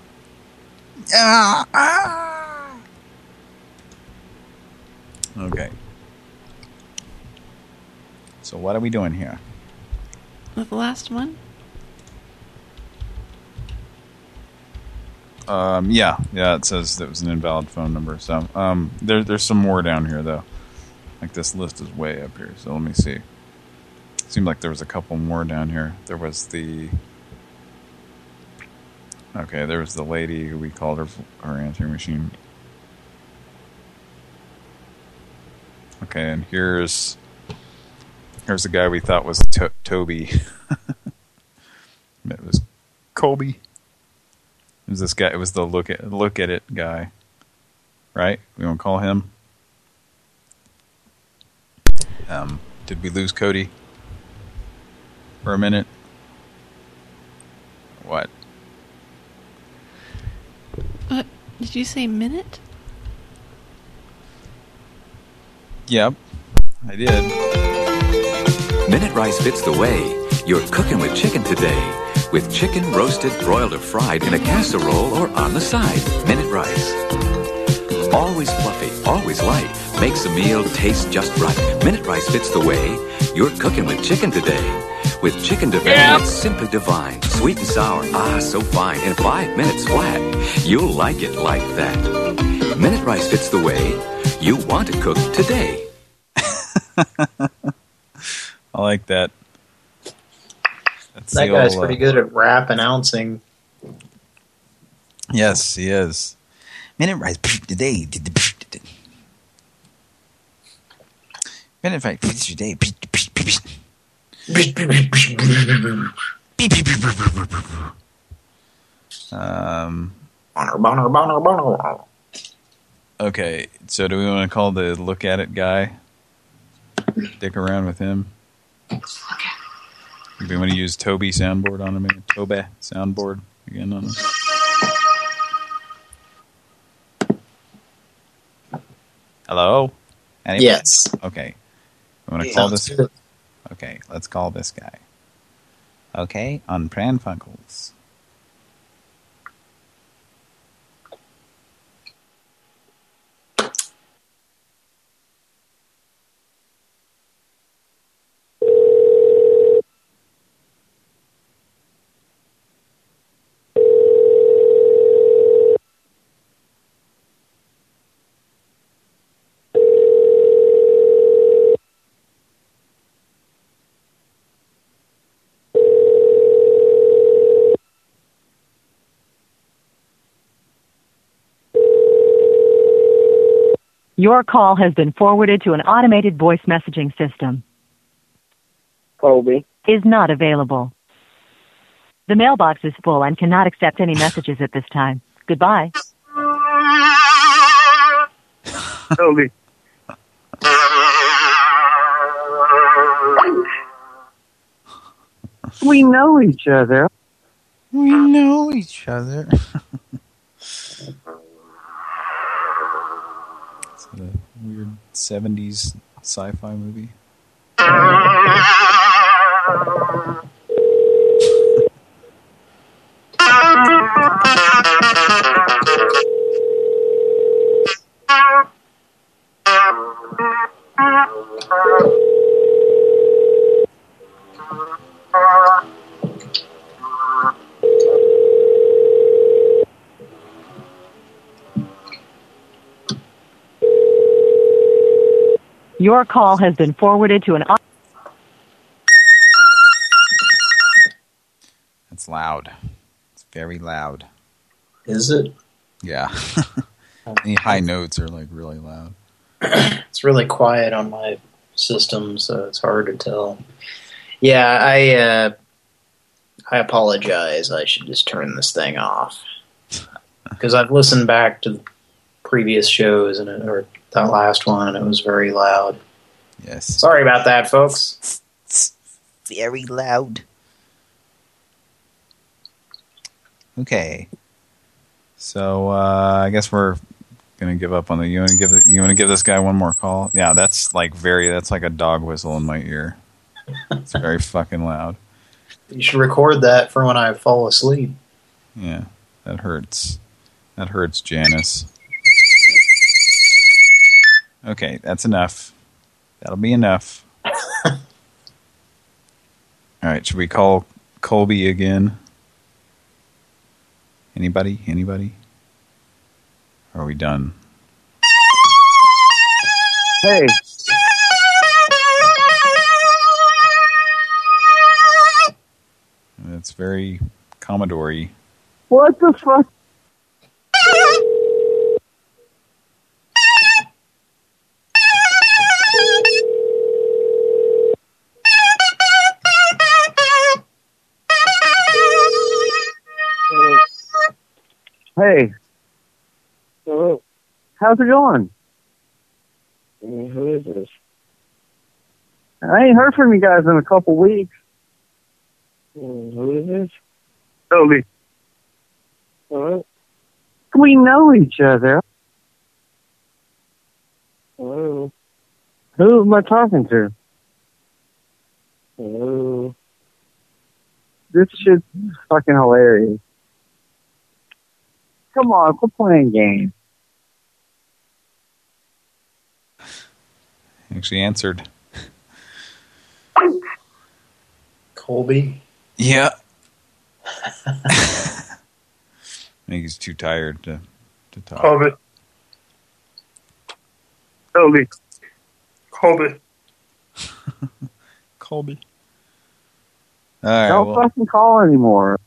Ah! Ah! Okay. So what are we doing here? With the last one? Um, yeah, yeah, it says that was an invalid phone number. So, um, there, there's some more down here though. Like this list is way up here. So let me see. Seemed like there was a couple more down here. There was the. Okay, there was the lady who we called her her answering machine. Okay, and here's here's the guy we thought was to Toby. it was Colby. It was this guy. It was the look at look at it guy, right? We want to call him. Um, did we lose Cody for a minute? What? What? Did you say minute? Yep, I did. Minute Rice fits the way. You're cooking with chicken today. With chicken roasted, broiled, or fried in a casserole or on the side. Minute Rice. Always fluffy, always light. Makes a meal taste just right. Minute Rice fits the way. You're cooking with chicken today. With chicken divine, Yep. it's simply divine. Sweet and sour, ah, so fine. In five minutes flat, you'll like it like that. Minute Rice fits the way you want to cook today. I like that. That's That guy's old, uh, pretty good at rap announcing. Yes, he is. Minute Rice today. Minute Rice today. Um. Bonner, bonner, bonner, bonner. Okay, so do we want to call the look at it guy? Dick around with him. Do we want to use Toby soundboard on him? again? Toby soundboard again on him. Hello. Anybody? Yes. Okay. I want to call this. do. Okay, let's call this guy. Okay, on Pran Your call has been forwarded to an automated voice messaging system. Colby. Is not available. The mailbox is full and cannot accept any messages at this time. Goodbye. Colby. we know each other. We know each other. 70s sci-fi movie. Your call has been forwarded to an au- It's loud. It's very loud. Is it? Yeah. Any high notes are like really loud. It's really quiet on my system, so it's hard to tell. Yeah, I uh, I apologize. I should just turn this thing off because I've listened back to previous shows and it, or that last one. It was very loud. Yes. Sorry about that, folks. Very loud. Okay. So uh, I guess we're gonna give up on the. You want to give you want to give this guy one more call? Yeah, that's like very. That's like a dog whistle in my ear. It's very fucking loud. You should record that for when I fall asleep. Yeah, that hurts. That hurts, Janice. Okay, that's enough. That'll be enough. All right, should we call Colby again? Anybody? Anybody? Or are we done? Hey. That's very Commodore-y. What the fuck? How's it going? Mm, Who is this? I ain't heard from you guys in a couple weeks. Mm, Who is this? Toby. Hello. We know each other. Hello. Who am I talking to? Hello. This shit's fucking hilarious. Come on, quit playing games. Actually answered. Colby. Yeah. I think he's too tired to to talk. Colby. Toby. Colby. Colby. All right, Don't well, fucking call anymore.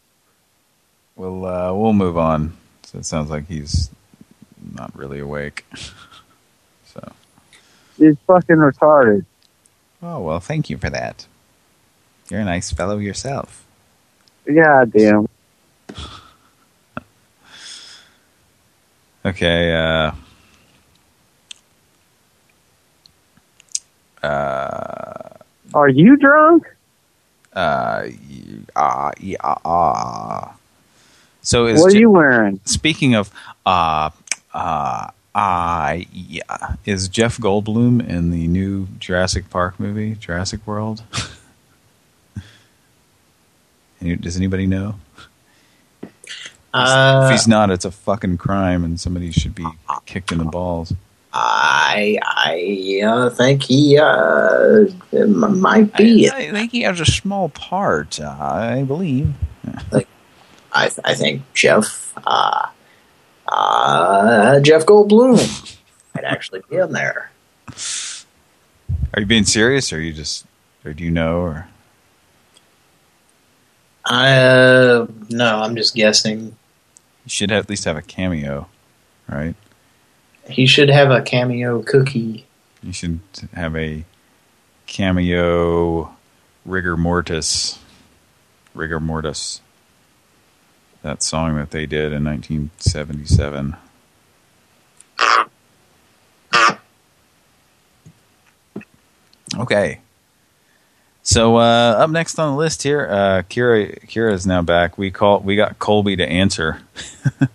we'll uh, we'll move on. So it sounds like he's not really awake. He's fucking retarded. Oh well, thank you for that. You're a nice fellow yourself. Yeah, damn. Okay. Uh, uh, Are you drunk? uh, ah, yeah, ah. So is What are you wearing? Speaking of uh, uh, uh, yeah, is Jeff Goldblum in the new Jurassic Park movie, Jurassic World? Does anybody know? Uh, if he's not, it's a fucking crime, and somebody should be kicked in the balls. I I uh, think he uh, might be. I, I think he has a small part. Uh, I believe. Like, I I think Jeff uh, uh, Jeff Goldblum might actually be in there. Are you being serious, or you just, or do you know, or Uh, no, I'm just guessing. you should at least have a cameo, right? He should have a cameo cookie. You should have a cameo rigor mortis. Rigor mortis. That song that they did in 1977. Okay. So uh, up next on the list here, uh, Kira Kira is now back. We call we got Colby to answer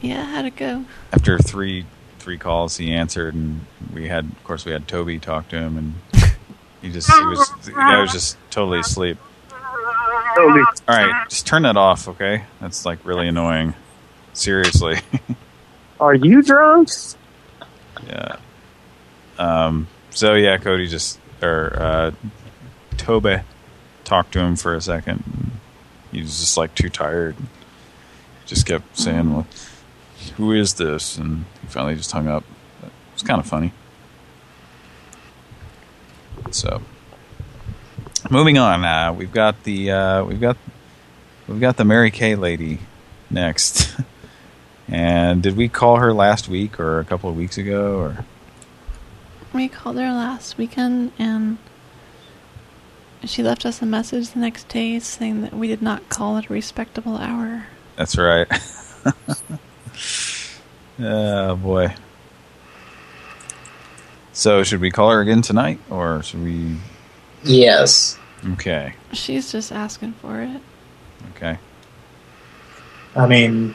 Yeah, how'd it go? after three three calls. He answered, and we had, of course, we had Toby talk to him, and he just he was guy was just totally asleep. All right, just turn that off, okay? That's like really annoying. Seriously. Are you drunk? Yeah. Um. So yeah, Cody just or uh, Tobe talked to him for a second. He was just like too tired. Just kept saying, "Well, who is this?" And he finally just hung up. It was kind of funny. So, moving on. Uh, we've got the uh, we've got we've got the Mary Kay lady next. and did we call her last week or a couple of weeks ago or? We called her last weekend and she left us a message the next day saying that we did not call at a respectable hour. That's right. oh boy. So should we call her again tonight, or should we? Yes. Okay. She's just asking for it. Okay. I mean,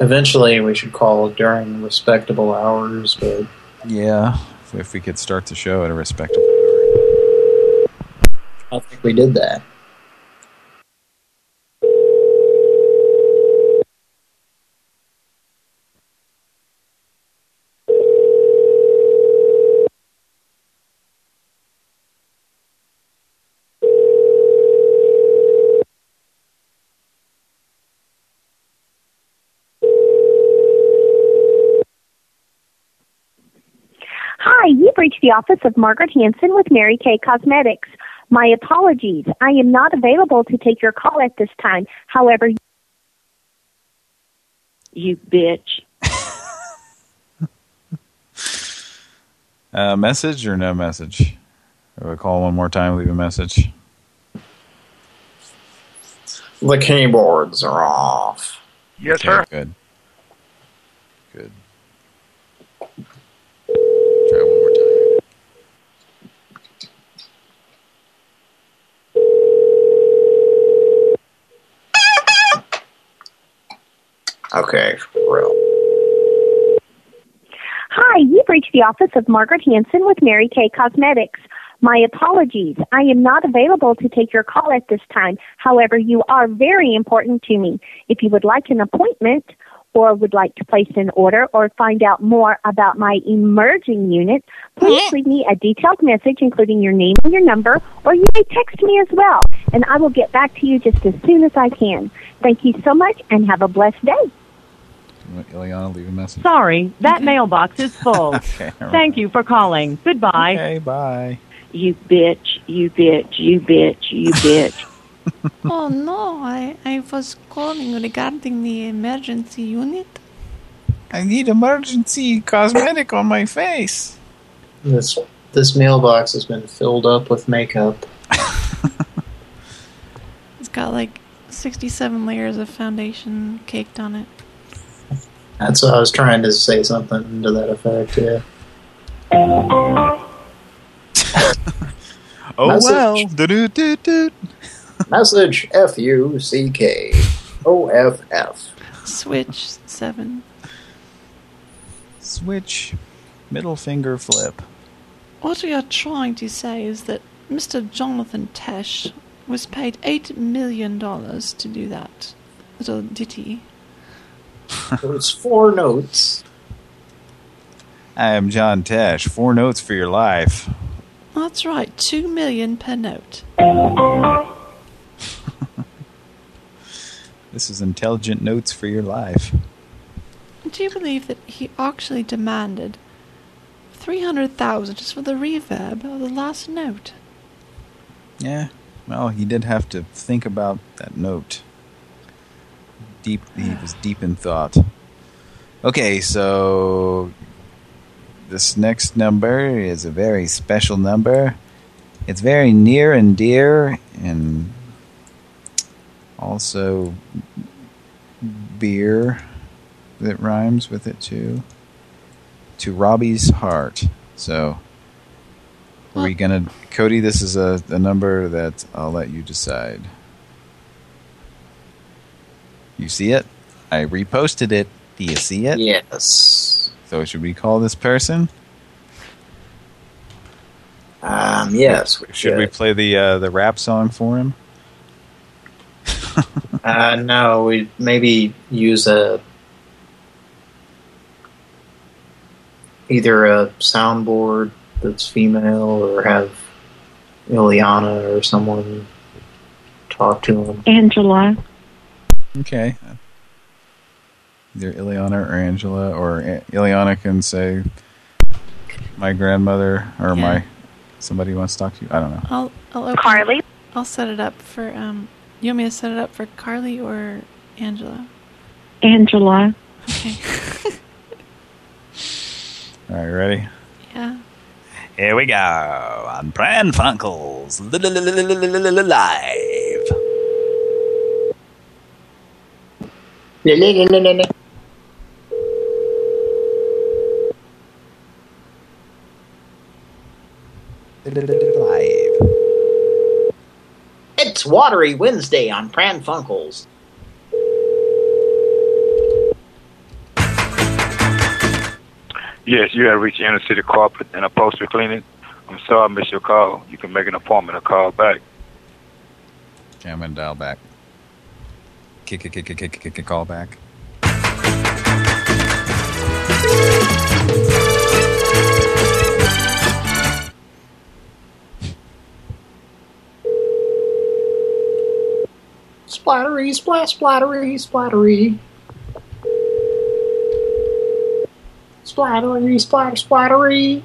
eventually we should call during respectable hours, but Yeah. If, if we could start the show at a respectable. hour. I think we did that. Hi, you've reached the office of Margaret Hanson with Mary Kay Cosmetics. My apologies. I am not available to take your call at this time. However, you bitch. Uh, message or no message? Or call one more time, leave a message. The keyboards are off. Yes, sir. Good. Good. Try one more time. Okay, for real. Hi, you've reached the office of Margaret Hanson with Mary Kay Cosmetics. My apologies. I am not available to take your call at this time. However, you are very important to me. If you would like an appointment or would like to place an order or find out more about my emerging unit, please leave me a detailed message including your name and your number, or you may text me as well, and I will get back to you just as soon as I can. Thank you so much and have a blessed day. You want Ileana, leave a message. Sorry, that mailbox is full. Okay, all right. Thank you for calling. Goodbye. Okay, bye. You bitch, you bitch, you bitch, you bitch. oh no, I, I was calling regarding the emergency unit. I need emergency cosmetic on my face. This this mailbox has been filled up with makeup. It's got like 67 layers of foundation caked on it. That's what I was trying to say something to that effect, yeah. Oh Message. well. Do-do-do-do. Message F U C K O F F. Switch 7. Switch. Middle finger flip. What we are trying to say is that Mr. Jonathan Tesh was paid $8 million to do that little ditty. There's four notes. I am John Tesh. Four notes for your life. That's right, 2 million per note. This is intelligent notes for your life. Do you believe that he actually demanded 300000 just for the reverb of the last note? Yeah. Well, he did have to think about that note. Deep. He was deep in thought. Okay, so this next number is a very special number. It's very near and dear, and also beer that rhymes with it too. To Robbie's heart. So, are we gonna, Cody? This is a, a number that I'll let you decide. You see it? I reposted it. Do you see it? Yes. So should we call this person? Um, yes. We Should we play the uh, the rap song for him? Uh, no, we maybe use a either a soundboard that's female or have Ileana or someone talk to him. Angela. Okay. Either Ileana or Angela, or Ileana can say, "My grandmother" or Yeah. "My somebody wants to talk to you." I don't know. I'll, I'll open Carly? I'll set it up for, um, you want me to set it up for Carly or Angela? Angela. Okay. All right, ready? Yeah. Here we go on Pran Funkels live. Live. It's Watery Wednesday on Pran Funkels. Yes, you have reached Inner City Carpet and Upholstery Cleaning. I'm sorry I missed your call. You can make an appointment or call back. Okay, I'm dial back. Kick, kick, kick, kick, kick, kick, kick, call back. Splattery, splat, splattery, splattery. Splattery, splatter, splattery.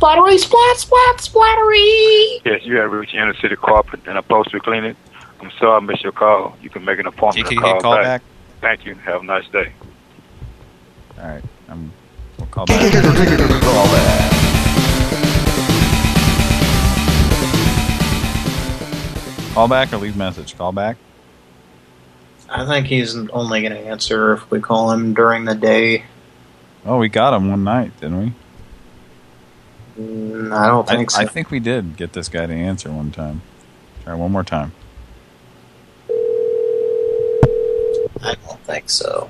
Splattery, splat, splat, splattery. Yes, you have reached inner city carpet and upholstery cleaning. I'm sorry I missed your call. You can make an appointment Can you call, call back. back? Thank you. Have a nice day. All right. Um, we'll call back. call back. Call back or leave message. Call back. I think he's only going to answer if we call him during the day. Oh, we got him one night, didn't we? Mm, I don't think so. I think we did get this guy to answer one time. Try one more time. I don't think so.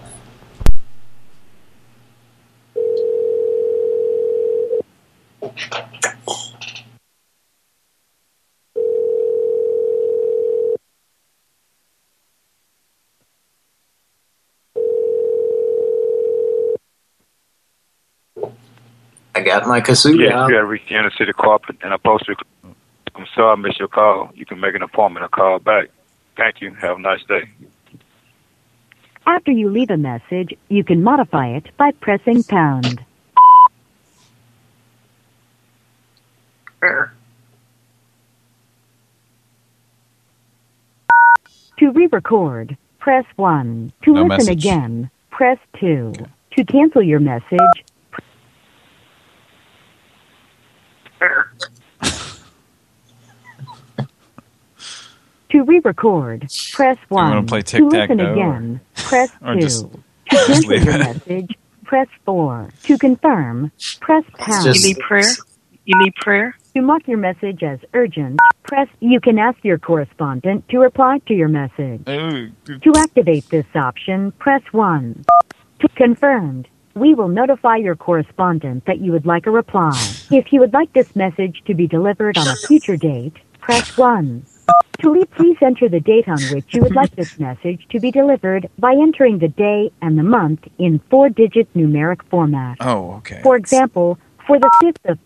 I got my kazoo Yes, out. you have reached inner city carpet and upholstery. cleaning. I'm sorry I missed your call. You can make an appointment or call back. Thank you. Have a nice day. After you leave a message, you can modify it by pressing pound. To re-record, press 1. To No listen message. again, press 2. To cancel your message, to re-record, press 1. wanna play listen tic-tac-toe or- again, press 2. just- to just cancel your message, press 4. To confirm, press pound. just- You need prayer? You need prayer? To mark your message as urgent, press you can ask your correspondent to reply to your message. To activate this option, press 1. To confirmed, we will notify your correspondent that you would like a reply. If you would like this message to be delivered on a future date, press 1. To please enter the date on which you would like this message to be delivered by entering the day and the month in four-digit numeric format. Oh, okay. For example, for the 5th of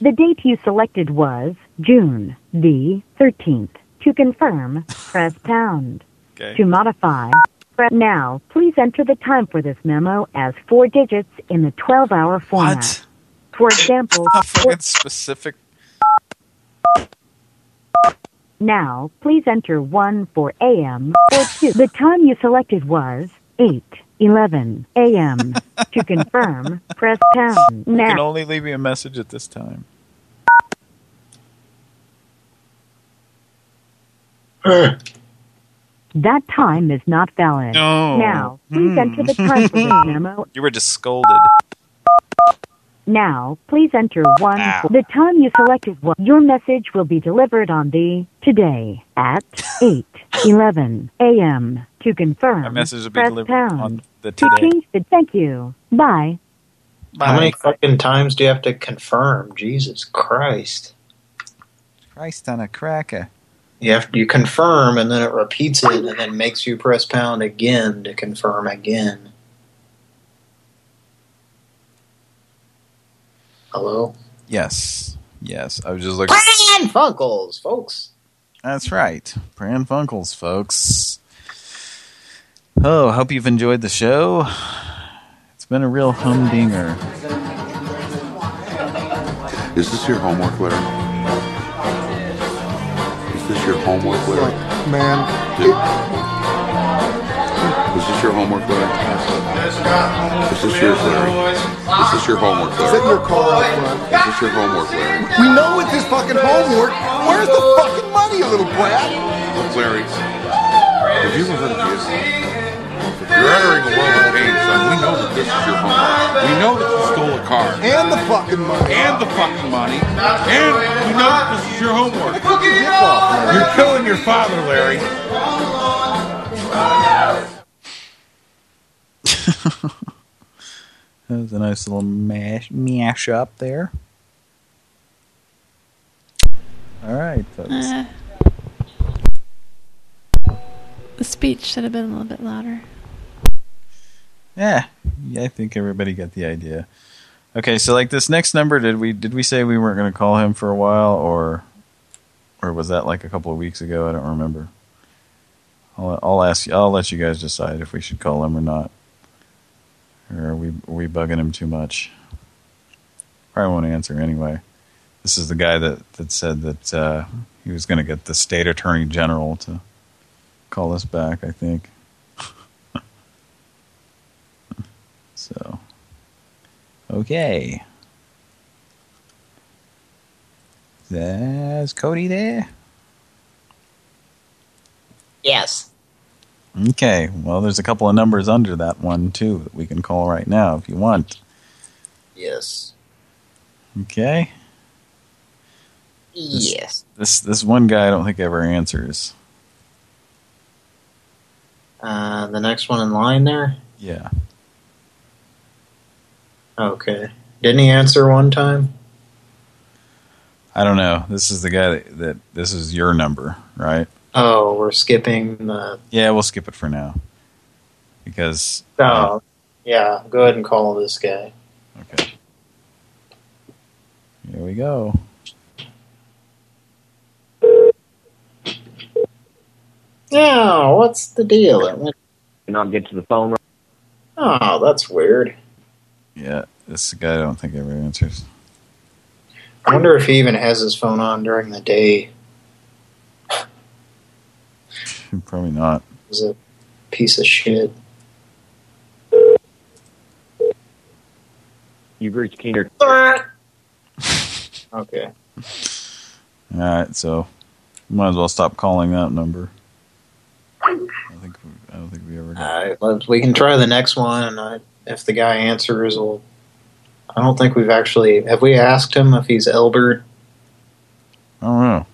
the date you selected was June the 13th. To confirm, press pound. Okay. To modify, press now. Please enter the time for this memo as four digits in the 12-hour format. What? For example, for- specific. Now please enter 1 for AM or 2. The time you selected was 8 11 AM. to confirm, press pound. You can Now, only leave me a message at this time. that time is not valid. No. Now, please enter the time for this memo hmm. You were just scolded. Now, please enter one. Ow. The time you selected. Was, your message will be delivered on the today at 8 11 a.m. To confirm, My message will be press delivered pound. on the To today. change the thank you. Bye. How many fucking times do you have to confirm? Jesus Christ. Christ on a cracker. You have you confirm and then it repeats it and then makes you press pound again to confirm again. Hello? Yes. Yes. I was just looking. Pran Funkels, folks. That's right. Pran Funkels, folks. Oh, I hope you've enjoyed the show. It's been a real humdinger. Is this your homework, Larry? Is this your homework, Larry? Man, Is this your homework, Larry? Is this yours, Larry? Is this your homework, is Larry? that your car out front? Is this your homework, Larry? We know it's his fucking homework. Where's the fucking money, you little brat? Look, Larry, have you ever heard of Vietnam? You're entering a world of pain, son. We know that this is your homework. We know that you stole a car. And the fucking money. And the fucking money. And we know that this is your homework. Get off, Larry. You're killing your father, Larry. That was a nice little mash mash up there. All right, folks. Uh, the speech should have been a little bit louder. Yeah, yeah, I think everybody got the idea. Okay, so like this next number, did we did we say we weren't going to call him for a while, or or was that like a couple of weeks ago? I don't remember. I'll I'll ask you. I'll let you guys decide if we should call him or not. Or are we, are we bugging him too much? Probably won't answer anyway. This is the guy that, that said that uh, he was going to get the state attorney general to call us back, I think. so, okay. There's Cody there? Yes. Okay, well, there's a couple of numbers under that one, too, that we can call right now if you want. Yes. Okay? This- Yes. This this one guy I don't think ever answers. Uh, the next one in line there? Yeah. Okay. Didn't he answer one time? I don't know. This is the guy that, that this is your number, right? Oh, we're skipping the... Yeah, we'll skip it for now. Because Oh, yeah. Go ahead and call this guy. Okay. Here we go. Yeah, what's the deal? It went... Not get to the phone. Oh, that's weird. Yeah, this guy I don't think ever answers. I wonder if he even has his phone on during the day. Probably not. He's a piece of shit. You've reached Keener. Okay. All right, so might as well stop calling that number. I don't think we, I don't think we ever. Alright, we can try the next one, and I, if the guy answers, we'll... I don't think we've actually... Have we asked him if he's Elbert? I don't know.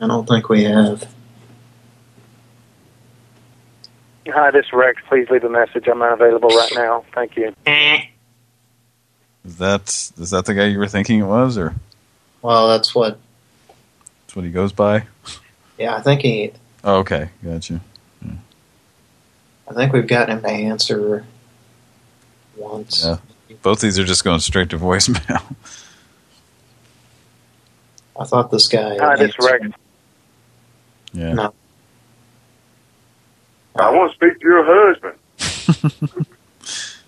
I don't think we have. Hi, this is Rex. Please leave a message. I'm unavailable right now. Thank you. Is that is that the guy you were thinking it was, or Well, that's what... that's what he goes by? Yeah, I think he... Oh, okay, gotcha. I think we've gotten him to answer once. Yeah, both these are just going straight to voicemail. I thought this guy... Hi, this is Rex. Yeah. No. I want to speak to your husband.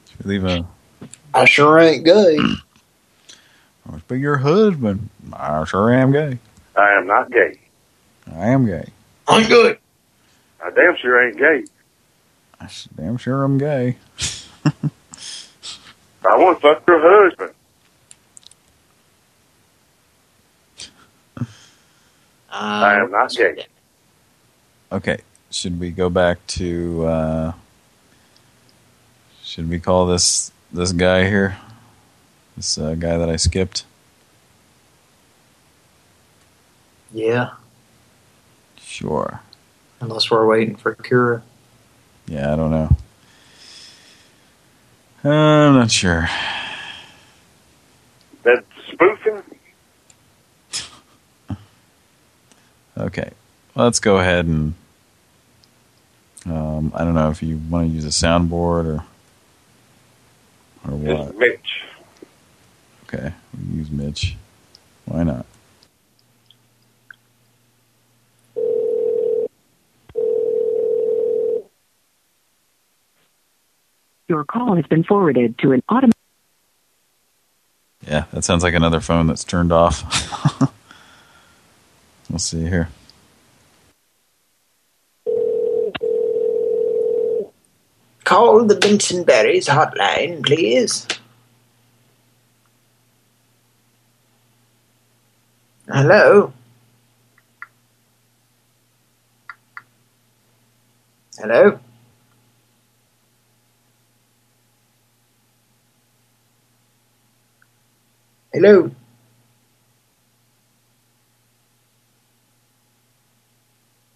Leave a. I sure ain't gay. But your husband. I sure am gay. I am not gay. I am gay. I'm good. I damn sure ain't gay. I s- damn sure I'm gay. I want to fuck your husband. I am not gay. Um, okay, should we go back to? uh Should we call this this guy here? This uh, guy that I skipped. Yeah, Sure. unless we're waiting for Kira. Yeah, I don't know. I'm not sure. that's spoofing? Okay, let's go ahead and. Um, I don't know if you want to use a soundboard or or what. It's Mitch. Okay, we can use Mitch. Why not? Your call has been forwarded to an automatic. Yeah, that sounds like another phone that's turned off. we'll see here. Call the Benson Berries hotline, please. Hello? Hello? Hello?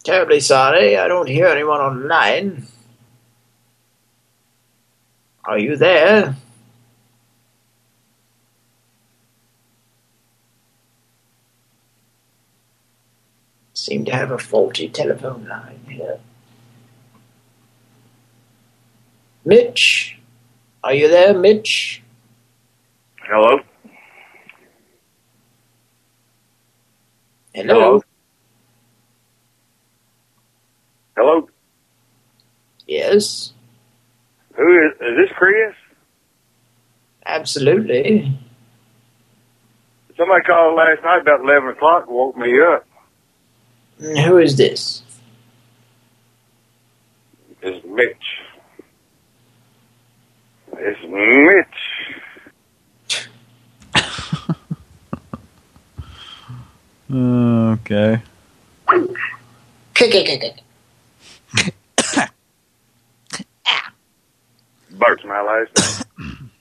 Terribly sorry, I don't hear anyone online. Are you there? Seem to have a faulty telephone line here. Mitch? Are you there, Mitch? Hello? Hello? Hello? Yes? Who is, is this Chris? Absolutely. Somebody called last night about 11 o'clock and woke me up. Who is this? It's Mitch. It's Mitch. Okay. Bert's my last name.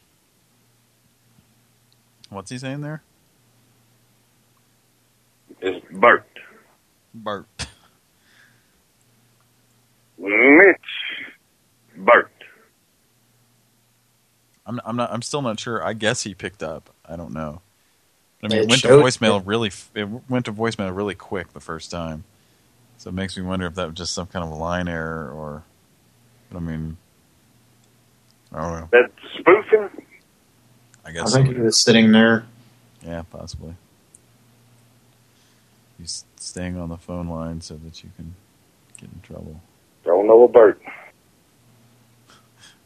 What's he saying there? It's Bert. Bert. Mitch. Bert. I'm I'm not I'm still not sure. I guess he picked up. I don't know. I mean, it It went to showed- voicemail really. It went to voicemail really quick the first time, so it makes me wonder if that was just some kind of a line error or. I mean, I don't know. That's spoofing? I guess. I think so. he was sitting there. Yeah, possibly. He's staying on the phone line so that you can get in trouble. Don't know a Bert.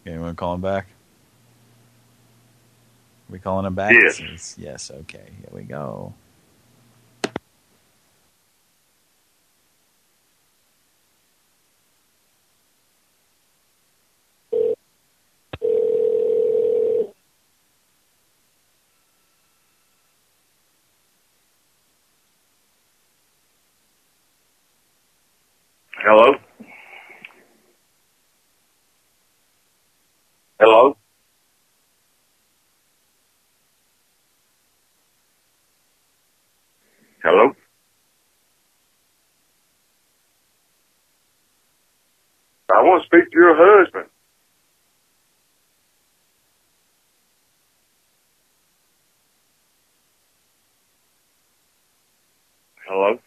Okay, you want to call him back? we calling him back? Yes. Yes. Yes, okay. Here we go. Hello? Hello? Hello? I want to speak to your husband. Hello?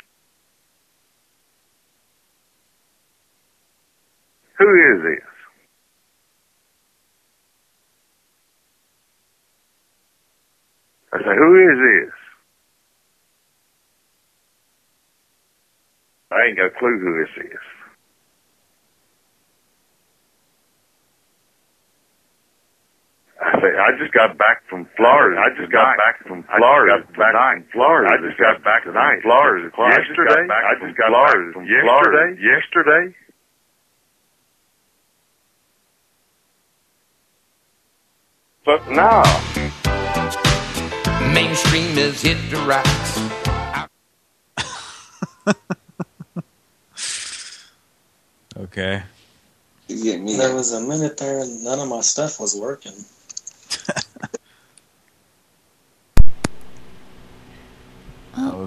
Who is this? I say, who is this? I ain't got a clue who this is. I just got back from Florida. I just got back from Florida. I just back from Florida. I just got back from Florida. Yesterday? I just got back from Florida. Yesterday? But now. Mainstream is hit the rocks. Okay. You get me. There was a minute there and none of my stuff was working.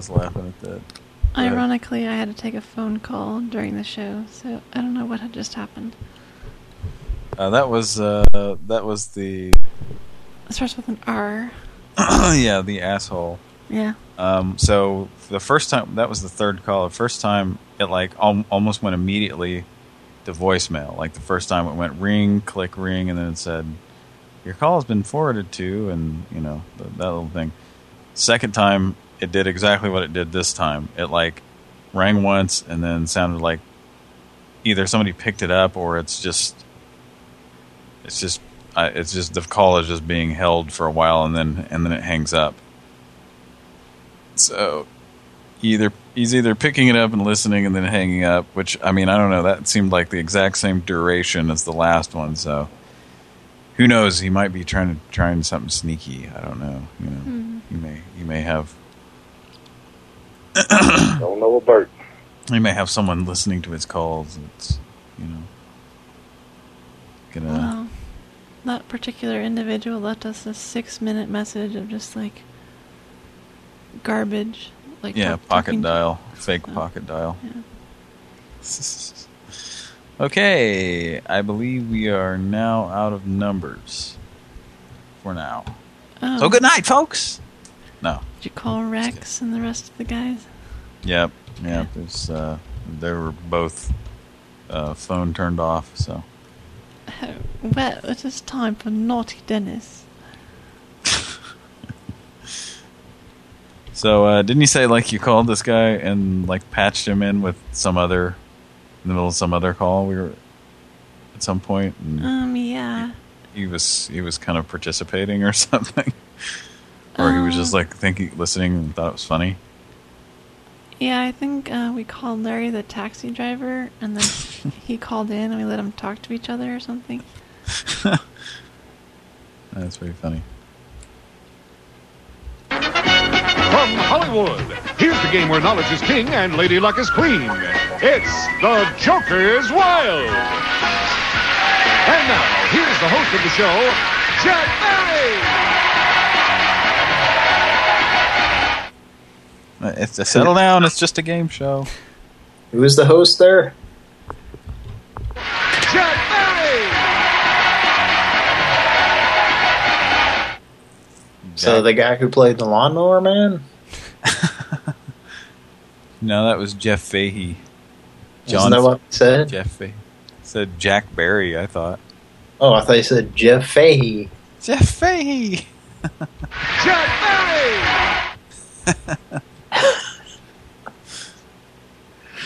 Was laughing at that. Ironically, I had to take a phone call during the show, so I don't know what had just happened. Uh, that was uh, that was the It starts with an R. yeah the asshole. Yeah. Um, so the first time that was the third call. The first time it like al almost went immediately to voicemail. Like the first time it went ring, click, ring, and then it said your call has been forwarded to, and you know th that little thing. Second time it did exactly what it did this time. It like rang once and then sounded like either somebody picked it up or it's just it's just uh, it's just the call is just being held for a while and then and then it hangs up. So either he's either picking it up and listening and then hanging up, which I mean I don't know. That seemed like the exact same duration as the last one. So who knows? He might be trying to trying something sneaky. I don't know. You know, Hmm. he may he may have Don't know a bird. he may have someone listening to his calls. It's you know gonna Well, that particular individual left us a six-minute message of just like garbage. Like yeah pocket dial, fake so, pocket dial. yeah. Okay, I believe we are now out of numbers for now. Oh. So good night, folks. No. Did you call Rex and the rest of the guys? Yep. Yeah. There's uh, they were both uh, phone turned off. So Oh, well, it is time for naughty Dennis. so uh, didn't you say like you called this guy and like patched him in with some other in the middle of some other call? We were at some point. And, Um, yeah. he was he was kind of participating or something, or he was just Um, like thinking, listening, and thought it was funny. Yeah, I think uh, we called Larry the taxi driver, and then he called in, and we let him talk to each other or something. That's very funny. From Hollywood, here's the game where knowledge is king and Lady Luck is queen. It's The Joker's Wild. And now, here's the host of the show, Jack Barry. It's a settle down. It's just a game show. Who is the host there? Jack Barry. So the guy who played the Lawnmower Man? No, that was Jeff Fahey. Isn't that what he said? Jeff Fahey. Said Jack Barry, I thought. Oh, I thought you said Jeff Fahey. Jeff Fahey. Jack Barry.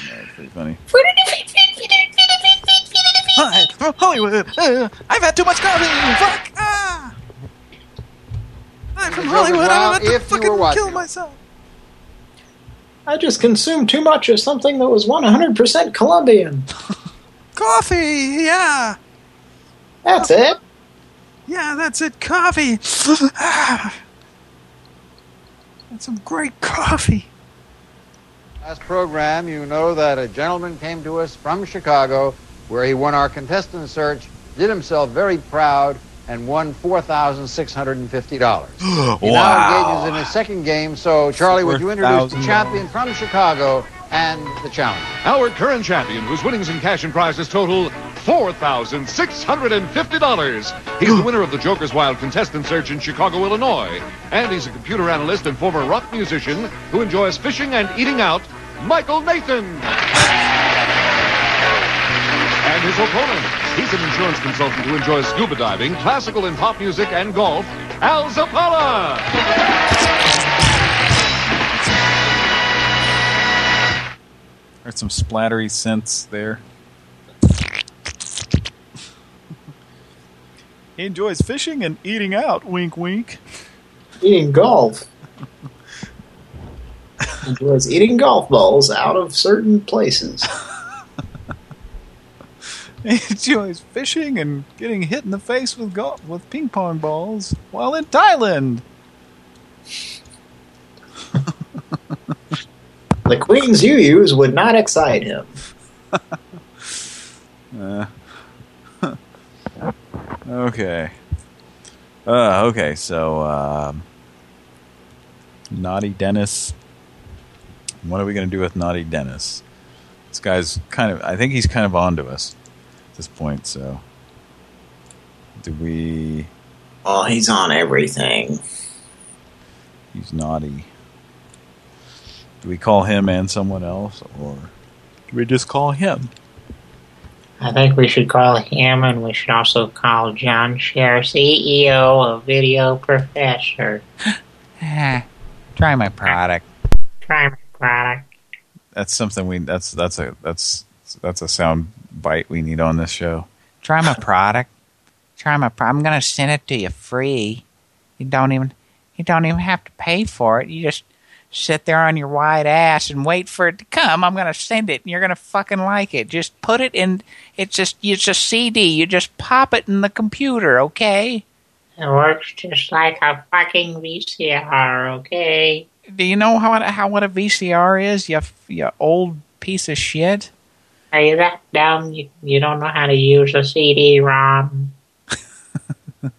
That's pretty funny. Hi, from Hollywood. Uh, I've had too much coffee. Fuck. Ah. I'm from Hollywood. Joker's I'm about to if you were fucking kill myself. I just consumed too much of something that was 100% Colombian. Coffee. Yeah. That's it. Yeah, that's it. Coffee. Ah. That's some great coffee. Last program, you know that a gentleman came to us from Chicago where he won our contestant search, did himself very proud, and won $4,650. wow. He now engages in his second game. So, Charlie, would you introduce the champion from Chicago and the challenger? Our current champion, whose winnings in cash and prizes total $4,650. He's the winner of the Joker's Wild contestant search in Chicago, Illinois. And he's a computer analyst and former rock musician who enjoys fishing and eating out, Michael Nathan. And his opponent, he's an insurance consultant who enjoys scuba diving, classical and pop music, and golf, Al Zapala. There's some splattery scents there. he enjoys fishing and eating out. Wink, wink. Eating golf. Enjoys eating golf balls out of certain places. He enjoys fishing and getting hit in the face with golf with ping pong balls while in Thailand. The queens you use would not excite him. Uh, okay. Uh, okay, so um, Naughty Dennis. What are we going to do with Naughty Dennis? This guy's kind of, I think he's kind of on to us at this point, so. Do we. Oh, he's on everything. He's naughty. Do we call him and someone else, or do we just call him? I think we should call him, and we should also call John Scher, CEO of Video Professor. Try my product. Try my product. That's something we. That's that's a that's that's a sound bite we need on this show. Try my product. Try my. Pro- I'm gonna send it to you free. You don't even. You don't even have to pay for it. You just sit there on your white ass and wait for it to come. I'm gonna send it, and you're gonna fucking like it. Just put it in. It's just. It's a CD. You just pop it in the computer. Okay. It works just like a fucking VCR, okay? Do you know how how what a VCR is? You you old piece of shit. Are you that dumb you, you don't know how to use a CD-ROM?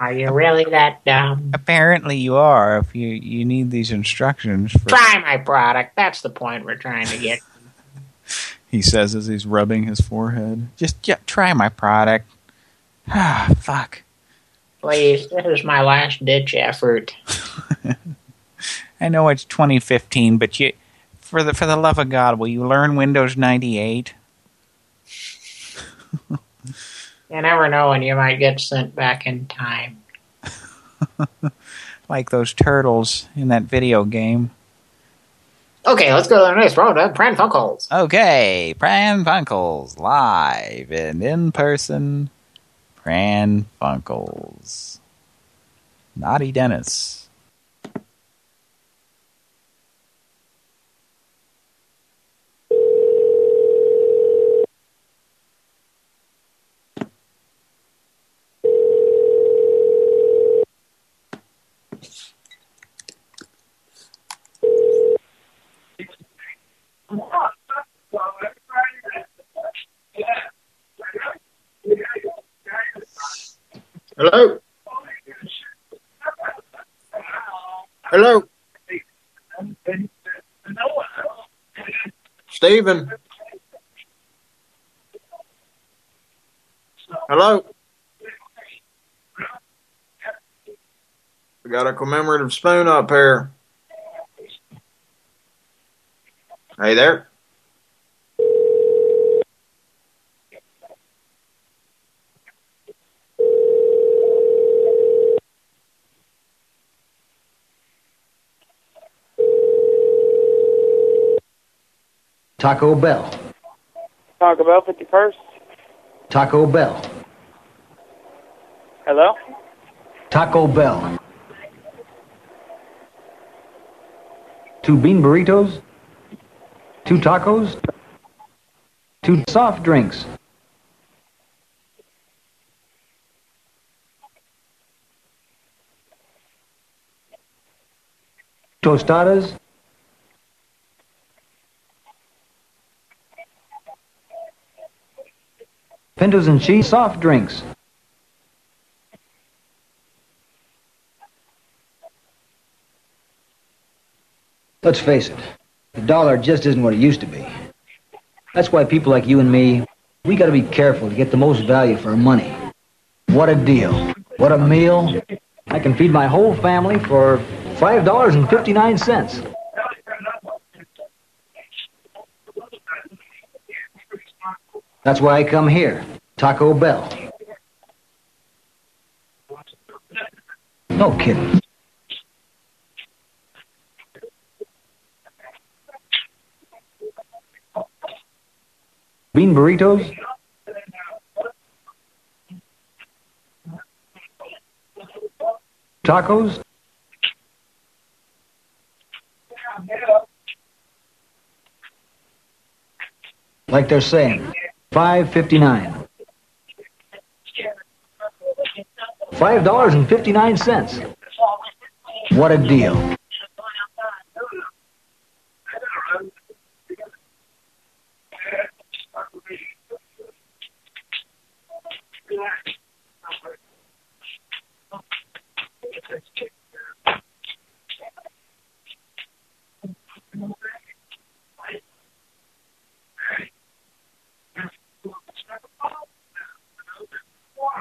Are you really that dumb? Apparently you are. If you you need these instructions. For, Try my product. That's the point we're trying to get. He says as he's rubbing his forehead. Just yeah, try my product. Ah, fuck. Please, this is my last ditch effort. I know it's 2015, but you, for the for the love of God, will you learn Windows 98? You never know when you might get sent back in time. Like those turtles in that video game. Okay, let's go to the next round of Pran Funkels. Okay, Pran Funkels live and in person. Pran Funkels. Naughty Dennis. Hello? Hello? Stephen? Hello? We got a commemorative spoon up here. Hey there? Taco Bell. Taco Bell 51st. Taco Bell. Hello? Taco Bell. Two bean burritos. Two tacos. Two soft drinks. Tostadas. Pintos and cheese soft drinks. Let's face it, the dollar just isn't what it used to be. That's why people like you and me, we gotta be careful to get the most value for our money. What a deal. What a meal. I can feed my whole family for $5.59. That's why I come here. Taco Bell. No kidding. Bean burritos? Tacos? Like they're saying, 559. $5.59. What a deal.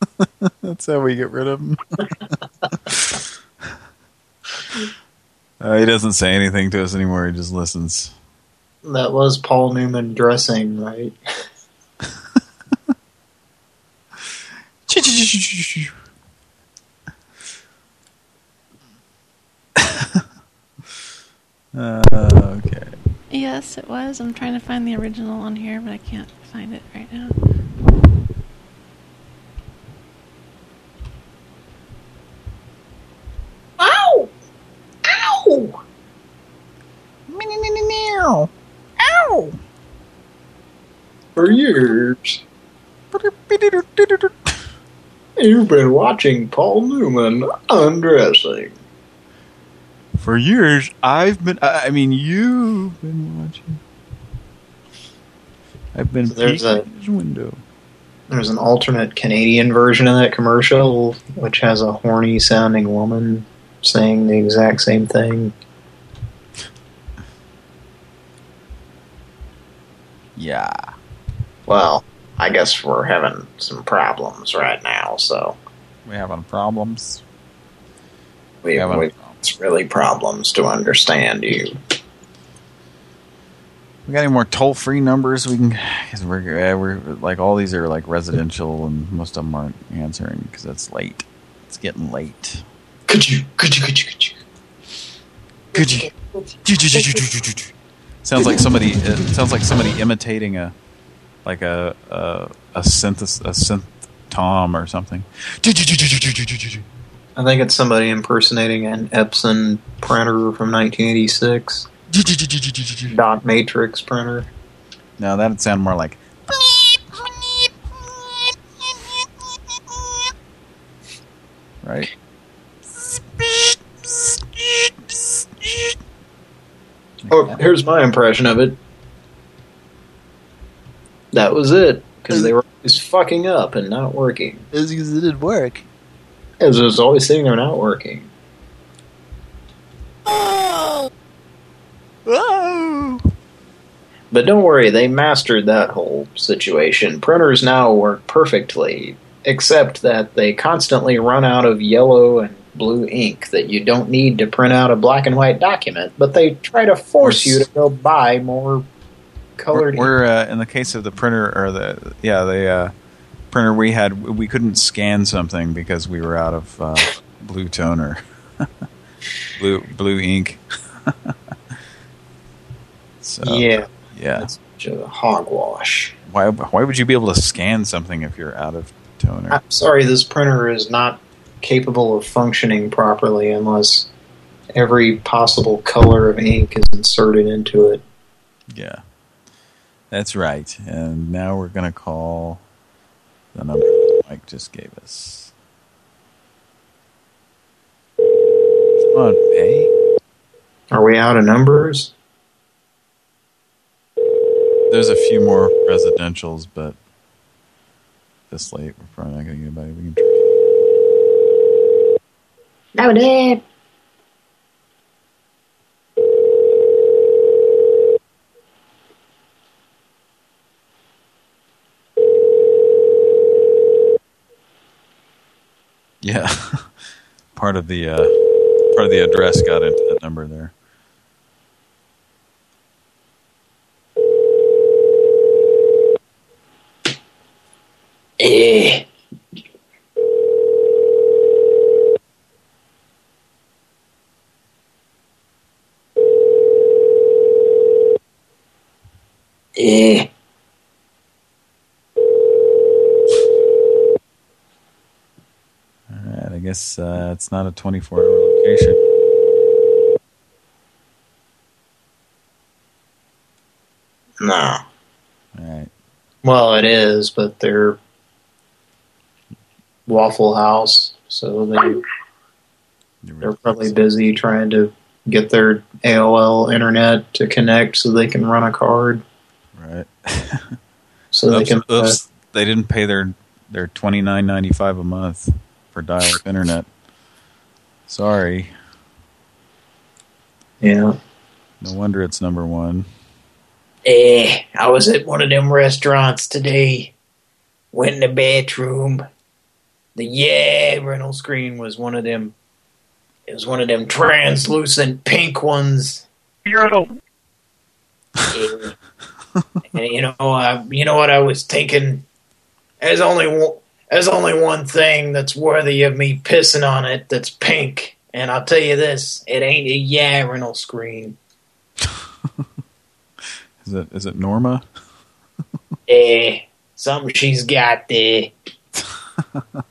That's how we get rid of him. uh, he doesn't say anything to us anymore. He just listens. That was Paul Newman dressing, right? Uh, okay. Yes, it was. I'm trying to find the original on here, but I can't find it right now. Ow! Ow! Meow. Ow! For years. You've been watching Paul Newman undressing. For years, I've been. I I mean, you've been watching. I've been There's peeking a- his window. There's an alternate Canadian version of that commercial, which has a horny sounding woman saying the exact same thing. Yeah. Well, I guess we're having some problems right now, so... We having problems? We, having we it's really problems to understand you. We got any more toll-free numbers we can? Because we're, uh, we're like all these are like residential, and most of them aren't answering because it's late. It's getting late. Could you? Could you? Could you? Could you? Could you? Sounds like somebody. It sounds like somebody imitating a, like a a a synth a synth tom or something. I think it's somebody impersonating an Epson printer from 1986. Dot matrix printer. No, that'd sound more like. Right. Oh, here's my impression of it. That was it. Because they were always fucking up and not working. It's because it didn't work. As it was always sitting there not working. Oh! But don't worry, they mastered that whole situation. Printers now work perfectly, except that they constantly run out of yellow and blue ink that you don't need to print out a black and white document, but they try to force you to go buy more colored We're, we're uh, in the case of the printer or the yeah the uh, printer we had we couldn't scan something because we were out of uh, blue toner, blue blue ink. so Yeah. yeah. That's just hogwash. Why why would you be able to scan something if you're out of toner? I'm sorry, this printer is not capable of functioning properly unless every possible color of ink is inserted into it. Yeah. That's right. And now we're going to call the number that Mike just gave us. Come on, pay. Are we out of numbers? There's a few more residentials, but this late, we're probably not going to get anybody. We can try. Yeah. part of the uh, part of the address got into that number there. Eh. Eh. All right, I guess uh, it's not a 24-hour location. No. All right. Well, it is, but they're Waffle House, so they they're probably busy trying to get their AOL internet to connect so they can run a card. Right. So they oops, uh, they didn't pay their their twenty nine ninety five a month for dial-up internet. Sorry. Yeah. No wonder it's number one. Eh, I was at one of them restaurants today. Went in the bathroom. The yeah rental screen was one of them. It was one of them translucent pink ones. Urinal. Eh. And you know, uh, you know what I was thinking. There's only one, there's only one thing that's worthy of me pissing on it. That's pink, and I'll tell you this: it ain't a yeah rental screen. Is it is it Norma? Eh, something she's got there.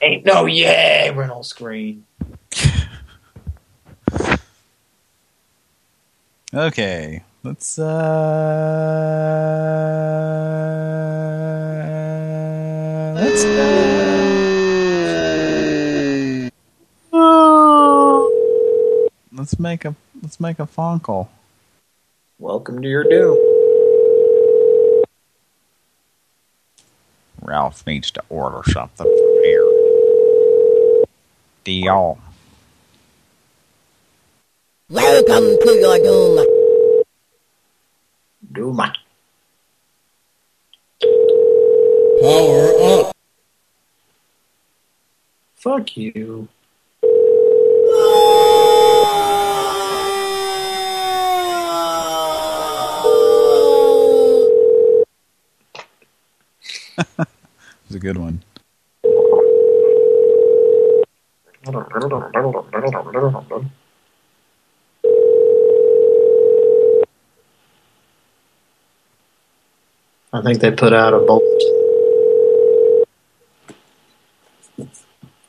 Ain't no yeah rental screen. Okay, let's uh let's uh, let's make a let's make a phone call. Welcome to your doom. Ralph needs to order something from here. Deal. Welcome to your doom. Doom. Power up. Fuck you. It's a good one. I think they put out a bulletin.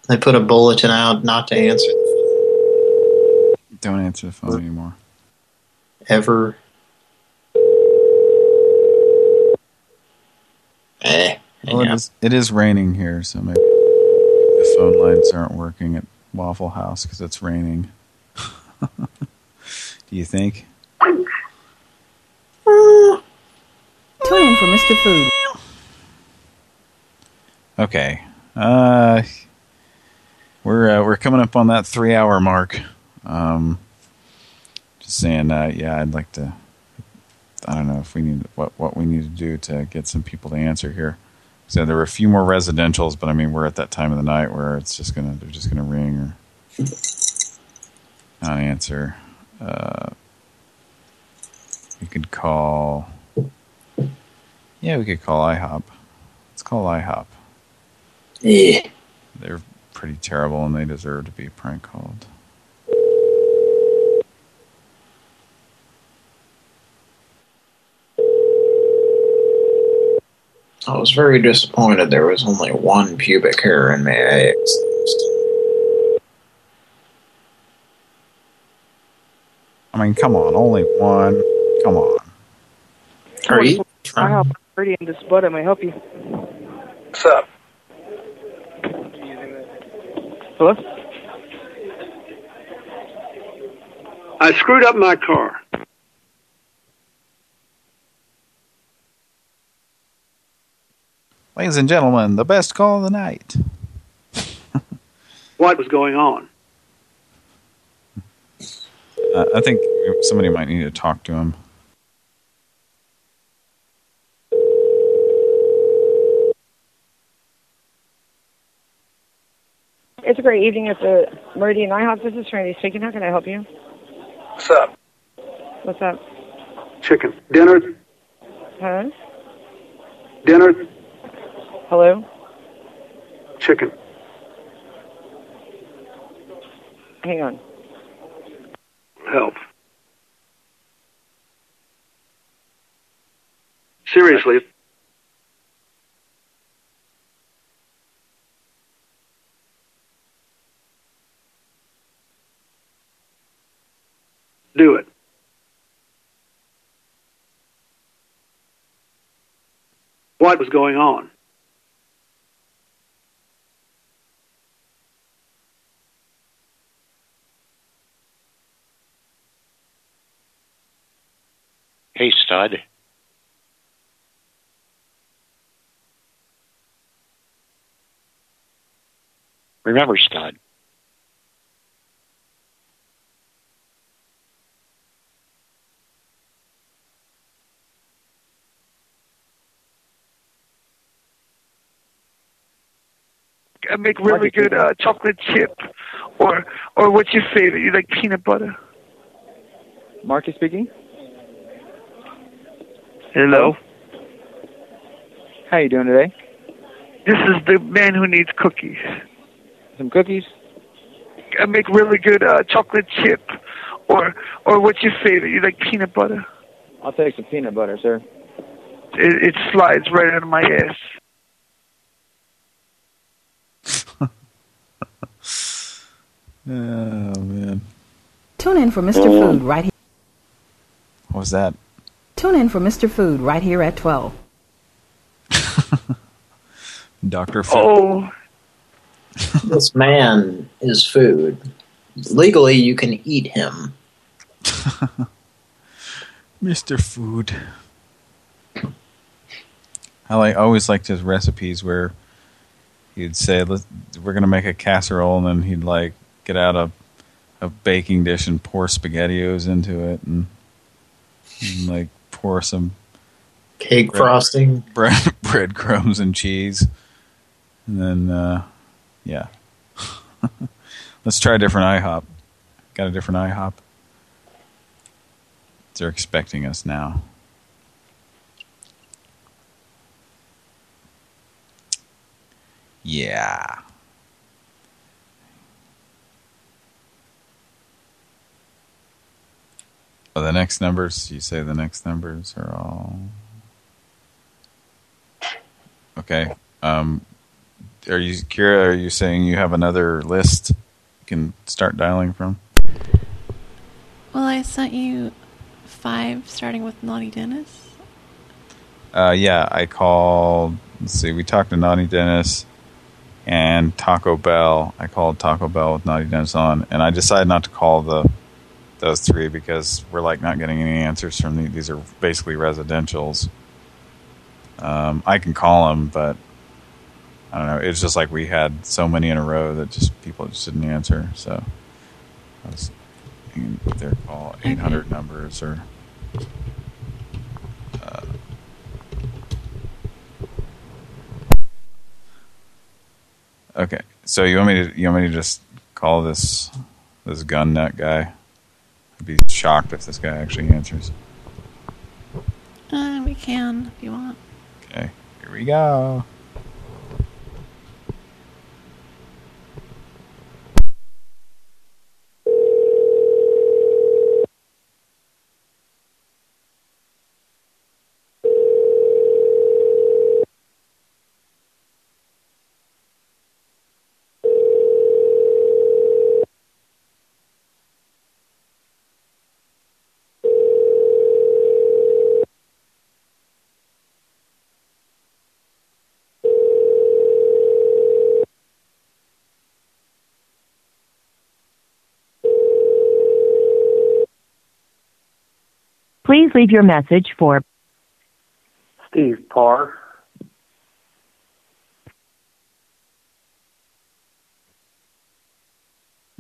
They put a bulletin out not to answer Don't answer the phone anymore. ever. Eh. Well, it is, it is raining here, so maybe the phone lines aren't working at Waffle House because it's raining. Do you think? Tune in for Mr. Food. Okay. Uh, we're uh, we're coming up on that three hour mark. Um, just saying, uh, yeah, I'd like to. I don't know if we need what what we need to do to get some people to answer here. So there were a few more residentials, but I mean we're at that time of the night where it's just gonna they're just gonna ring or not answer. Uh, you could call. Yeah, we could call IHOP. Let's call IHOP. Yeah. They're pretty terrible and they deserve to be prank called. I was very disappointed there was only one pubic hair in my eggs. I mean, come on, only one. Come on. Are you I help Birdie in this butter. May I help you? What's up? Hello? I screwed up my car. Ladies and gentlemen, the best call of the night. What was going on? Uh, I think somebody might need to talk to him. It's a great evening at the Meridian IHOP. This is Trinity speaking. How can I help you? What's up? What's up? Chicken. Dinner? Huh? Dinner? Hello? Chicken. Hang on. Help. Seriously. Do it. What was going on? Hey, stud. Remember, stud. Make really good uh, chocolate chip, or or what's your favorite? You like peanut butter? Marcus speaking. Hello. How you doing today? This is the man who needs cookies. Some cookies? I make really good uh, chocolate chip, or or what's your favorite? You like peanut butter? I'll take some peanut butter, sir. It, it slides right out of my ass. Oh man, Tune in for Mr. Oh. Food right here. what was that? Tune in for Mr. Food right here at 12. Doctor. Oh. this man is food. Legally, you can eat him. Mr. Food. I like I always liked his recipes where he'd say, Let, "We're gonna make a casserole," and then he'd like get out a a baking dish and pour spaghettios into it, and, and like pour some Cake bread- frosting. bread breadcrumbs and cheese. And then, uh, yeah. Let's try a different IHOP. Got a different IHOP? They're expecting us now. Yeah. Oh, the next numbers, you say the next numbers are all... Okay. Um, are you, Kira, are you saying you have another list you can start dialing from? Well, I sent you five, starting with Naughty Dennis. Uh, yeah, I called, let's see, we talked to Naughty Dennis and Taco Bell. I called Taco Bell with Naughty Dennis on, and I decided not to call the those three because we're like not getting any answers from these. These are basically residentials. Um, I can call them, but I don't know. It's just like we had so many in a row that just people just didn't answer. So I was thinking their call 800 numbers or. Uh, okay, so you want me to you want me to just call this this gun nut guy? I'd be shocked if this guy actually answers. Uh, we can, if you want. Okay, here we go. Please leave your message for Steve Parr.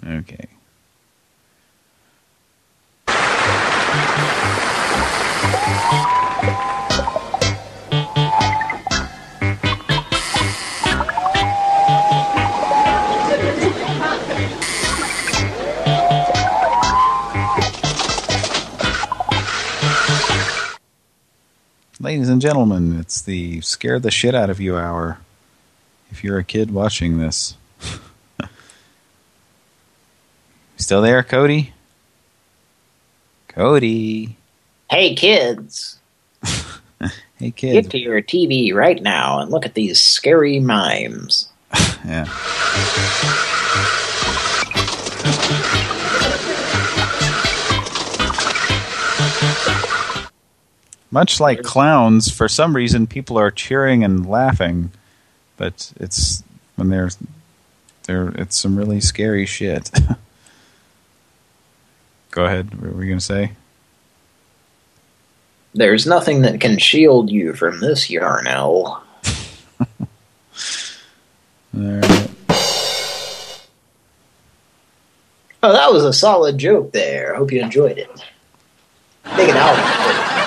Okay. Ladies and gentlemen, it's the scare the shit out of you hour. If you're a kid watching this. Still there, Cody? Cody. Hey, kids. Hey, kids. Get to your TV right now and look at these scary mimes. Yeah. Much like clowns, for some reason people are cheering and laughing, but it's when they're they're it's some really scary shit. Go ahead. What were you gonna say? There's nothing that can shield you from this Yarnell. Alright. Oh, that was a solid joke there. Hope you enjoyed it. Take it out.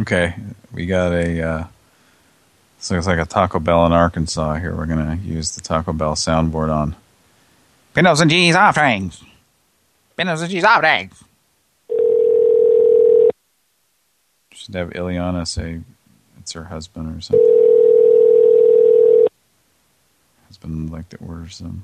Okay, we got a. Uh, this looks like a Taco Bell in Arkansas. Here, we're gonna use the Taco Bell soundboard on. Pintos and cheese off rings. Pintos and cheese off rings. Should have Ileana say it's her husband or something. Husband like to order some.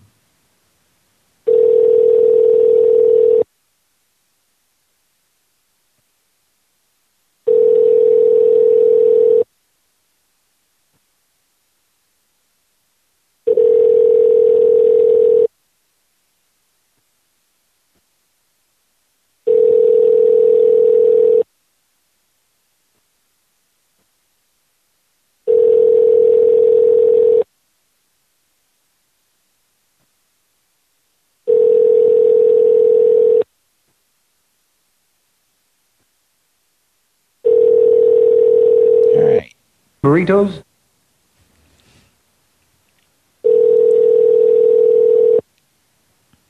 burritos?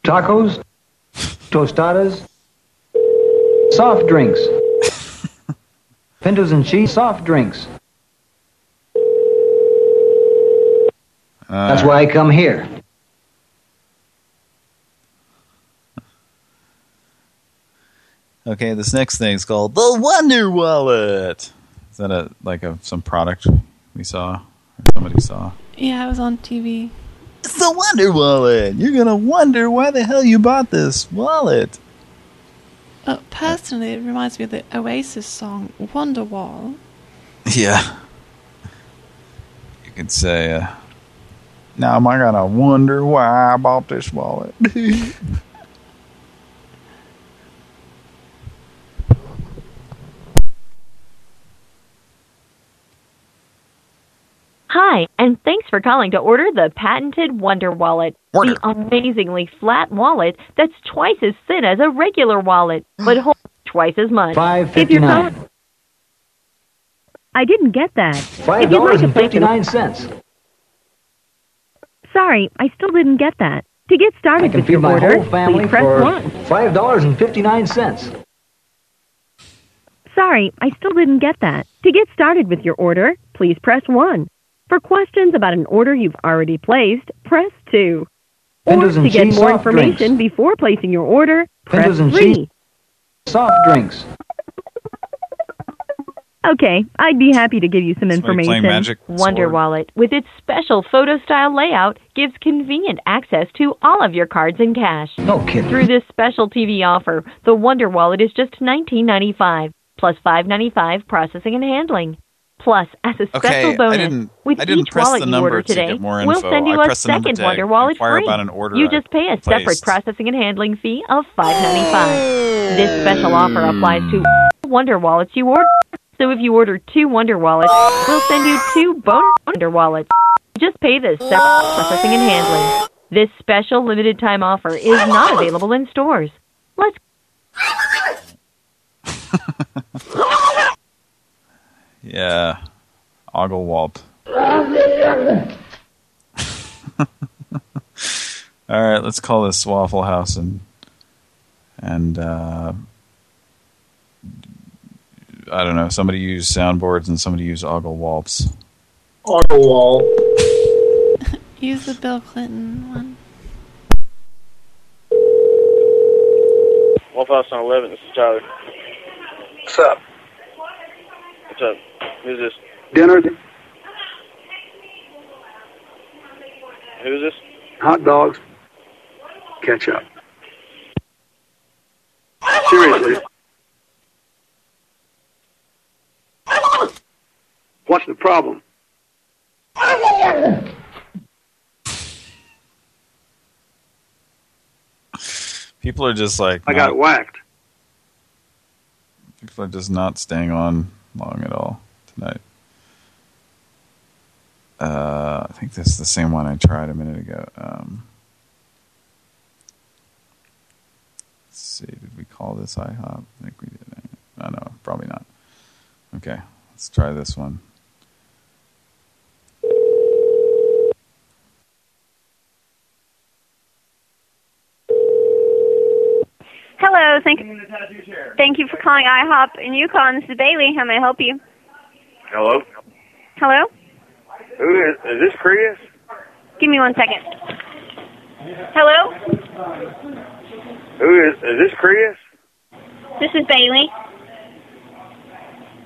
Tacos? Tostadas? Soft drinks. Pintos and cheese soft drinks. Uh, That's why I come here. Okay, this next thing is called the Wonder Wallet. Is that a like a some product we saw or somebody saw? Yeah, it was on TV. It's the Wonder Wallet. You're gonna wonder why the hell you bought this wallet. Uh, personally, it reminds me of the Oasis song Wonderwall. Yeah. You could say, uh, now am I gonna wonder why I bought this wallet? Hi, and thanks for calling to order the patented Wonder Wallet. The amazingly flat wallet that's twice as thin as a regular wallet, but holds twice as much. Five If you're fifty-nine. calling- I didn't get that. Five like dollars place an- fifty-nine cents. Sorry, I still didn't get that. To get started with your my order, whole family please press 1. five dollars and fifty-nine cents. Sorry, I still didn't get that. To get started with your order, please press 1. For questions about an order you've already placed, press 2. Or to get more soft information before placing your order, press 3. soft drinks. Okay, I'd be happy to give you some information. Magic Wonder Sword. Wallet, with its special photo style layout, gives convenient access to all of your cards and cash. No kidding. Through this special TV offer, the Wonder Wallet is just $19.95 plus $5.95 processing and handling. Plus, as a special Okay, I bonus, didn't- with I didn't each press wallet the you number order to today, get more we'll send you I a second to Wonder Wallet free. about an order you just pay a separate processing and handling fee of $5.95. This special offer applies to Wonder Wallets you order. So if you order two Wonder Wallets, we'll send you two bonus Wonder Wallets. Just pay the separate processing and handling. This special limited time offer is not available in stores. Let's Yeah. Oglewalt. All right, let's call this Waffle House and and uh, I don't know. Somebody use soundboards and somebody use Oglewalps. Oglewall. Use the Bill Clinton one. Waffle House on 11. This is Tyler. What's up? What's up? Who's this? Dinner, Who's this? hot dogs, ketchup. Seriously. What's the problem? People are just like I got whacked. People are just not staying on long at all tonight. Uh, I think this is the same one I tried a minute ago. Um, let's see, did we call this IHOP? I think we did. No, no, probably not. Okay, let's try this one. Hello, thank thank you for calling IHOP in Yukon. This is Bailey. How may I help you? Hello? Hello? Who is, is this Chris? Give me one second. Hello? Who is, is this Chris? This is Bailey.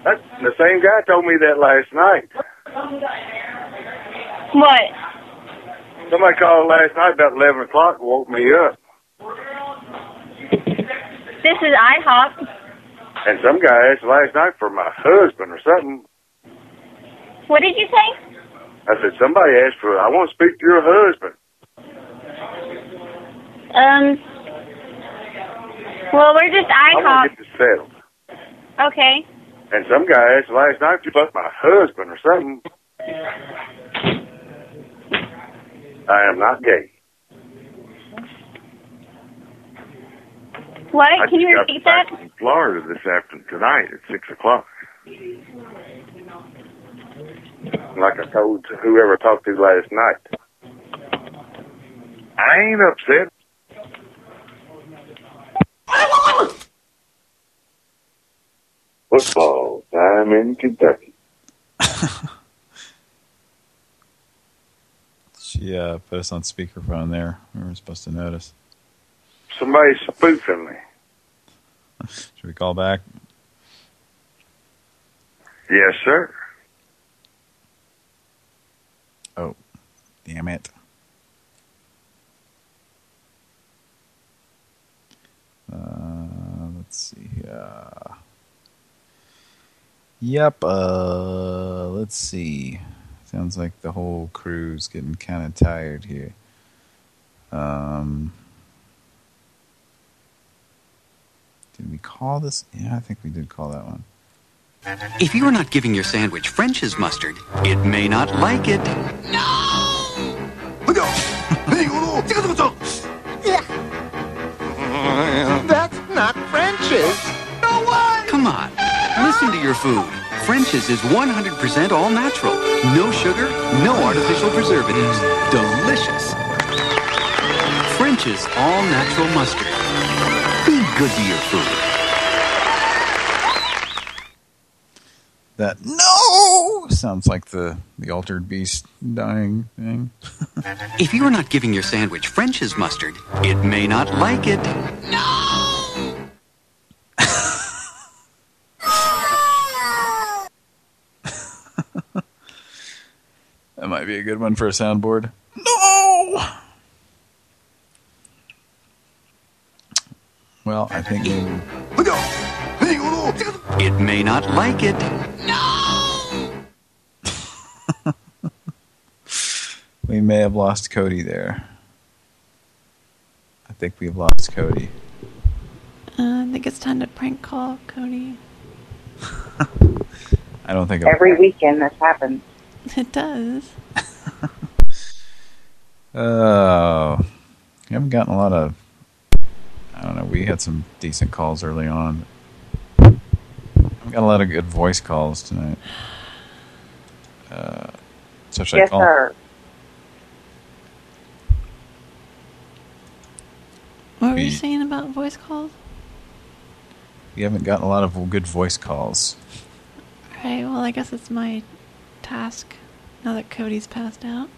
That's the same guy told me that last night. What? Somebody called last night about 11 o'clock woke me up. This is IHOP. And some guy asked last night for my husband or something. What did you say? I said, somebody asked for, I want to speak to your husband. Um. Well, we're just I want to get this settled. Okay. And some guy asked last night about my husband or something. I am not gay. What? I Can you repeat that? From Florida this afternoon, tonight at 6 o'clock. Like I told whoever I talked to last night. I ain't upset. Football time in Kentucky. She uh, put us on speakerphone there. We weren't supposed to notice. Somebody's spoofing me. Should we call back? Yes, sir. Oh, damn it. Uh, let's see here. Yep, uh, let's see. Sounds like the whole crew's getting kind of tired here. Um, did we call this? Yeah, I think we did call that one. If you are not giving your sandwich French's mustard, it may not like it. No! Oh, That's not French's. No way! Come on, listen to your food. French's is 100% all natural. No sugar, no artificial preservatives. Delicious. French's all natural mustard. Be good to your food. That no sounds like the the altered beast dying thing. If you are not giving your sandwich French's mustard, it may not like it. No. that might be a good one for a soundboard. No. Well, I think maybe It may not like it. No! we may have lost Cody there. I think we've lost Cody. Uh, I think it's time to prank call Cody. I don't think Every weekend this happens. It does. Oh, we haven't gotten a lot of. I don't know. We had some decent calls early on. We got a lot of good voice calls tonight. Uh, so should I Yes, call? sir. What were you saying about voice calls? We haven't gotten a lot of good voice calls. Alright, well, I guess it's my task now that Cody's passed out.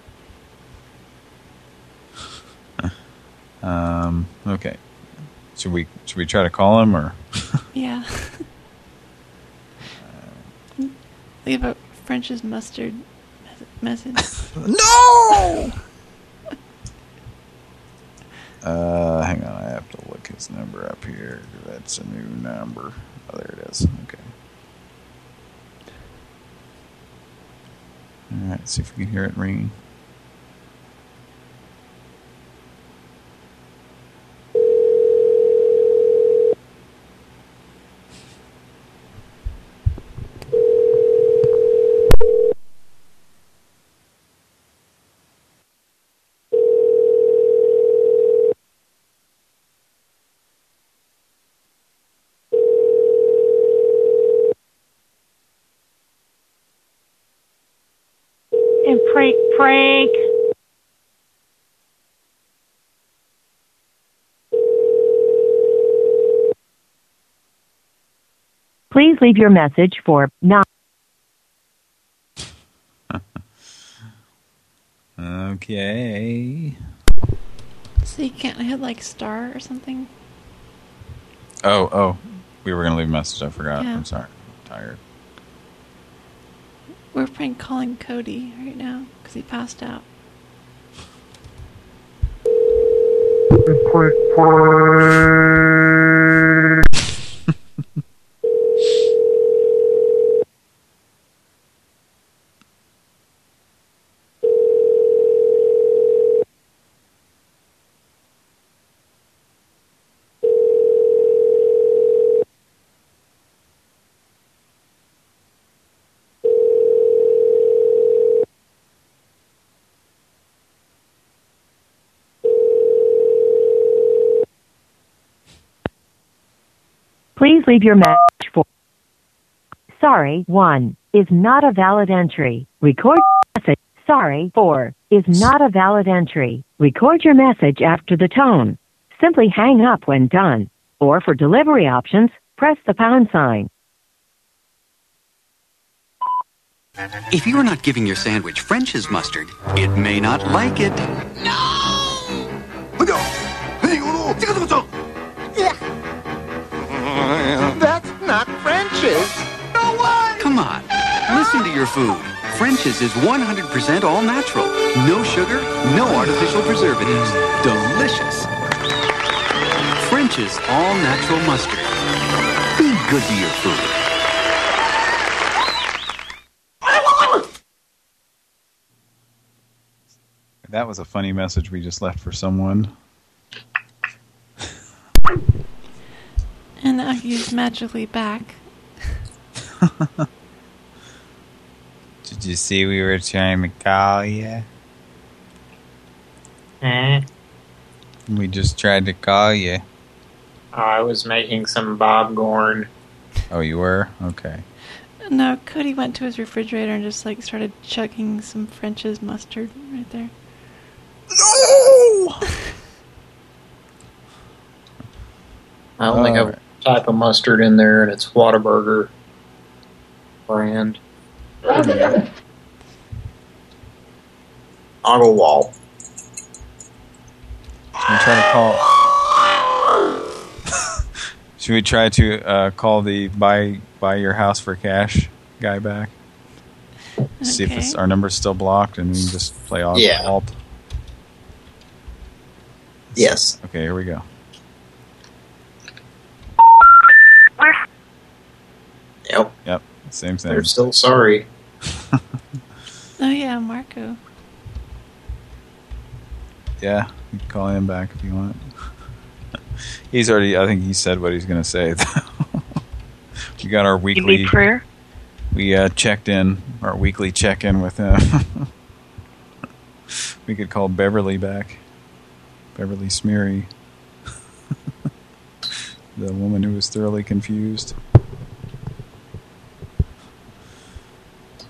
Um, okay. Should we should we try to call him or? Yeah. Leave a French's mustard message. no! Uh, hang on, I have to look his number up here. That's a new number. Oh, there it is. Okay. All right, see if we can hear it ringing. And prank, prank. Please leave your message for 9. Okay. So you can't hit like star or something? Oh, oh, we were gonna leave a message. I forgot. Yeah. I'm sorry. I'm tired. We're prank calling Cody right now because he passed out. Please leave your message for. Sorry, 1 is not a valid entry. Record message. Sorry, 4 is not a valid entry. Record your message after the tone. Simply hang up when done. Or for delivery options, press the pound sign. If you're not giving your sandwich French's mustard, it may not like it. That's French's. No way! Come on, listen to your food. French's is 100% all natural. No sugar, no artificial preservatives. Delicious. French's all natural mustard. Be good to your food. That was a funny message we just left for someone. And now he's magically back. Did you see we were trying to call you? Eh? We just tried to call you. I was making some Bob Gorn. Oh, you were? Okay. No, Cody went to his refrigerator and just like started chugging some French's mustard right there. No! I only All have right. one type of mustard in there, and it's Whataburger brand. Wall. Should we try to call? Should we try to uh, call the buy buy your house for cash guy back? See if it's, Okay. our number's still blocked, and we can just play alt. Yeah. alt. Yes. Okay, here we go. Yep. Yep. Same thing. They're still sorry. Oh yeah, Marco. Yeah, you can call him back if you want. he's already. I think he said what he's going to say. we got our weekly need prayer? We uh, checked in our weekly check-in with him. we could call Beverly back. Beverly Smeary, the woman who was thoroughly confused.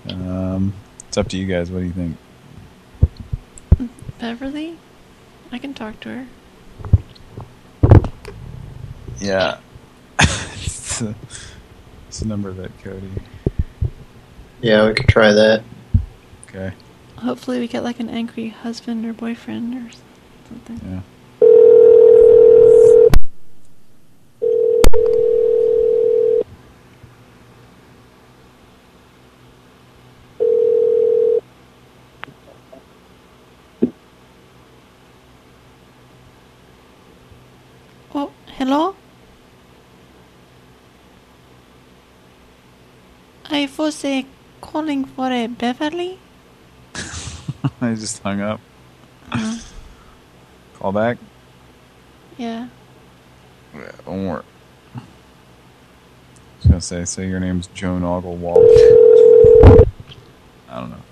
Um, it's up to you guys. What do you think? Beverly? I can talk to her. Yeah. it's, the, it's the number that Cody. Yeah, we could try that. Okay. Hopefully we get like an angry husband or boyfriend or something. Yeah. Oh, hello? I was uh, calling for a Beverly. I just hung up. Uh, Call back. yeah. Yeah, won't work. I was gonna say, say your name's Joan Ogglewalt. I don't know.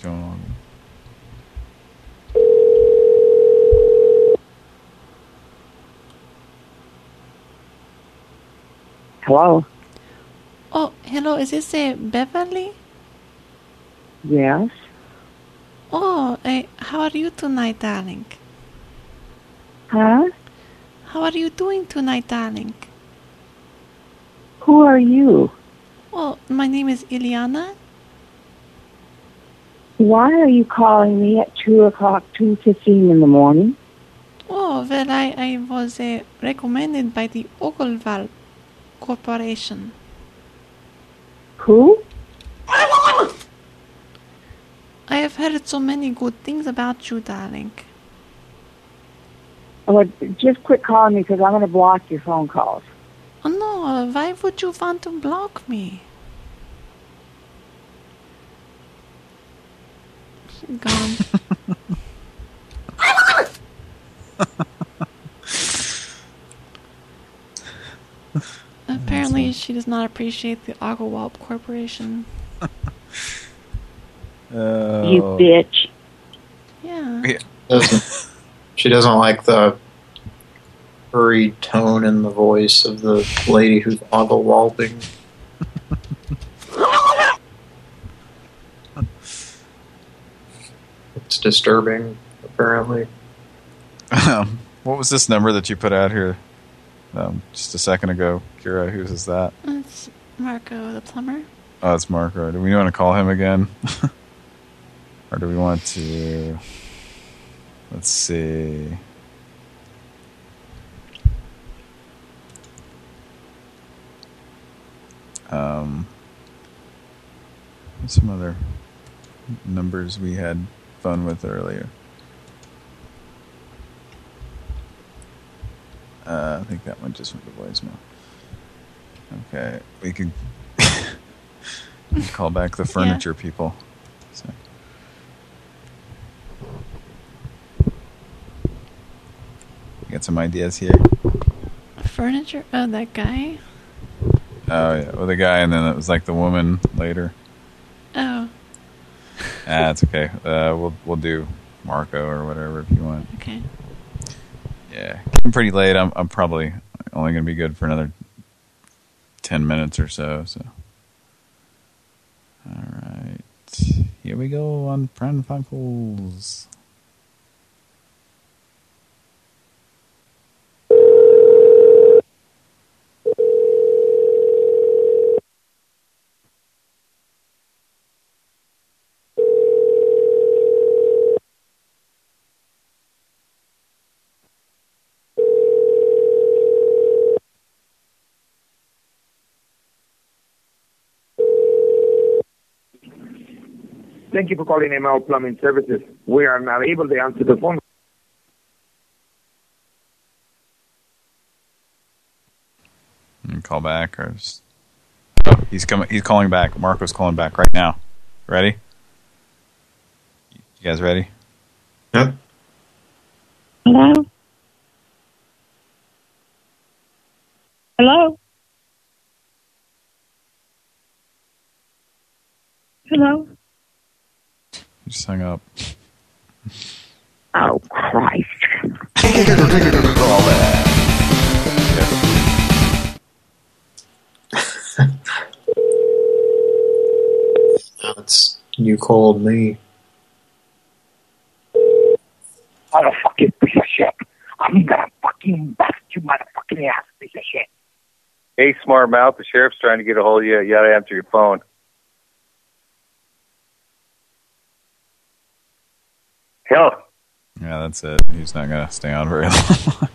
Joan Oggle. Hello. Oh, hello. Is this a Beverly? Yes. Oh, uh, how are you tonight, darling? Huh? How are you doing tonight, darling? Who are you? Oh, my name is Iliana. Why are you calling me at two o'clock, two fifteen in the morning? Oh, well, I, I was uh, recommended by the Ogilvy Corporation. Who? I have heard so many good things about you, darling. Oh, just quit calling me because I'm going to block your phone calls. Oh no, uh, why would you want to block me? She's gone. Apparently, she does not appreciate the Agawalp Corporation. Uh, You bitch. Yeah. Doesn't, she doesn't like the hurried tone in the voice of the lady who's Agawalping. it's disturbing, apparently. Um, what was this number that you put out here um, just a second ago, Kira? Whose is that? It's Marco the plumber. Oh, it's Marco. Do we want to call him again? or do we want to... Let's see... Um, some other numbers we had fun with earlier. Uh, I think that one just went to voicemail. Okay, we could call back the furniture people. So. You got some ideas here? Furniture? Oh, that guy? Oh yeah, well the guy, and then it was like the woman later. Oh. Ah, it's okay. Uh, we'll we'll do Marco or whatever if you want. Okay. Yeah, I'm pretty late. I'm I'm probably only gonna be good for another ten minutes or so. So. All right, here we go on Pran Funkels. Thank you for calling ML Plumbing Services. We are not able to answer the phone. Call back or just... oh, he's coming. He's calling back. Marco's calling back right now. Ready? You guys ready? Yep. Hello? Hello? Hello? He just hung up. Oh, Christ. That's you called me. Motherfucking piece of shit. I'm gonna fucking bust you, motherfucking ass piece of shit. Hey, smart mouth, the sheriff's trying to get a hold of you. You gotta answer your phone. Hell, Yeah, that's it. He's not gonna stay on very long.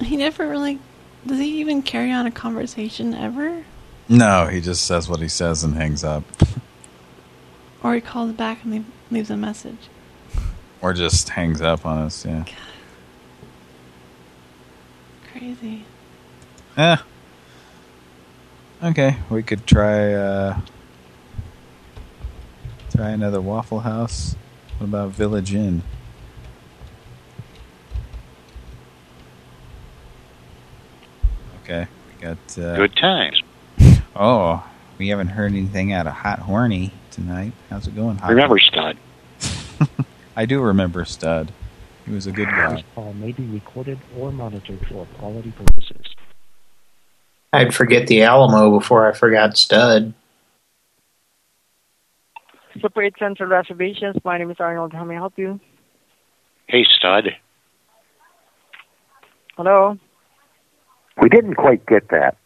He never really... Does he even carry on a conversation ever? no, he just says what he says and hangs up, Or he calls back and leave, leaves a message? or just hangs up on us. Yeah. Crazy. Eh. Okay, we could try uh try another Waffle House. What about Village Inn? Okay, we got uh, Good times. Oh, we haven't heard anything out of Hot Horny tonight. How's it going, Hot Remember, Stud. I do remember Stud. He was a good guy. call may be recorded or monitored for quality purposes. I'd forget the Alamo before I forgot Stud. Super 8 Central Reservations. My name is Arnold. How may I help you? Hey, Stud. Hello? We didn't quite get that.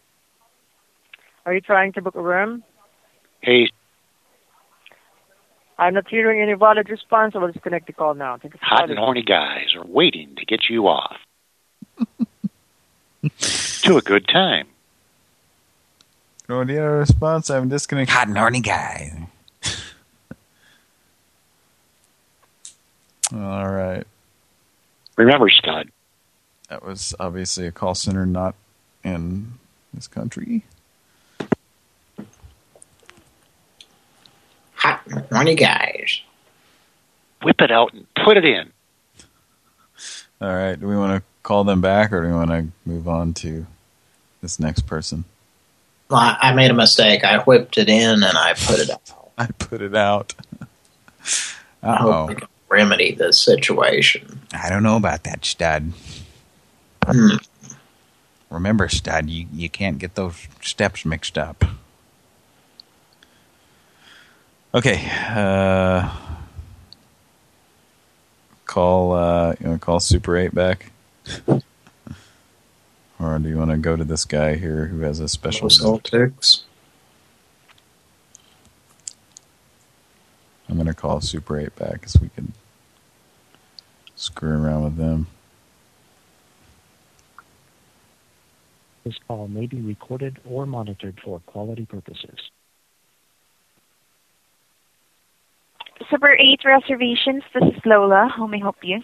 Are you trying to book a room? Hey, I'm not hearing any valid response. I will disconnect the call now. Thank you hot and horny guys are waiting to get you off. to a good time. No idea response. I'm disconnected. Hot and horny guy. All right. Remember, Scott. That was obviously a call center not in this country. Hot and horny guys. Whip it out and put it in. All right. Do we want to call them back or do we want to move on to this next person? I, I made a mistake. I whipped it in and I put it out. I put it out. Uh-oh. we can remedy this situation. I don't know about that, Stud. Hmm. Remember, Stud, you, you can't get those steps mixed up. Okay. Uh, call, uh, you want to call Super 8 back? or do you want to go to this guy here who has a special... Celtics. I'm gonna call Super 8 back because we can screw around with them. This call may be recorded or monitored for quality purposes. Super 8 reservations. This is Lola. How may I help you?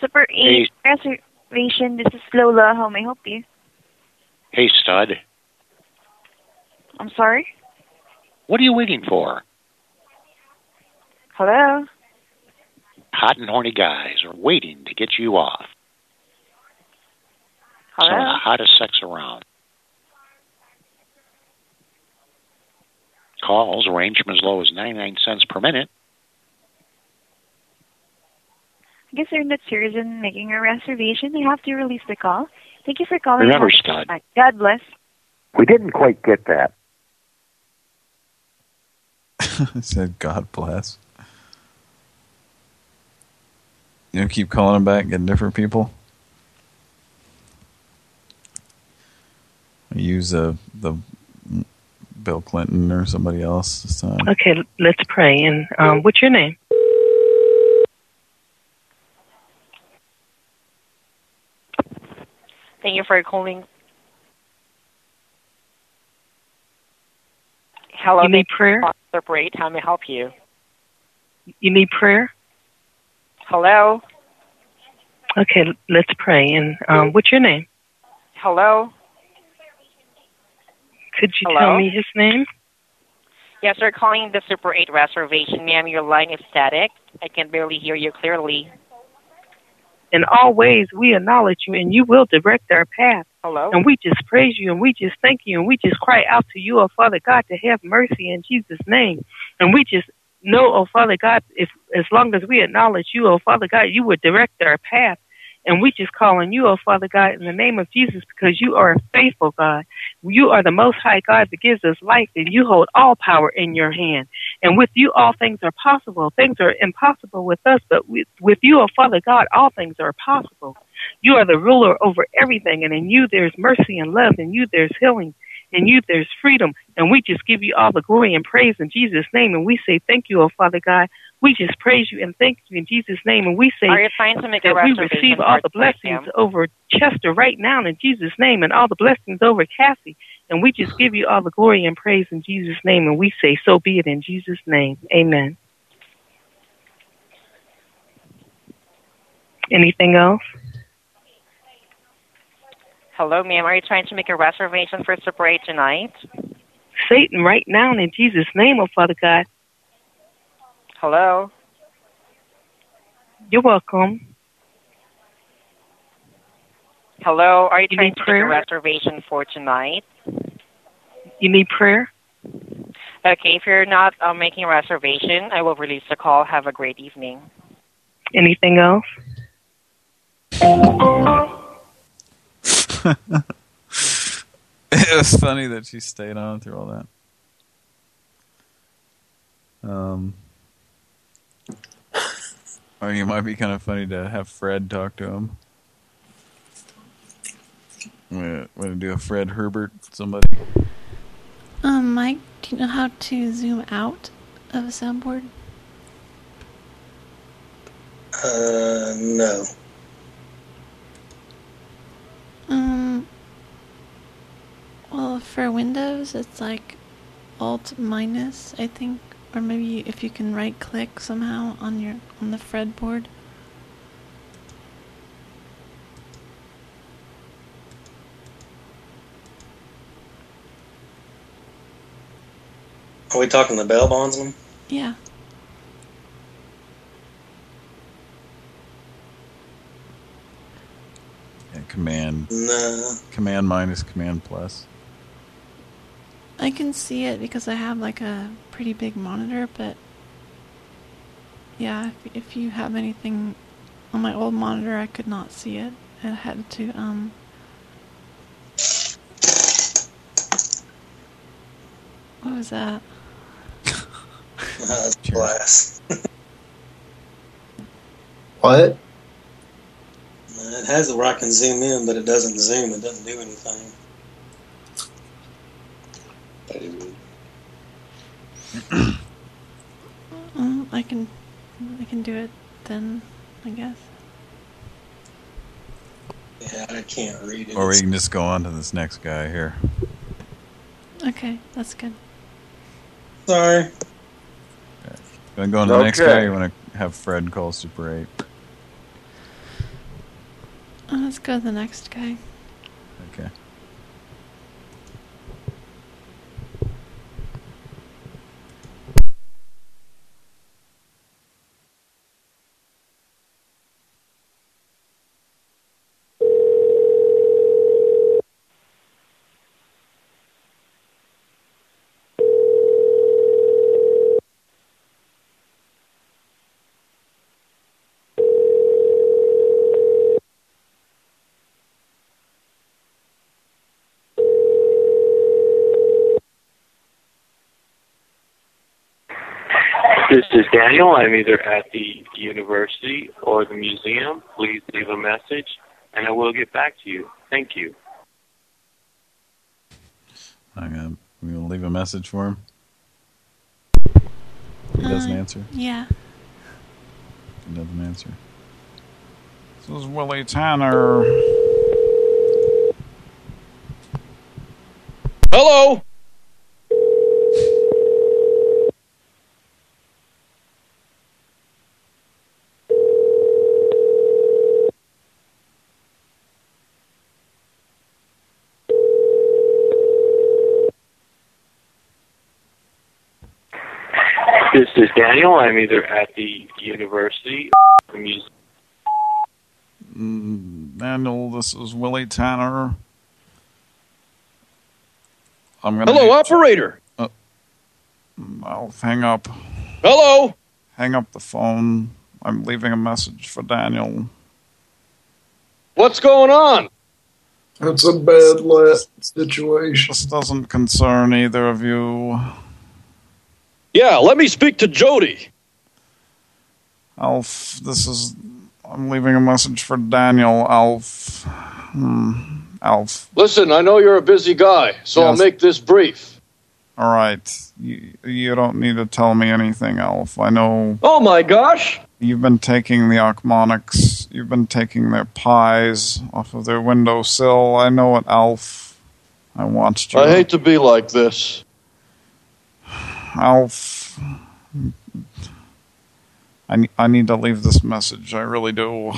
Super 8 reservation. This is Lola. How may I help you? Hey, stud. I'm sorry? What are you waiting for? Hello? Hot and horny guys are waiting to get you off. Hello? Some of Hello? the hottest sex around. Calls range from as low as 99 cents per minute. I guess they're not serious in making a reservation. They have to release the call. Thank you for calling. Remember, Happy stud. Night. God bless. We didn't quite get that. I said, God bless. You know, keep calling them back, getting different people. Use uh, the Bill Clinton or somebody else this time. Okay, let's pray. And um, what's your name? Thank you for calling. Hello, You need prayer? Super 8. How may I help you? You need prayer? Hello? Okay, let's pray. And um, what's your name? Hello? Could you Hello? tell me his name? Yes, we're calling the Super 8 reservation. Ma'am, your line is static. I can barely hear you clearly. In all ways, we acknowledge you, and you will direct our path. Hello? And we just praise you, and we just thank you, and we just cry out to you, oh Father God, to have mercy in Jesus' name. And we just know, oh Father God, if as long as we acknowledge you, oh Father God, you would direct our path. And we just call on you, oh Father God, in the name of Jesus, because you are a faithful God. You are the most high God that gives us life, and you hold all power in your hand. And with you, all things are possible. Things are impossible with us, but with, with you, oh Father God, all things are possible. You are the ruler over everything, and in you there's mercy and love, in you there's healing, in you there's freedom. And we just give you all the glory and praise in Jesus' name. And we say thank you, oh Father God. We just praise you and thank you in Jesus' name. And we say Are you trying to make a that we receive all the blessings over Chester right now in Jesus' name, and all the blessings over Cassie. And we just give you all the glory and praise in Jesus' name. And we say, so be it in Jesus' name. Amen. Anything else? Hello, ma'am. Are you trying to make a reservation for Super 8 tonight? Satan, right now in Jesus' name, oh Father God, Hello? you're welcome. Hello? Are you, You trying need to prayer? make a reservation for tonight? You need prayer? Okay, if you're not uh, making a reservation, I will release the call. Have a great evening. Anything else? it was funny that she stayed on through all that. Um, or it might be kind of funny to have Fred talk to him. Want to do a Fred Herbert somebody? Um, Mike, do you know how to zoom out of a soundboard? Uh, no. Um, well, for Windows, it's like Alt minus, I think, or maybe if you can right click somehow on your on the Fred board. Are we talking the bail bondsman? Yeah. Yeah, command. No. Command minus command plus. I can see it because I have like a pretty big monitor, but yeah, if, if you have anything on my old monitor, I could not see it. I had to um. What was that? Uh, that's glass. What? It has it where I can zoom in, but it doesn't zoom. It doesn't do anything. Um, I can, I can do it then, I guess. Yeah, I can't read it. Or we can just go on to this next guy here. Okay, that's good. Sorry. You want to go on to the next guy or you want to have Fred call Super 8? Uh, let's go to the next guy. Okay. This is Daniel. I'm either at the university or the museum. Please leave a message and I will get back to you. Thank you. I'm gonna, we gonna leave a message for him. He doesn't Uh, answer. Yeah. He doesn't answer. This is Willie Tanner. Hello. This is Daniel. I'm either at the university or the museum. Mm, Daniel, this is Willie Tanner. I'm gonna. Hello, operator. Uh, I'll hang up. Hello. Hang up the phone. I'm leaving a message for Daniel. What's going on? That's a bad lit situation. This doesn't concern either of you. Yeah, let me speak to Jody. Alf, this is... I'm leaving a message for Daniel, Alf. Hmm, Alf. Listen, I know you're a busy guy, so I'll make this brief. All right. You, you don't need to tell me anything, Alf. I know Oh my gosh! you've been taking the Ochmoneks. You've been taking their pies off of their windowsill. I know it, Alf. I watched you. I hate to be like this. Alf. I, I need to leave this message. I really do.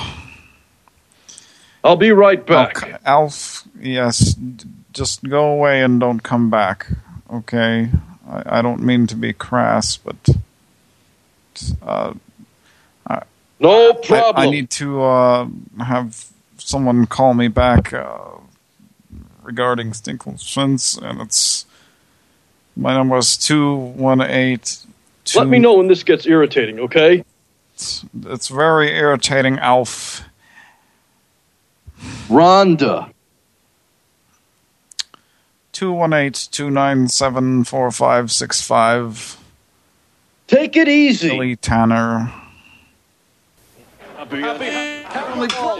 I'll be right back. Alf, yes, d- just go away and don't come back, okay? I, I don't mean to be crass, but... Uh, I, no I, problem. I need to uh, have someone call me back uh, regarding Stinkle's and it's... My number is 218... Let me know when this gets irritating, okay? It's, it's very irritating, Alf. Rhonda. 218-297-4565. Take it easy. Billy Tanner.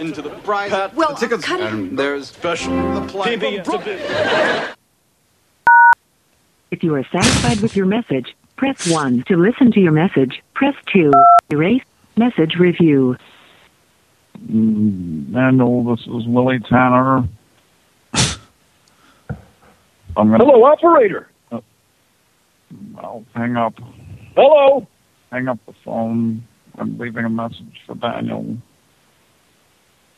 into the prize. Well, the tickets. cut it. And there's special. The play. If you are satisfied with your message, press 1 to listen to your message. Press 2. Erase. Message review. Mm, Daniel, this is Willie Tanner. I'm gonna, Hello, operator. I'll hang up. Hello. Hang up the phone. I'm leaving a message for Daniel.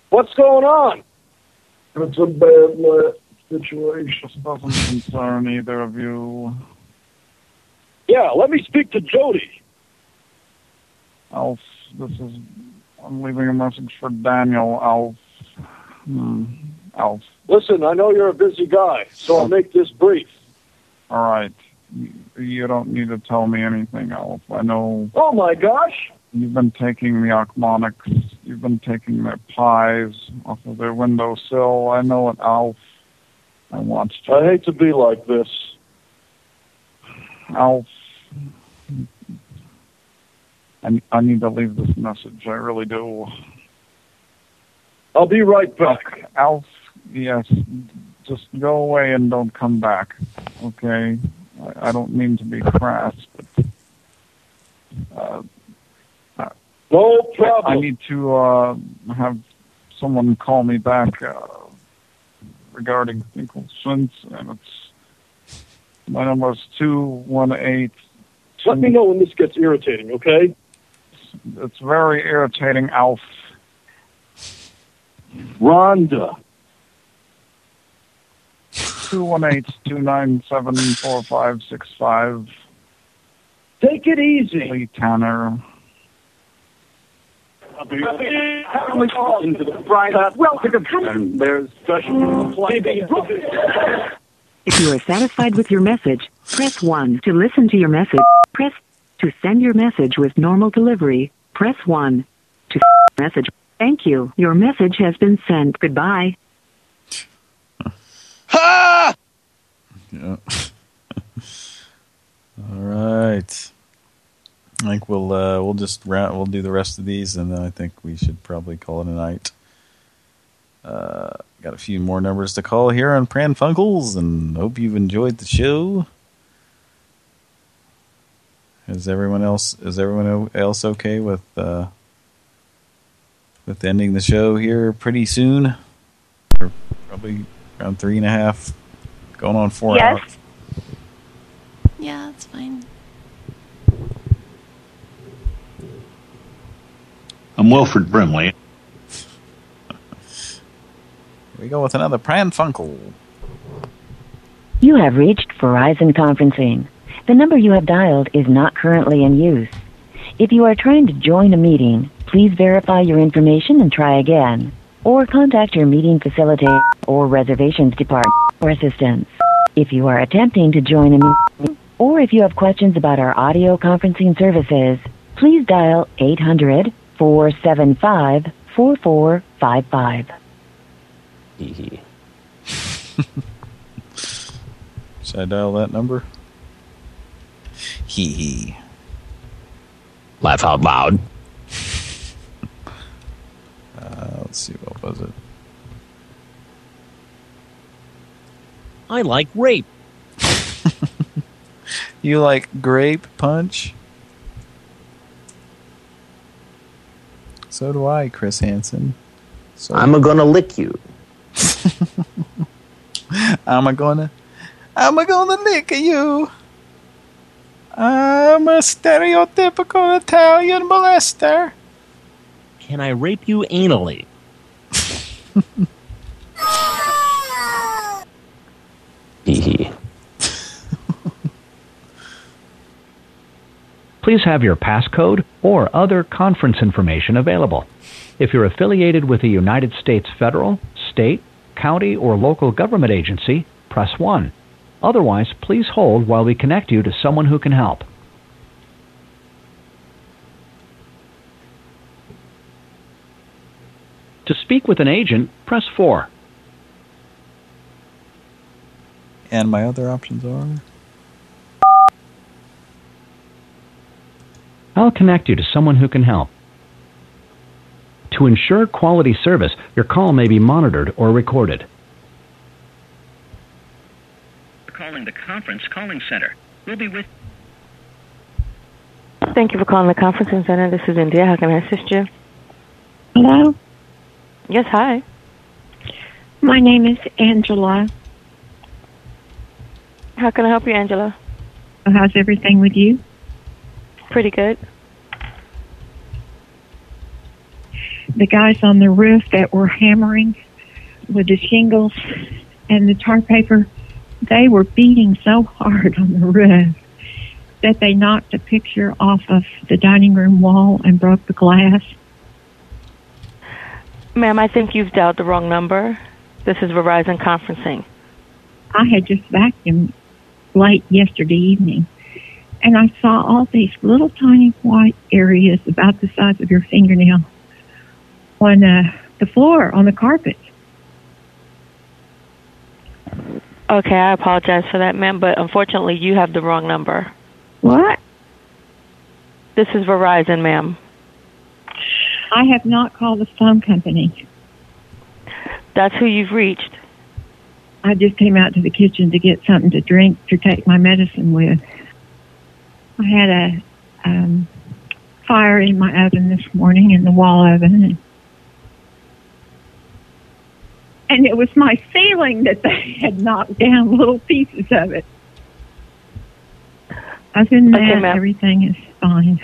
What's going on? That's a bad lit situation. Doesn't concern either of you. Yeah, let me speak to Jody. Alf, this is... I'm leaving a message for Daniel, Alf. Hmm. Alf. Listen, I know you're a busy guy, so I'll make this brief. All right. You, don't need to tell me anything, Alf. I know Oh my gosh! you've been taking the Ochmoneks. You've been taking their pies off of their windowsill. I know it, Alf. I want. I hate to be like this. I'll. I, I need to leave this message. I really do. I'll be right back. I'll. Yes. Just go away and don't come back. Okay. I, I don't mean to be crass, but. Uh, no problem. I, I need to uh, have someone call me back. Uh, regarding Finkel Swins, and it's my number is two one eight. Let me know when this gets irritating, okay? It's very irritating, Alf. Rhonda. Two one eight two nine seven four five six five. Take it easy. Lee Tanner. Welcome to There's special If you are satisfied with your message, press 1 to listen to your message. Press to send your message with normal delivery. Press 1 to send message. Thank you. Your message has been sent. Goodbye. Ha! Yeah. All right. I think we'll uh, we'll just round, we'll do the rest of these, and then I think we should probably call it a night. Uh, got a few more numbers to call here on Pran Funkels, and hope you've enjoyed the show. Is everyone else is everyone else okay with uh, with ending the show here pretty soon? We're probably around three and a half, going on four Yes. hours. Yeah, that's fine. I'm Wilford Brimley. We go with another Pran Funkel. You have reached Verizon Conferencing. The number you have dialed is not currently in use. If you are trying to join a meeting, please verify your information and try again. Or contact your meeting facilitator or reservations department for assistance. If you are attempting to join a meeting, or if you have questions about our audio conferencing services, please dial 800 475 4455. Should I dial that number? Hee hee. Laugh out loud. Uh, let's see, what was it? I like rape. You like grape punch? So do I, Chris Hansen. So I'm a gonna lick you. I'm a gonna, I'm a gonna lick you. I'm a stereotypical Italian molester. Can I rape you anally? Please have your passcode or other conference information available. If you're affiliated with a United States federal, state, county, or local government agency, press 1. Otherwise, please hold while we connect you to someone who can help. To speak with an agent, press 4. And my other options are? I'll connect you to someone who can help. To ensure quality service, your call may be monitored or recorded. Calling the conference calling center. We'll be with. Thank you for calling the conference center. This is India. How can I assist you? Hello, Yes, hi. my name is Angela. How can I help you, Angela? How's everything with you? Pretty good. The guys on the roof that were hammering with the shingles and the tar paper, they were beating so hard on the roof that they knocked a picture off of the dining room wall and broke the glass. Ma'am, I think you've dialed the wrong number. This is Verizon conferencing. I had just vacuumed late yesterday evening, and I saw all these little tiny white areas about the size of your fingernail on uh, the floor, on the carpet. Okay, I apologize for that, ma'am, but unfortunately you have the wrong number. What? This is Verizon, ma'am. I have not called the phone company. That's who you've reached. I just came out to the kitchen to get something to drink to take my medicine with. I had a um, fire in my oven this morning in the wall oven. And, and it was my feeling that they had knocked down little pieces of it. Other than Okay, that, ma'am. everything is fine.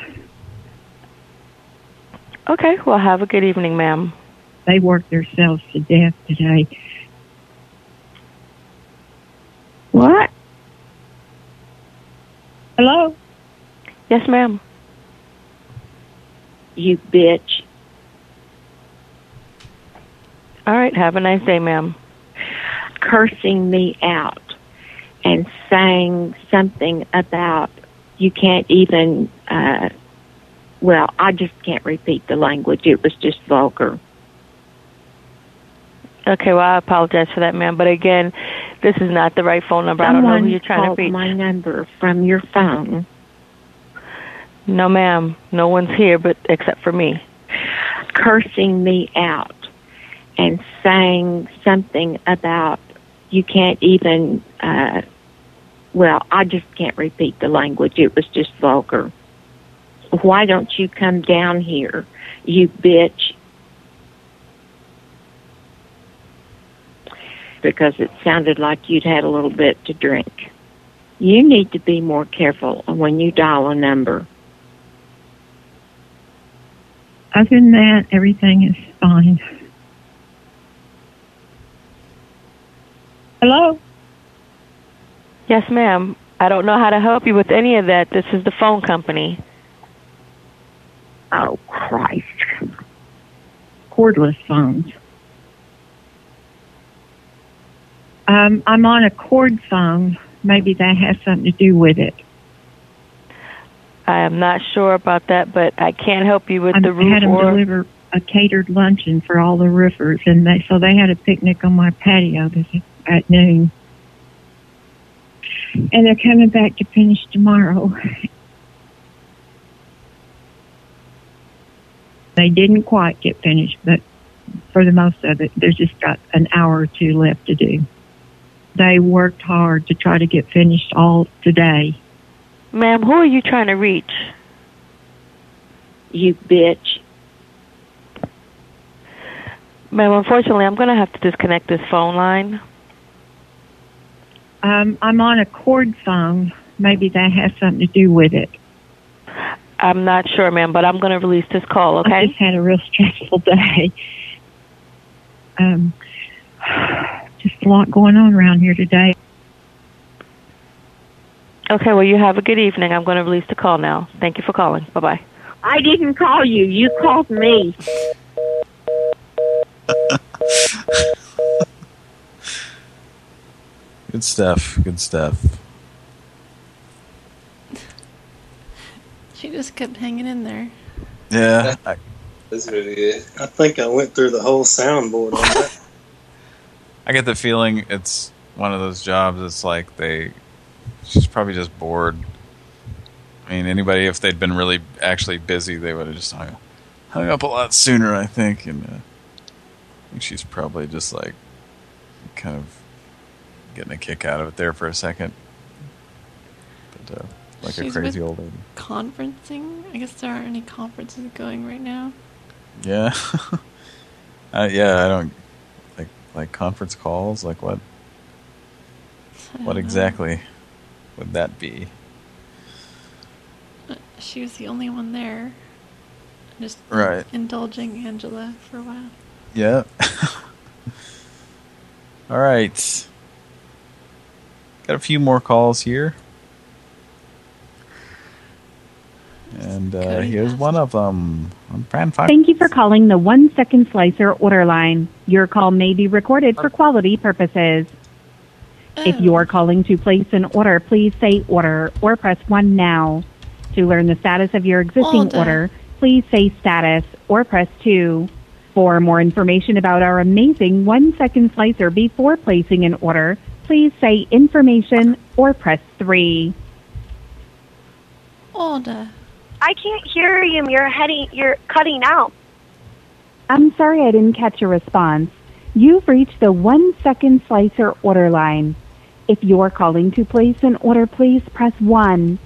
Okay, well, have a good evening, ma'am. They worked themselves to death today. What? Hello? Yes, ma'am. You bitch. All right, have a nice day, ma'am. Cursing me out and saying something about you can't even, uh, well, I just can't repeat the language. It was just vulgar. Okay, well, I apologize for that, ma'am. But again, this is not the right phone number. I don't know Someone who you're trying to reach. my number from your phone. No, ma'am. No one's here, but except for me. cursing me out and saying something about you can't even uh well i just can't repeat the language. It was just vulgar. Why don't you come down here you bitch? Because it sounded like you'd had a little bit to drink. You need to be more careful when you dial a number Other than that, everything is fine. Hello? Yes, ma'am. I don't know how to help you with any of that. This is the phone company. Oh, Christ. Cordless phones. Um, I'm on a cord phone. Maybe that has something to do with it. I am not sure about that, but I can't help you with I the roof had them or deliver a catered luncheon for all the roofers, and they so they had a picnic on my patio this at noon. And they're coming back to finish tomorrow. They didn't quite get finished, but for the most of it, there's just got an hour or two left to do. They worked hard to try to get finished all today. Ma'am, who are you trying to reach? You bitch. Ma'am, unfortunately, I'm going to have to disconnect this phone line. Um, I'm on a cord phone. Maybe that has something to do with it. I'm not sure, ma'am, but I'm going to release this call, okay? I okay? just had a real stressful day. Um, just a lot going on around here today. Okay, well, you have a good evening. I'm going to release the call now. Thank you for calling. Bye bye. I didn't call you. You called me. Good stuff. Good stuff. She just kept hanging in there. Yeah. I, That's really good. I think I went through the whole soundboard on that. I get the feeling it's one of those jobs. It's like they, she's probably just bored. I mean, anybody if they'd been really actually busy, they would have just hung, hung up a lot sooner. I think, and uh, I think she's probably just like kind of getting a kick out of it there for a second. But uh, like She's a crazy old lady. Conferencing? I guess there aren't any conferences going right now. Yeah. uh, yeah, I don't like like conference calls. Like what? What don't know. Exactly would that be? She was the only one there. Just Right. indulging Angela for a while. Yeah. All right. Got a few more calls here. And uh, here's one of them. I'm Fran Fox. Thank you for calling the One Second Slicer order line. Your call may be recorded for quality purposes. If you are calling to place an order, please say order or press 1 now. To learn the status of your existing Order. order, please say status or press 2. For more information about our amazing one second slicer before placing an order, please say information or press 3. Order. I can't hear you. You're heading. You're cutting out. I'm sorry I didn't catch your response. You've reached the one second slicer order line. If you're calling to place an order, please press 1.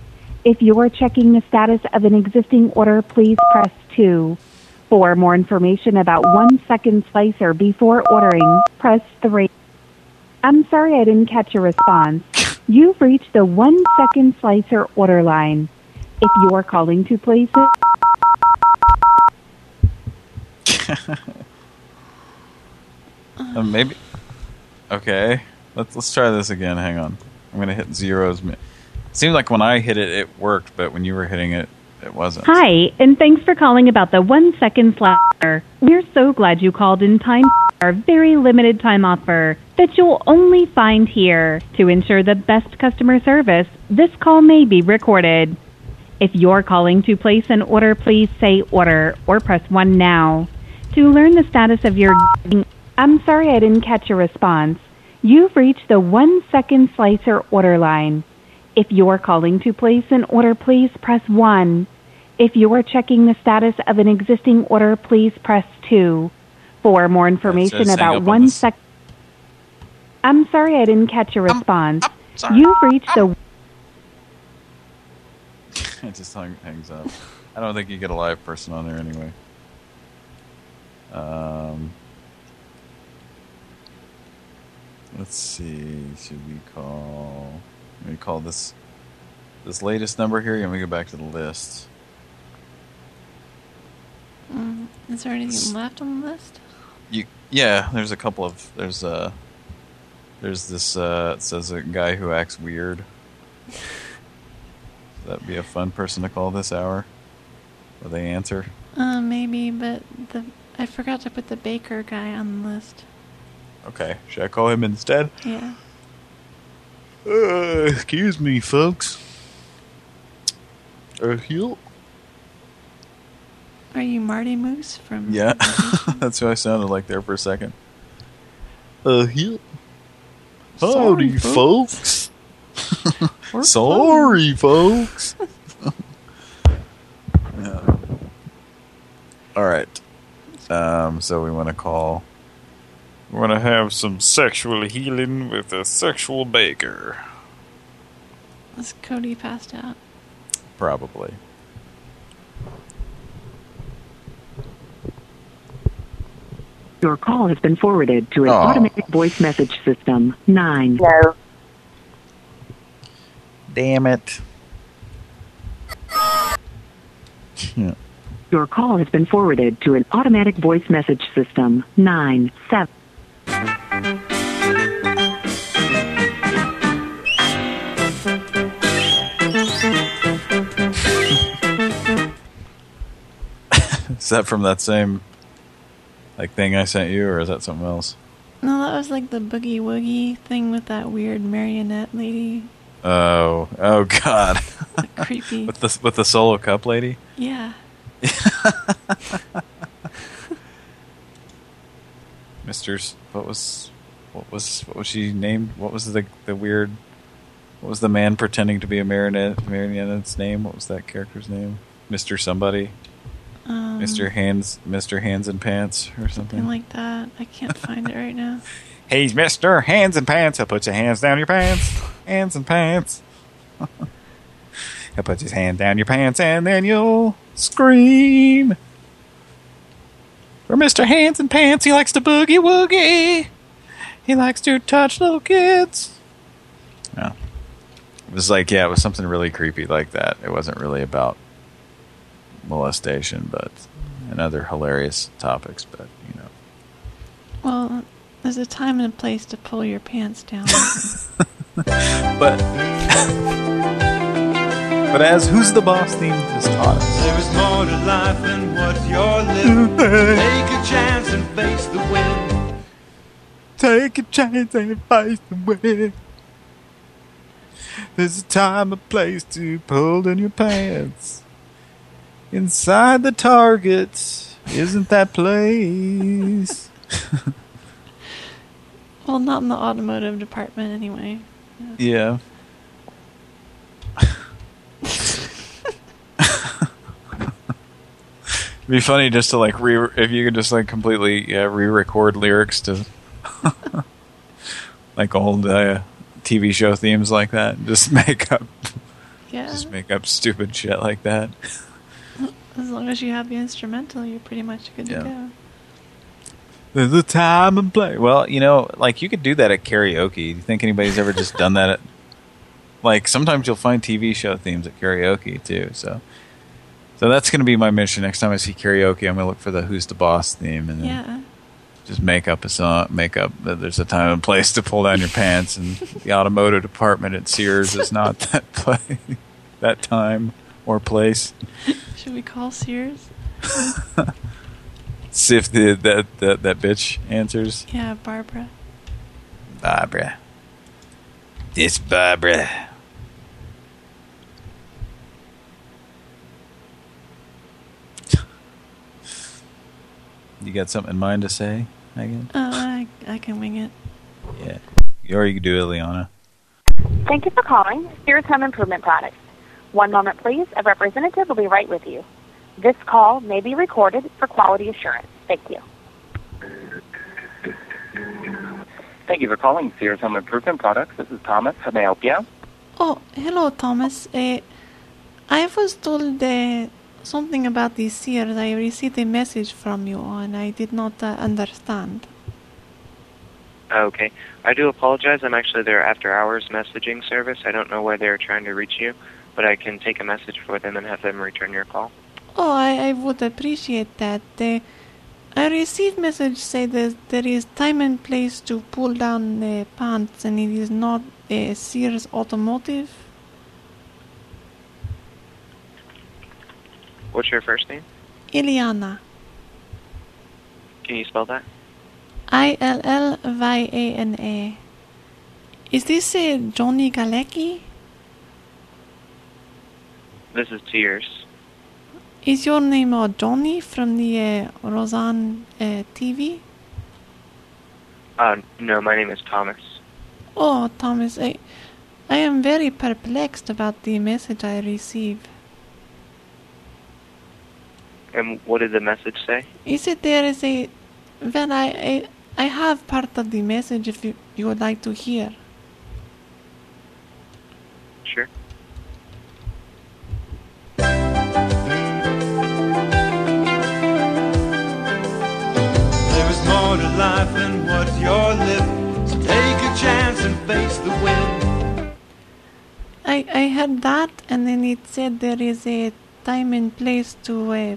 If you're checking the status of an existing order, please press 2. For more information about one second slicer before ordering, press 3. I'm sorry I didn't catch your response. You've reached the one second slicer order line. If you're calling to place it, Uh, maybe. Okay, let's let's try this again. Hang on. I'm gonna hit zeros. It seemed like when I hit it, it worked, but when you were hitting it, it wasn't. Hi, and thanks for calling about the one second slicer. We're so glad you called in time our very limited time offer that you'll only find here. To ensure the best customer service, this call may be recorded. If you're calling to place an order, please say order or press 1 now. To learn the status of your I'm sorry I didn't catch your response. You've reached the one second slicer order line. If you're calling to place an order, please press 1. If you're checking the status of an existing order, please press 2. For more information about on one this. sec I'm sorry I didn't catch your response. You've reached the it just hung, hangs up. I don't think you get a live person on there anyway. Um, let's see. Should we call? Let me call this this latest number here. Let me go back to the list. Mm, is there anything left on the list? You yeah. There's a couple of there's uh there's this uh it says a guy who acts weird. That'd be a fun person to call this hour. Will they answer? Uh, maybe, but the I forgot to put the baker guy on the list. Okay. Should I call him instead? Yeah. Uh, excuse me, folks. Uh, you? Are you Marty Moose from? Yeah, that's who I sounded like there for a second. Uh, you? Sorry, Howdy, folks. Sorry, folks. yeah. All right. Um, so we want to call. We want to have some sexual healing with a sexual baker. Is Cody passed out? Probably. Your call has been forwarded to an Oh. automatic voice message system. Nine. No. Damn it. Yeah. Your call has been forwarded to an automatic voice message system. Nine. Seven. Is that from that same like thing I sent you, or is that something else? No, that was like the boogie woogie thing with that weird marionette lady. Oh, oh God! creepy. with the with the solo cup lady. Yeah. Mister's what was what was what was she named? What was the the weird? What was the man pretending to be a marionette? Marionette's name? What was that character's name? Mister somebody. Um, Mister Hands. Mister Hands and Pants or something. Something like that. I can't find it right now. He's Mister Hands and Pants. He'll put your hands down your pants. Hands and pants. He'll put his hand down your pants and then you'll scream. For Mr. Hands and Pants, he likes to boogie woogie. He likes to touch little kids. Yeah. It was like, yeah, it was something really creepy like that. It wasn't really about molestation, but and other hilarious topics, but you know. Well, there's a time and a place to pull your pants down. But but as Who's the Boss theme has taught us. There is more to life than what you're living. Take a chance and face the wind. Take a chance and face the wind. There's a time and place to pull down your pants. Inside the Target, isn't that place? well, not in the automotive department anyway. yeah. It'd be funny just to like re if you could just like completely yeah, re-record lyrics to like old uh, TV show themes like that. Just make up Yeah. Just make up stupid shit like that. As long as you have the instrumental, you're pretty much good Yeah. to go. There's a time and play. Well, you know, like you could do that at karaoke. Do you think anybody's ever just done that? At, like sometimes you'll find TV show themes at karaoke too. So, so that's going to be my mission next time I see karaoke. I'm going to look for the "Who's the Boss" theme and Yeah. just make up a song. Make up that there's a time and place to pull down your pants, and the automotive department at Sears is not that play, that time or place. Should we call Sears? See if the that that that bitch answers. Yeah, Barbara. Barbara. This Barbara. You got something in mind to say, Megan? Uh, I, I can wing it. Yeah. Or you can do it, Liana. Thank you for calling Sears Home Improvement Products. One moment, please. A representative will be right with you. This call may be recorded for quality assurance. Thank you. Thank you for calling Sears Home Improvement Products. This is Thomas. How may I help you? Oh, hello, Thomas. Uh, I was told uh, something about the Sears. I received a message from you, and I did not uh, understand. Okay. I do apologize. I'm actually their after hours messaging service. I don't know why they're trying to reach you, but I can take a message for them and have them return your call. Oh, I, I would appreciate that. Uh, I received message say that there is time and place to pull down the pants, and it is not uh, Sears Automotive. What's your first name? Iliana. Can you spell that? I L L Y A N A. Is this uh, Johnny Galecki? This is Tears. Is your name uh, Johnny from the uh, Roseanne uh, TV? Uh, no, my name is Thomas. Oh, Thomas, I, I am very perplexed about the message I received. And what did the message say? Is it there is a... Well, I, I, I have part of the message if you, you would like to hear. Sure. There is more to life than what you're living. So take a chance and face the wind. I, I had that, and then it said there is a time and place to uh,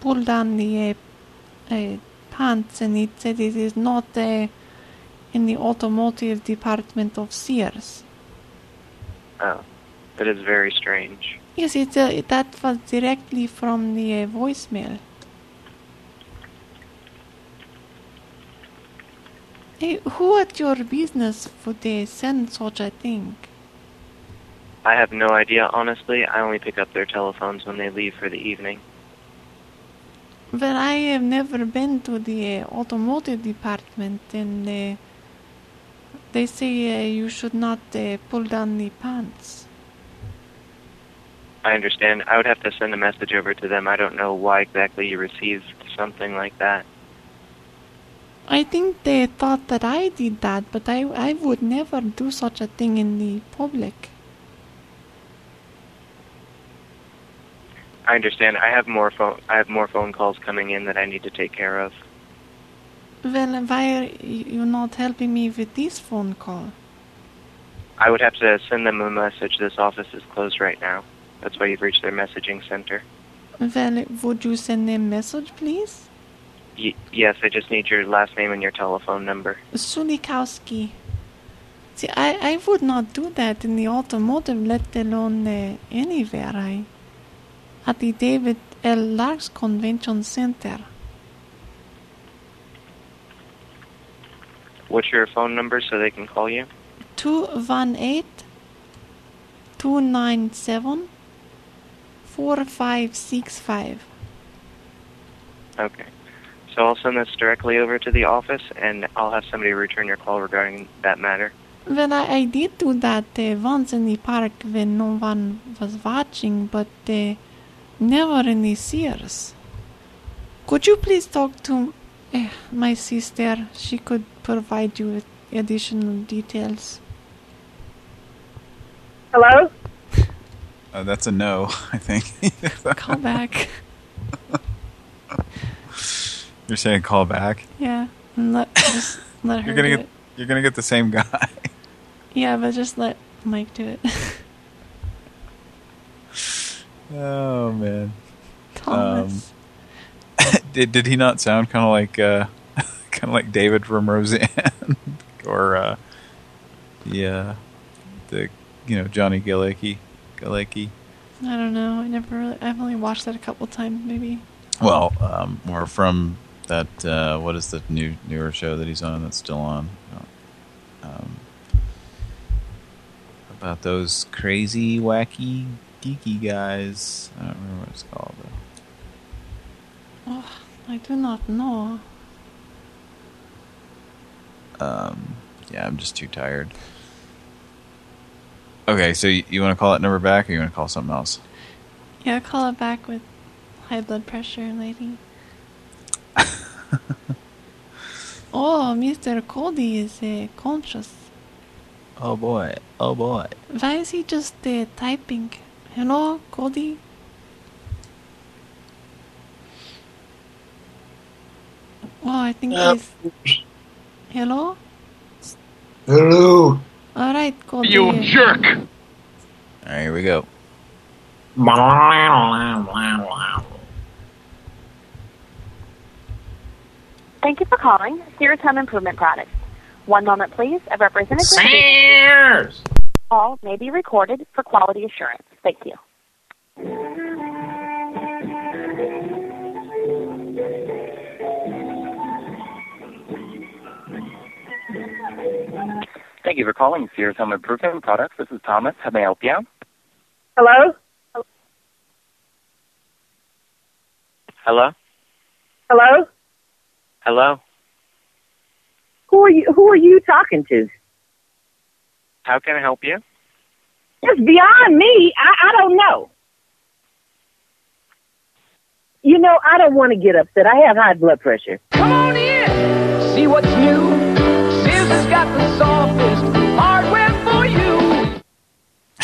pull down the uh, uh, pants, and it said it is not uh, in the automotive department of Sears. Oh, that is very strange. Yes, it, uh, that was directly from the uh, voicemail. Hey, who at your business would they send such a thing? I have no idea, honestly. I only pick up their telephones when they leave for the evening. Well, I have never been to the uh, automotive department, and uh, they say uh, you should not uh, pull down the pants. I understand. I would have to send a message over to them. I don't know why exactly you received something like that. I think they thought that I did that, but I, I would never do such a thing in the public. I understand. I have more phone. I have more phone calls coming in that I need to take care of. Well, why are you not helping me with this phone call? I would have to send them a message. This office is closed right now. That's why you've reached their messaging center. Well, would you send them a message, please? Y- yes, I just need your last name and your telephone number. Sulikowski. See, I, I would not do that in the automotive, let alone uh, anywhere. I at the David L. Larks Convention Center. What's your phone number so they can call you? 218 297 4565. Okay. So I'll send this directly over to the office, and I'll have somebody return your call regarding that matter. Well, I, I did do that uh, once in the park when no one was watching, but uh, never in these years. Could you please talk to uh, my sister? She could provide you with additional details. Hello? Uh, that's a no, I think. Call back. You're saying call back? Yeah, let just let her You're gonna do get it. you're gonna get the same guy. Yeah, but just let Mike do it. Oh man. Thomas. Um, did did he not sound kind of like uh, kind of like David from Roseanne, or uh, yeah, the you know Johnny Galecki, Galecki. I don't know. I never. Really, I've only watched that a couple times, maybe. Well, um, or from that uh, what is the new newer show that he's on that's still on? Um, about those crazy, wacky, geeky guys. I don't remember what it's called. Though. Oh, I do not know. Um, yeah, I'm just too tired. Okay, so you, you want to call that number back, or you want to call something else? Yeah, call it back with high blood pressure, lady. oh, Mr. Cody is uh, conscious. Oh boy, oh boy. Why is he just uh, typing? Hello, Cody? Oh, I think Uh, he's... Hello? Hello. Alright, Cody. You jerk. All right, here we go. Thank you for calling Sears Home Improvement Products. One moment, please. A representative. Sears! Call may be recorded for quality assurance. Thank you. Thank you for calling Sears Home Improvement Products. This is Thomas. How may I help you? Hello? Hello? Hello? Hello? Who are you who are you talking to? How can I help you? It's beyond me. I, I don't know. You know, I don't want to get upset. I have high blood pressure. Come on in, see what's new. Sears has got the softest hardware for you.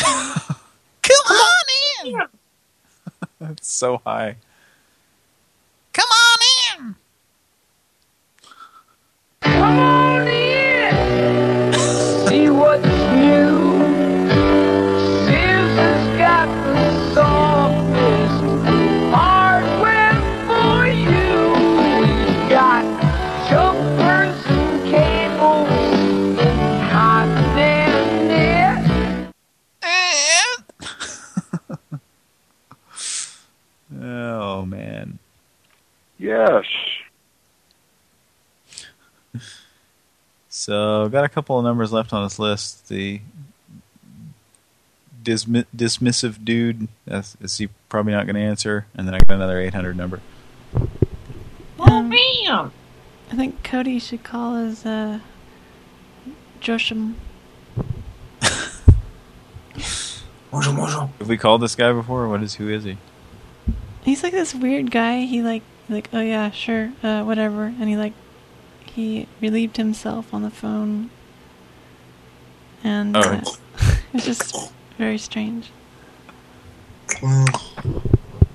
Come on in. That's so high. Come on in. Come on in, Yes. So got a couple of numbers left on this list. The dismi dismissive dude, that's, is he probably not going to answer? And then I got another 800 number. Oh, man! I think Cody should call his, uh... Josham. Have we called this guy before? What is? Who is he? He's like this weird guy. He like like oh yeah sure uh, whatever, and he like he relieved himself on the phone, and Oh. uh, it's just very strange.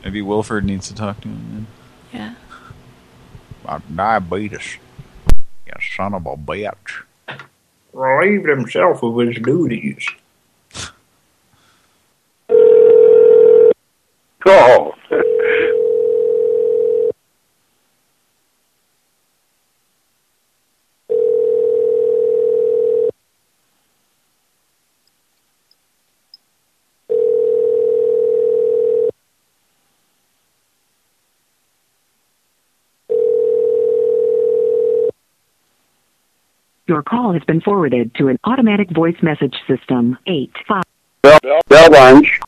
Maybe Wilford needs to talk to him Yeah. then. About diabetes. You son of a bitch. Relieved himself of his duties. Call. Your call has been forwarded to an automatic voice message system. Eight five. Bell, bell bell lunch.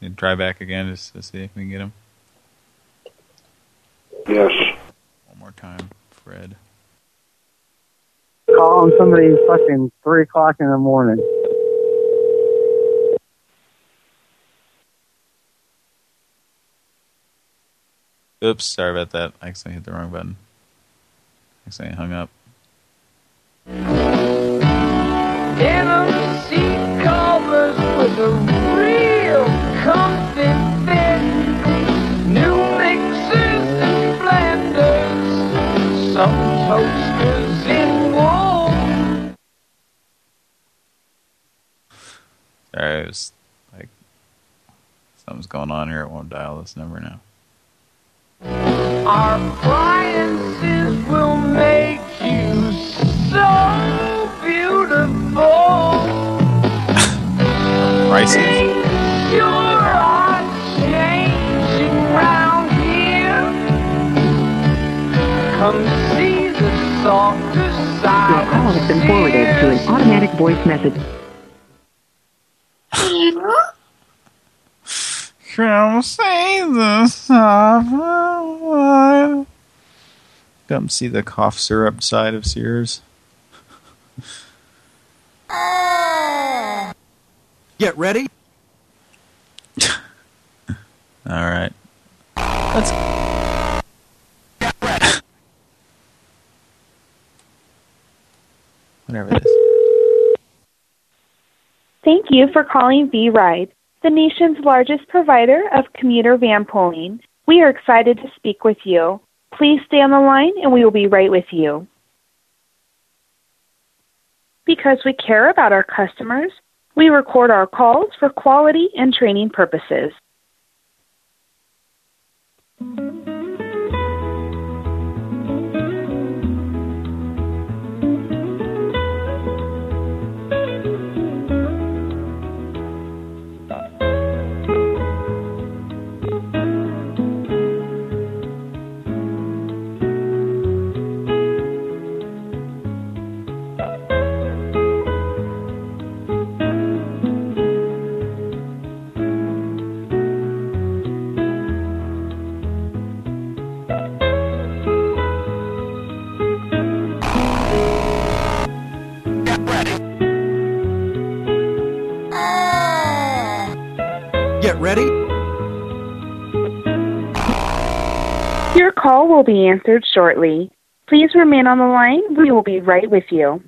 And try back again just to see if we can get him. Yes. One more time, Fred. calling somebody fucking three o'clock in the morning. Oops, sorry about that. I accidentally hit the wrong button. I accidentally hung up. Seat covers with a real comfy fit. New mixers and blenders, some toasters in wool. Sorry, it was like something's going on here. It won't dial this number now. Our appliances will make you so beautiful. Prices. Sure are changing round here. Come see the softer Your call has been forwarded to an automatic voice message. Come see the side. Come see the cough syrup side of Sears. Get ready. All right. Let's. Whatever it is. Thank you for calling V-Ride, the nation's largest provider of commuter van pooling. We are excited to speak with you. Please stay on the line and we will be right with you. Because we care about our customers, we record our calls for quality and training purposes. Call will be answered shortly. Please remain on the line. We will be right with you.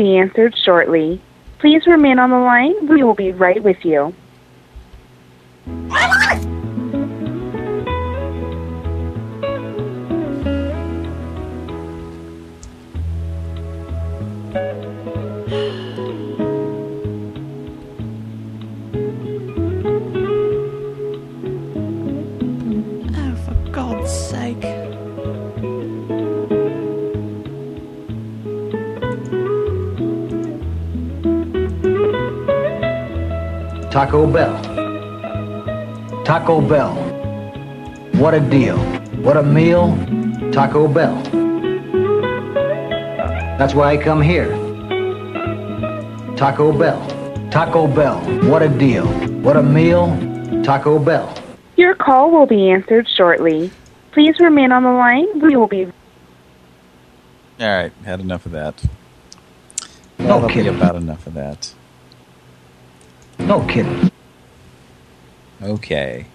Be answered shortly. Please remain on the line. We will be right with you. Taco Bell. Taco Bell. What a deal. What a meal. Taco Bell. That's why I come here. Taco Bell. Taco Bell. What a deal. What a meal. Taco Bell. Your call will be answered shortly. Please remain on the line. We will be All right, had enough of that. No That'll be about enough of that. No kidding. Okay.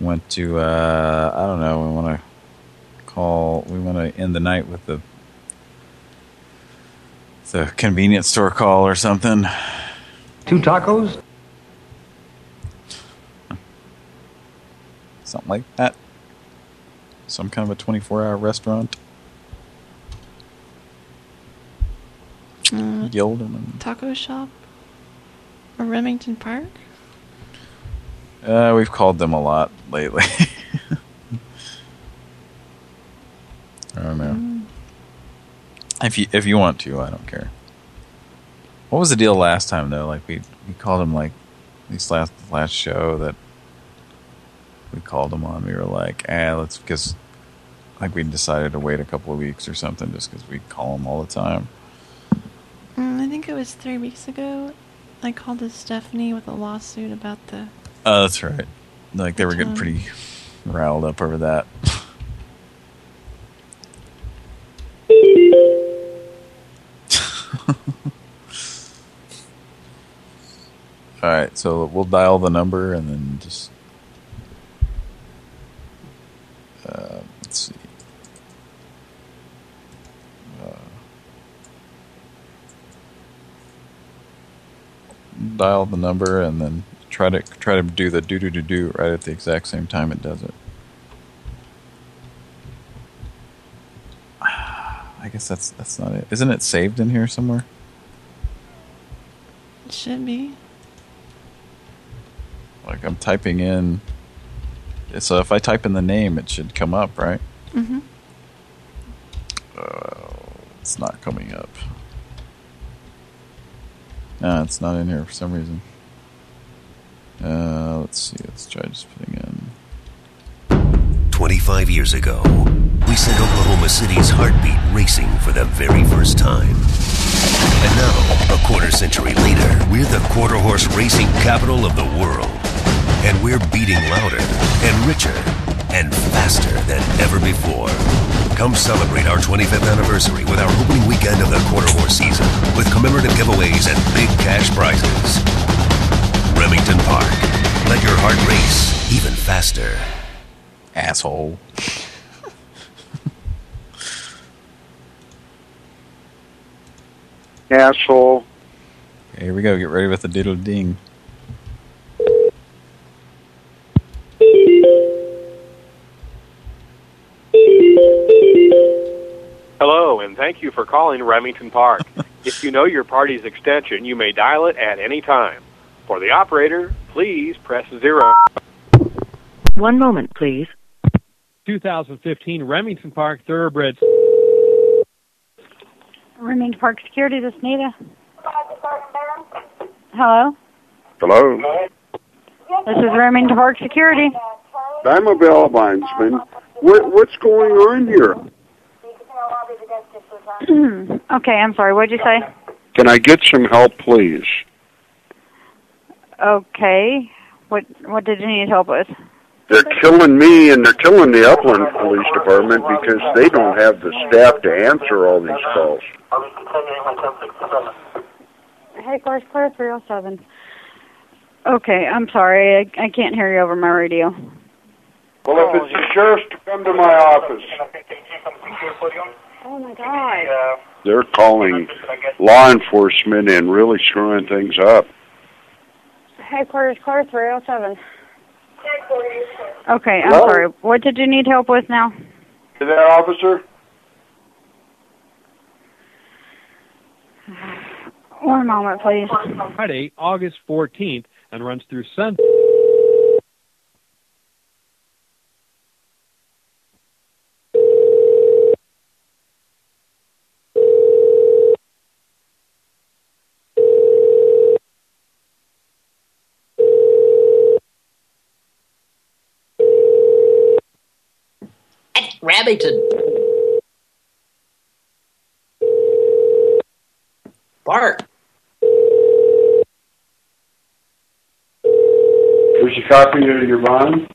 Went to, uh, I don't know, we want to call, we want to end the night with the, the convenience store call or something. Two tacos? Something like that. Some kind of a 24-hour restaurant. Uh, Gildan. taco shop? Or Remington Park? Uh, we've called them a lot lately. I don't know. If you if you want to, I don't care. What was the deal last time though? Like we we called him like this last last show that we called him on. We were like, eh, let's because like we decided to wait a couple of weeks or something just because we call them all the time. Mm, I think it was three weeks ago. I called this Stephanie with a lawsuit about the. Oh, that's right. Like they were getting pretty riled up over that. All right, so we'll dial the number and then just. Uh, dial the number and then try to try to do the do do do do right at the exact same time it does it. I guess that's that's not it. Isn't it saved in here somewhere? It should be. Like I'm typing in. So if I type in the name, it should come up, right? Mm-hmm. Uh, it's not coming up. No, it's not in here for some reason. Uh, let's see. Let's try just putting in. 25 years ago, we sent Oklahoma City's heartbeat racing for the very first time. And now, a quarter century later, we're the quarter horse racing capital of the world. And we're beating louder and richer and faster than ever before. Come celebrate our 25th anniversary with our opening weekend of the quarter horse season with commemorative giveaways and big cash prizes. Remington Park. Let your heart race even faster. Asshole. Asshole. Okay, here we go. Get ready with the diddle ding. Hello, and thank you for calling Remington Park. if you know your party's extension, you may dial it at any time. For the operator, please press zero. One moment, please. 2015 Remington Park Thoroughbreds. Remington Park Security, this is Nita. Hello? Hello. This is Remington Park Security. I'm a bail bondsman. What, what's going on here? okay, I'm sorry. What did you say? Can I get some help, please? Okay. What what did you need help with? They're killing me and they're killing the Upland Police Department because they don't have the staff to answer all these calls. Hey, course clear 307. Okay, I'm sorry. I, I can't hear you over my radio. Well, if it's the sheriff's to come to my office. Oh my god. They're calling law enforcement and really screwing things up. Headquarters clear 307. Okay, I'm Hello? sorry. What did you need help with now? Is that officer? One moment, please. Friday, August 14th, and runs through Sunday. Remington. Park. Here's a copy of your bond.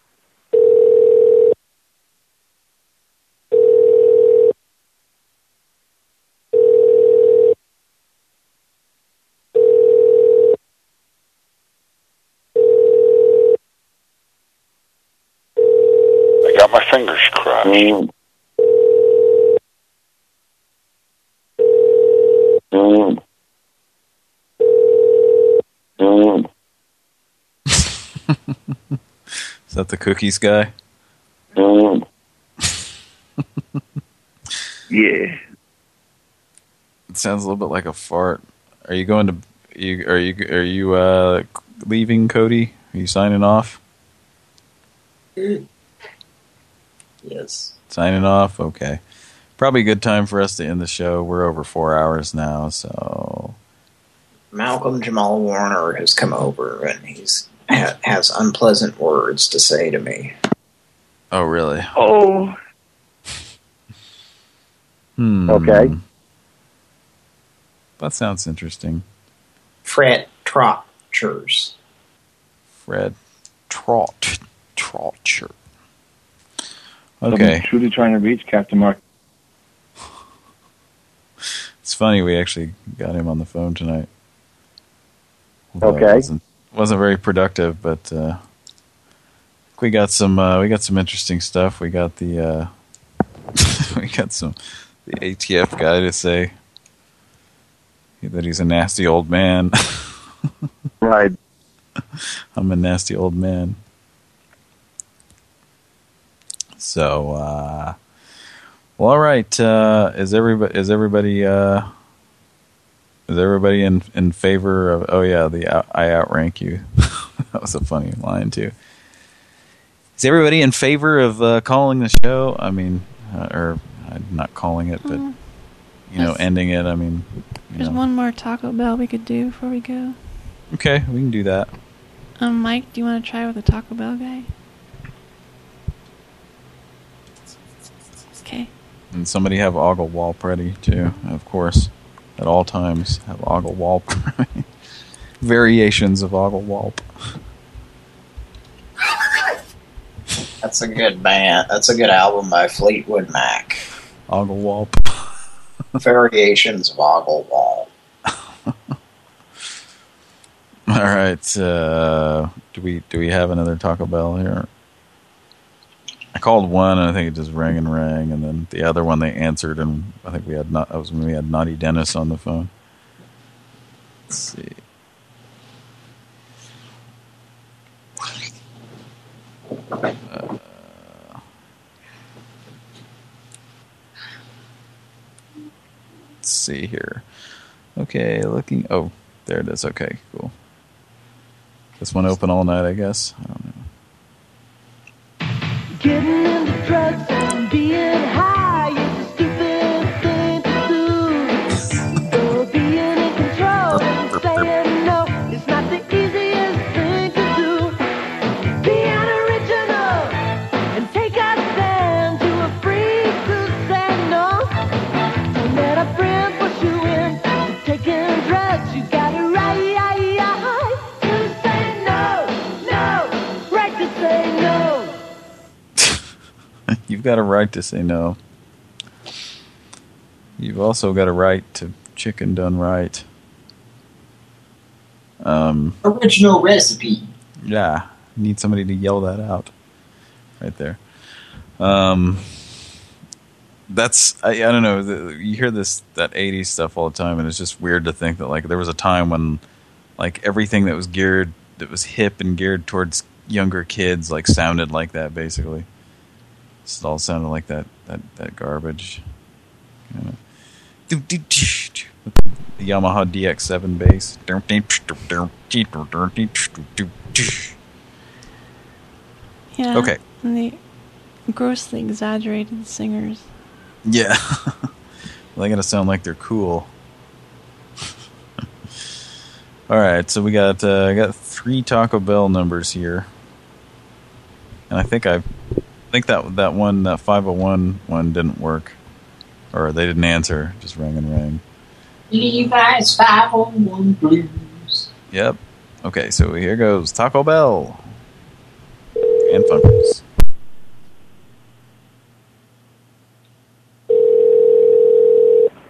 I got my fingers crossed. Is that the cookies guy? Um, Yeah. It sounds a little bit like a fart. Are you going to? You are you are you uh, leaving, Cody? Are you signing off? Yes. Signing off. Okay. Probably a good time for us to end the show. We're over four hours now, so Malcolm Jamal Warner has come over and he's ha has unpleasant words to say to me. Oh, really? Oh. Hmm. Okay. That sounds interesting. Fred Trotchers. Fred Trot Trotcher. Okay. I'm truly trying to reach Captain Mark. It's funny we actually got him on the phone tonight. Although Okay. It wasn't, wasn't very productive, but uh, we got some uh, we got some interesting stuff. We got the uh, we got some the ATF guy to say that he's a nasty old man. right. I'm a nasty old man. So, uh, well, all right. Uh, is everybody is everybody uh, is everybody in in favor of? Oh yeah, the out, I outrank you. that was a funny line too. Is everybody in favor of uh, calling the show? I mean, uh, or uh, not calling it, but Mm. you know, ending it. I mean, There's know. one more Taco Bell we could do before we go. Okay, we can do that. Um, Mike, do you want to try with the Taco Bell guy? Okay. And somebody have Ogle Walp ready too, of course. At all times, have Ogle Walp. Variations of Ogle Walp. That's a good band. That's a good album by Fleetwood Mac. Ogle Walp. Variations of Ogle Wall. All right. Uh, do we do we have another Taco Bell here? I called one, and I think it just rang and rang, and then the other one they answered, and I think we had not. That was when we had Naughty Dennis on the phone. Let's see. Uh, let's see here. Okay, looking. Oh, there it is. Okay, cool. This one open all night, I guess. I don't know. Getting into drugs and being high You've got a right to say no. You've also got a right to chicken done right. Um, Original recipe. yeah, need somebody to yell that out, right there. Um, that's I, I don't know. the- You hear this that '80s stuff all the time, and it's just weird to think that like there was a time when like everything that was geared that was hip and geared towards younger kids like sounded like that basically. It all sounded like that that that garbage. You know. The Yamaha DX7 bass. Yeah. Okay. And the grossly exaggerated singers. Yeah. they gotta sound like they're cool. All right, so we got uh, I got three Taco Bell numbers here, and I think I, I think that that one that 501 one didn't work, or they didn't answer, just rang and rang. Levi's 501 Blues. Yep. Okay, so here goes Taco Bell and Funkers.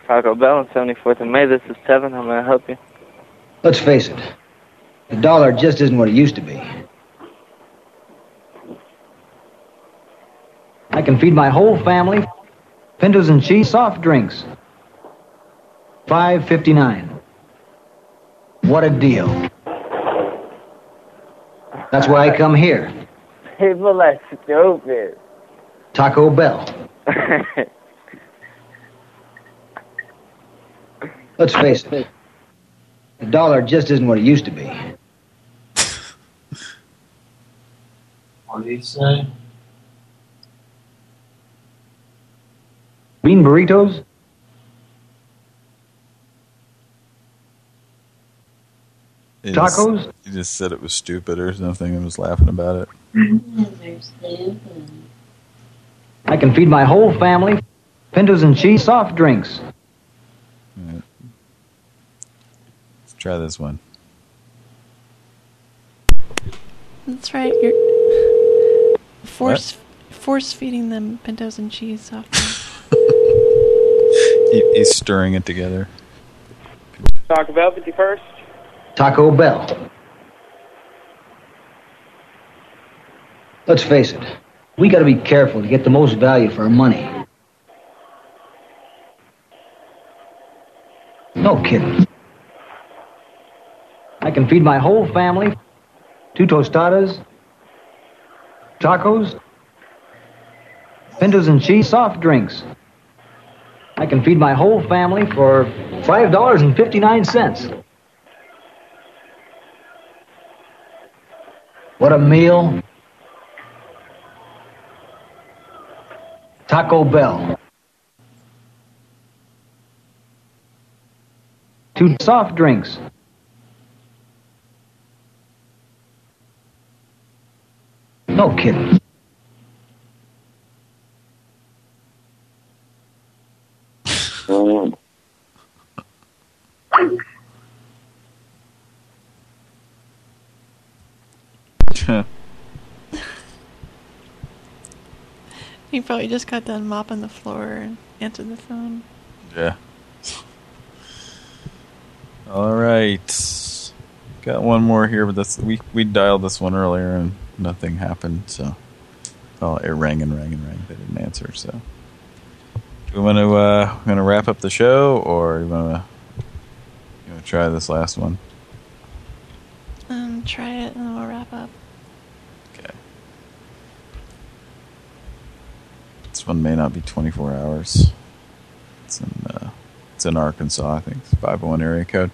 Taco Bell on 74th and May. This is Tevin. How may I help you? Let's face it, the dollar just isn't what it used to be. I can feed my whole family pintos and cheese soft drinks. Five fifty nine. What a deal. That's why I come here. People are stupid. Taco Bell. Let's face it. The dollar just isn't what it used to be. What did he say? Bean burritos? He just- Tacos? he just said it was stupid or something and was laughing about it. I can feed my whole family. Pintos and cheese, soft drinks. Alright. Let's try this one. That's right. You're force force feeding them pintos and cheese soft drink. He, he's stirring it together. Taco Bell, 51st. Taco Bell. Let's face it, we gotta be careful to get the most value for our money. No kidding. I can feed my whole family. Two tostadas, tacos, pintos and cheese, soft drinks. I can feed my whole family for $5.59. What a meal. Taco Bell. Two soft drinks. No kidding. He probably just got done mopping the floor and answered the phone. Yeah. All right. Got one more here, but that's we we dialed this one earlier and nothing happened. So, well, it rang and rang and rang. They didn't answer. So, do we want to uh, going to wrap up the show, or you want to you want to try this last one? Um, try it and then we'll wrap up. Okay. This one may not be 24 hours. It's in uh, it's in Arkansas, I think. It's 501 area code.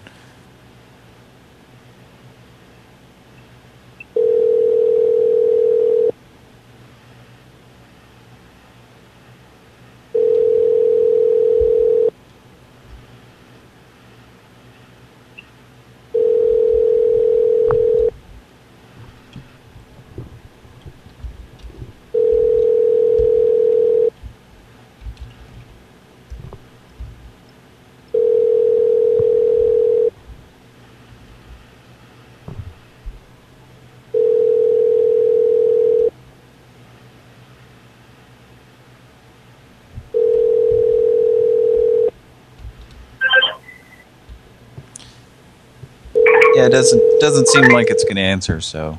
Yeah, it doesn't doesn't seem like it's going to answer. So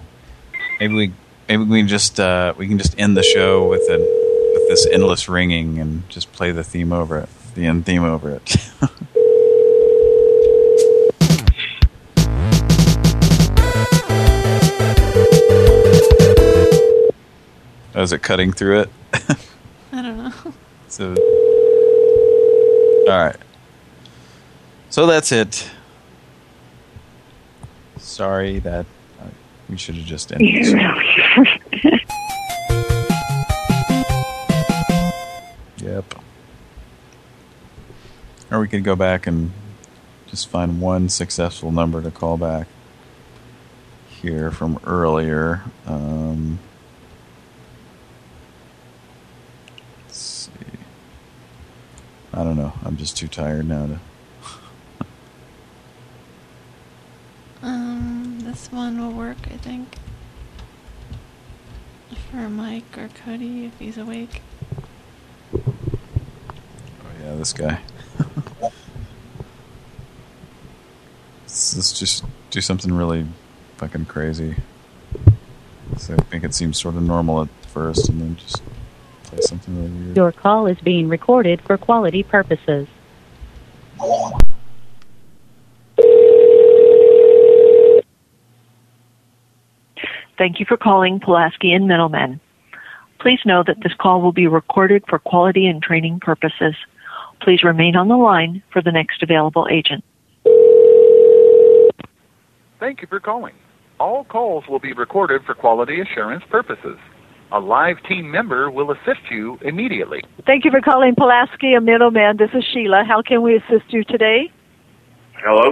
maybe we maybe we can just uh, we can just end the show with a with this endless ringing and just play the theme over it, the end theme over it. Oh, is it cutting through it? I don't know. So, all right. So that's it. Sorry that uh, we should have just ended. this. Yep. Or we could go back and just find one successful number to call back here from earlier. Um, let's see. I don't know. I'm just too tired now to. Um, this one will work, I think. For Mike or Cody, if he's awake. Oh yeah, this guy. let's, let's just do something really fucking crazy. So I think it seems sort of normal at first, and then just play something really weird. Your call is being recorded for quality purposes. Thank you for calling Pulaski and Middleman. Please know that this call will be recorded for quality and training purposes. Please remain on the line for the next available agent. Thank you for calling. All calls will be recorded for quality assurance purposes. A live team member will assist you immediately. Thank you for calling Pulaski, a middleman. This is Sheila. How can we assist you today? Hello?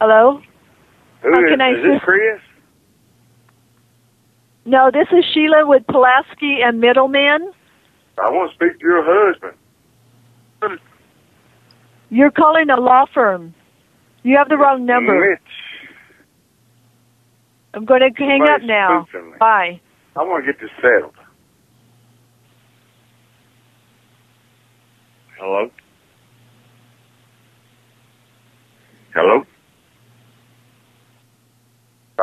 Hello? Who How is, can I is this assist? Chris? No, this is Sheila with Pulaski and Middleman. I want to speak to your husband. You're calling a law firm. You have the wrong number. Mitch. I'm going to hang up now. spook to me. Bye. I want to get this settled. Hello? Hello?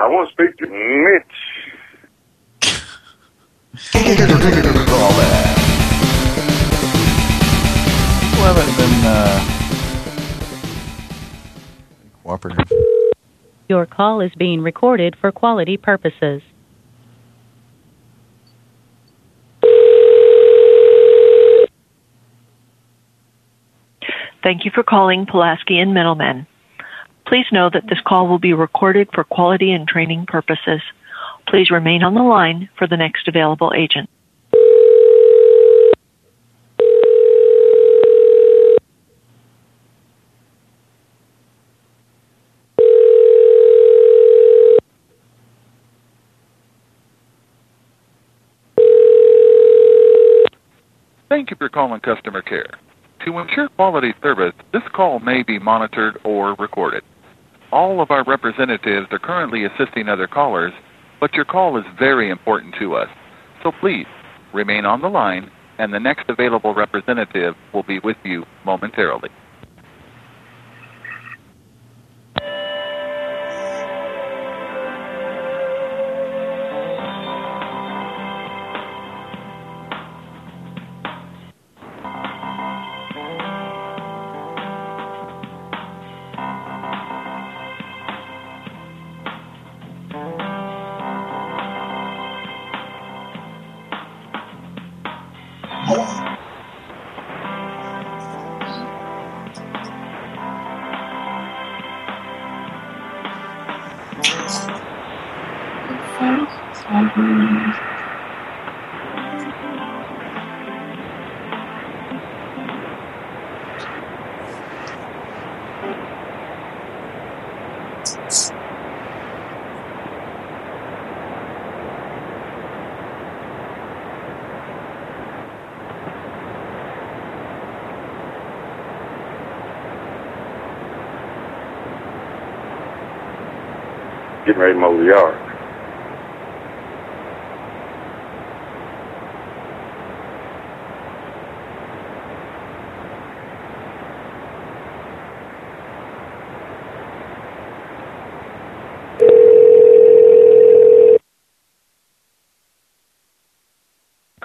I want to speak to Mitch. Well, haven't been uh, cooperative. Your call is being recorded for quality purposes. Thank you for calling Pulaski and Middleman. Please know that this call will be recorded for quality and training purposes. Please remain on the line for the next available agent. Thank you for calling customer care. To ensure quality service, this call may be monitored or recorded. All of our representatives are currently assisting other callers, but your call is very important to us. So please remain on the line, and the next available representative will be with you momentarily.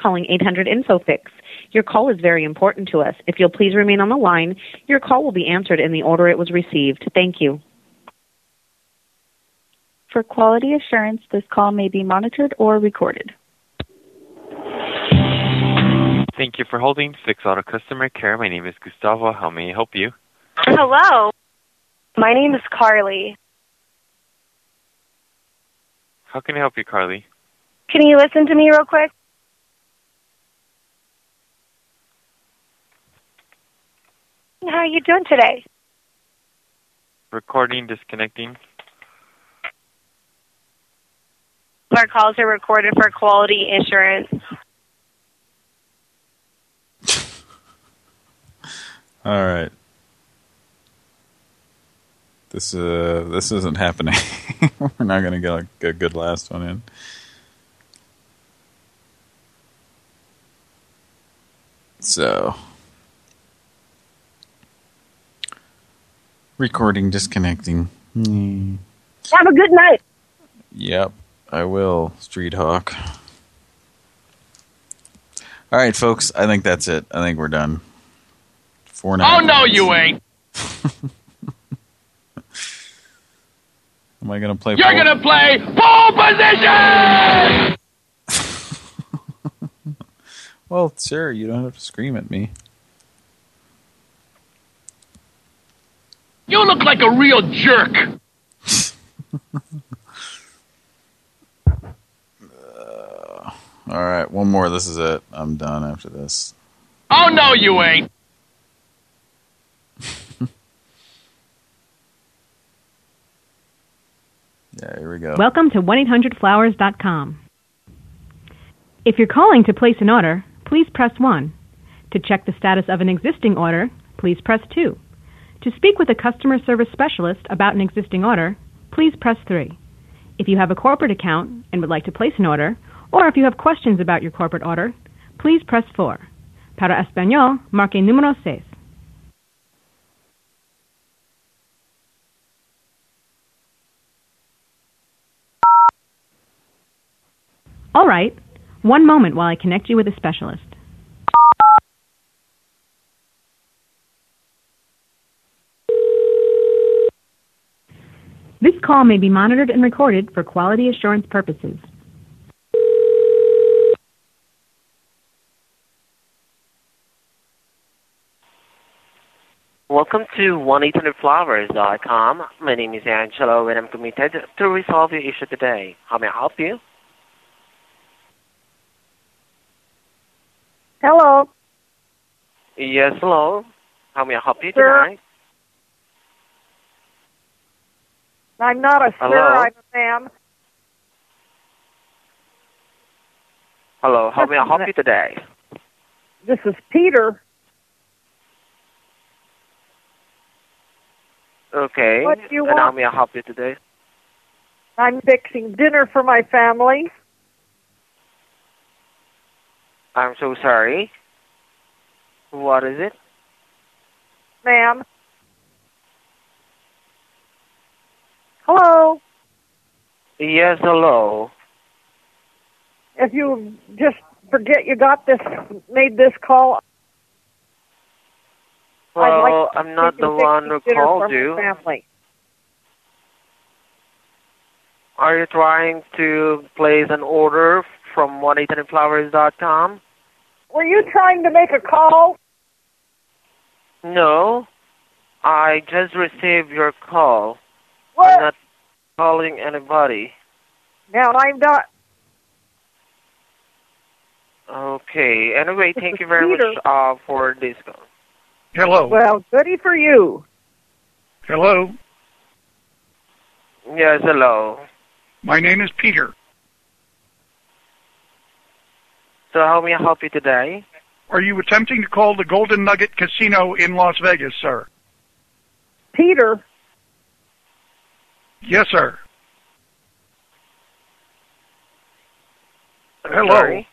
Calling 800 InfoFix. Your call is very important to us. If you'll please remain on the line, your call will be answered in the order it was received. Thank you. For quality assurance, this call may be monitored or recorded. Thank you for holding Fix Auto Customer Care. My name is Gustavo. How may I help you? Hello. My name is Carly. How can I help you, Carly? Can you listen to me real quick? How are you doing today? Recording, disconnecting. Our calls are recorded for quality insurance. All right. This uh this isn't happening. We're not gonna get a, a good last one in. So recording disconnecting. Hmm. Have a good night. Yep, I will, Street Hawk. All right, folks. I think that's it. I think we're done. Four Oh, no, you ain't. Am I gonna play? You're pole? to play pole position! Well, sir, you don't have to scream at me. You look like a real jerk. All right, one more. This is it. I'm done after this. Oh, no, you ain't. Yeah, here we go. Welcome to 1-800-Flowers.com. If you're calling to place an order, please press 1. To check the status of an existing order, please press 2. To speak with a customer service specialist about an existing order, please press 3. If you have a corporate account and would like to place an order, or if you have questions about your corporate order, please press 4. Para español, marque número 6. All right. One moment while I connect you with a specialist. This call may be monitored and recorded for quality assurance purposes. Welcome to 1-800-Flowers.com. My name is Angelo and I'm committed to resolve your issue today. How may I help you? Hello. Yes, hello. How may I help you Sir. tonight? I'm not a Hello? sir, I'm a ma'am. Hello, how may I help you today? This is Peter. Okay. What do you and how may I help you today? I'm fixing dinner for my family. I'm so sorry. What is it? Ma'am. Hello. Yes, hello. If you just forget you got this, made this call, Well, like I'm not the one who called you. Family. Are you trying to place an order from 1-800-Flowers.com? Were you trying to make a call? No. I just received your call. What? I'm not calling anybody. Now I'm not. Okay. Anyway, thank you very Peter. much uh, for this call. Hello. Well, goody for you. Hello. Yes, hello. My name is Peter. So how may I help you today? Are you attempting to call the Golden Nugget Casino in Las Vegas, sir? Peter. Yes, sir. I'm Hello. sorry.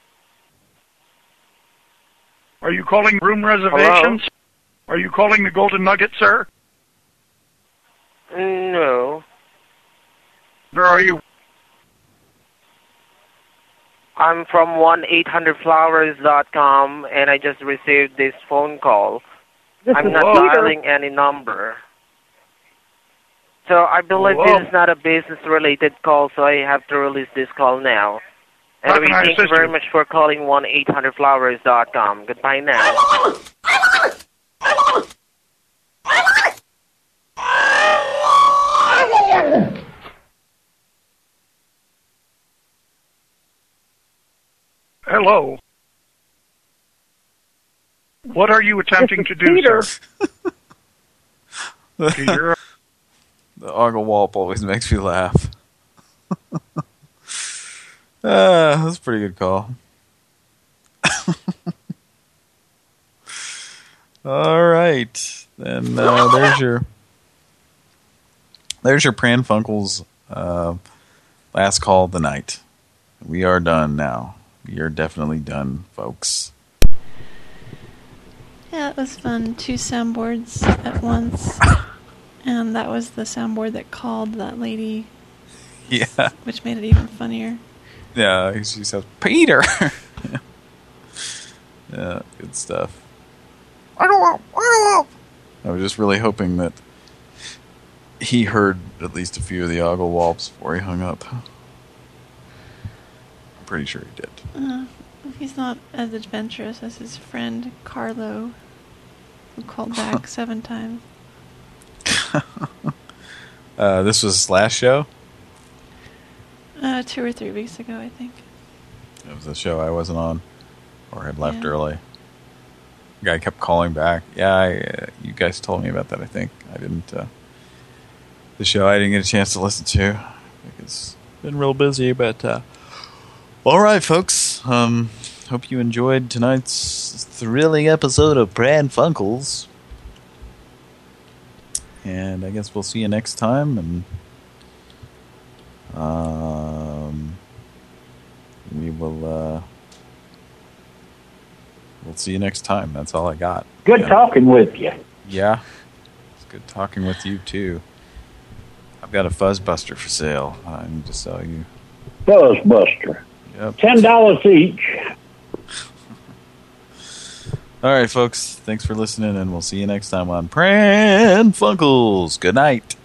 Are you calling room reservations? Are you calling the Golden Nugget, sir? No. Where are you? I'm from 1-800-Flowers.com and I just received this phone call. This I'm not Peter. dialing any number. So I believe Whoa. this is not a business-related call, so I have to release this call now. How Anyway, thank you very you? much for calling 1-800-Flowers.com. Goodbye now. Hello. What are you attempting to do, Peter. sir? Peter. The Oglewalp always makes me laugh. uh, that's a pretty good call. All right, then uh, there's your there's your Pran Funkels uh, last call of the night. We are done now. Are definitely done, folks. Yeah, it was fun. Two soundboards at once. And that was the soundboard that called that lady, Yeah, which made it even funnier. yeah. She says Peter. yeah, good stuff. I don't know. I don't want. I was just really hoping that he heard at least a few of the Oglewalps before he hung up. I'm pretty sure he did. Uh, he's not as adventurous as his friend Carlo, who called back seven times. Uh, this was last show. Uh, two or three weeks ago, I think. It was a show I wasn't on, or had left Yeah. early. The guy kept calling back. Yeah, I, uh, you guys told me about that. I think I didn't. Uh, the show I didn't get a chance to listen to, It's been real busy, but uh, all right, folks. Um, hope you enjoyed tonight's thrilling episode of Pran Funkels. And I guess we'll see you next time. And um, we will. Uh, we'll see you next time. That's all I got. Good Yeah. talking with you. Yeah. It's good talking with you, too. I've got a Fuzzbuster for sale. I need to sell you. Buzzbuster. Yep. Ten dollars each. All right, folks. Thanks for listening, and we'll see you next time on Pran Funkels. Good night.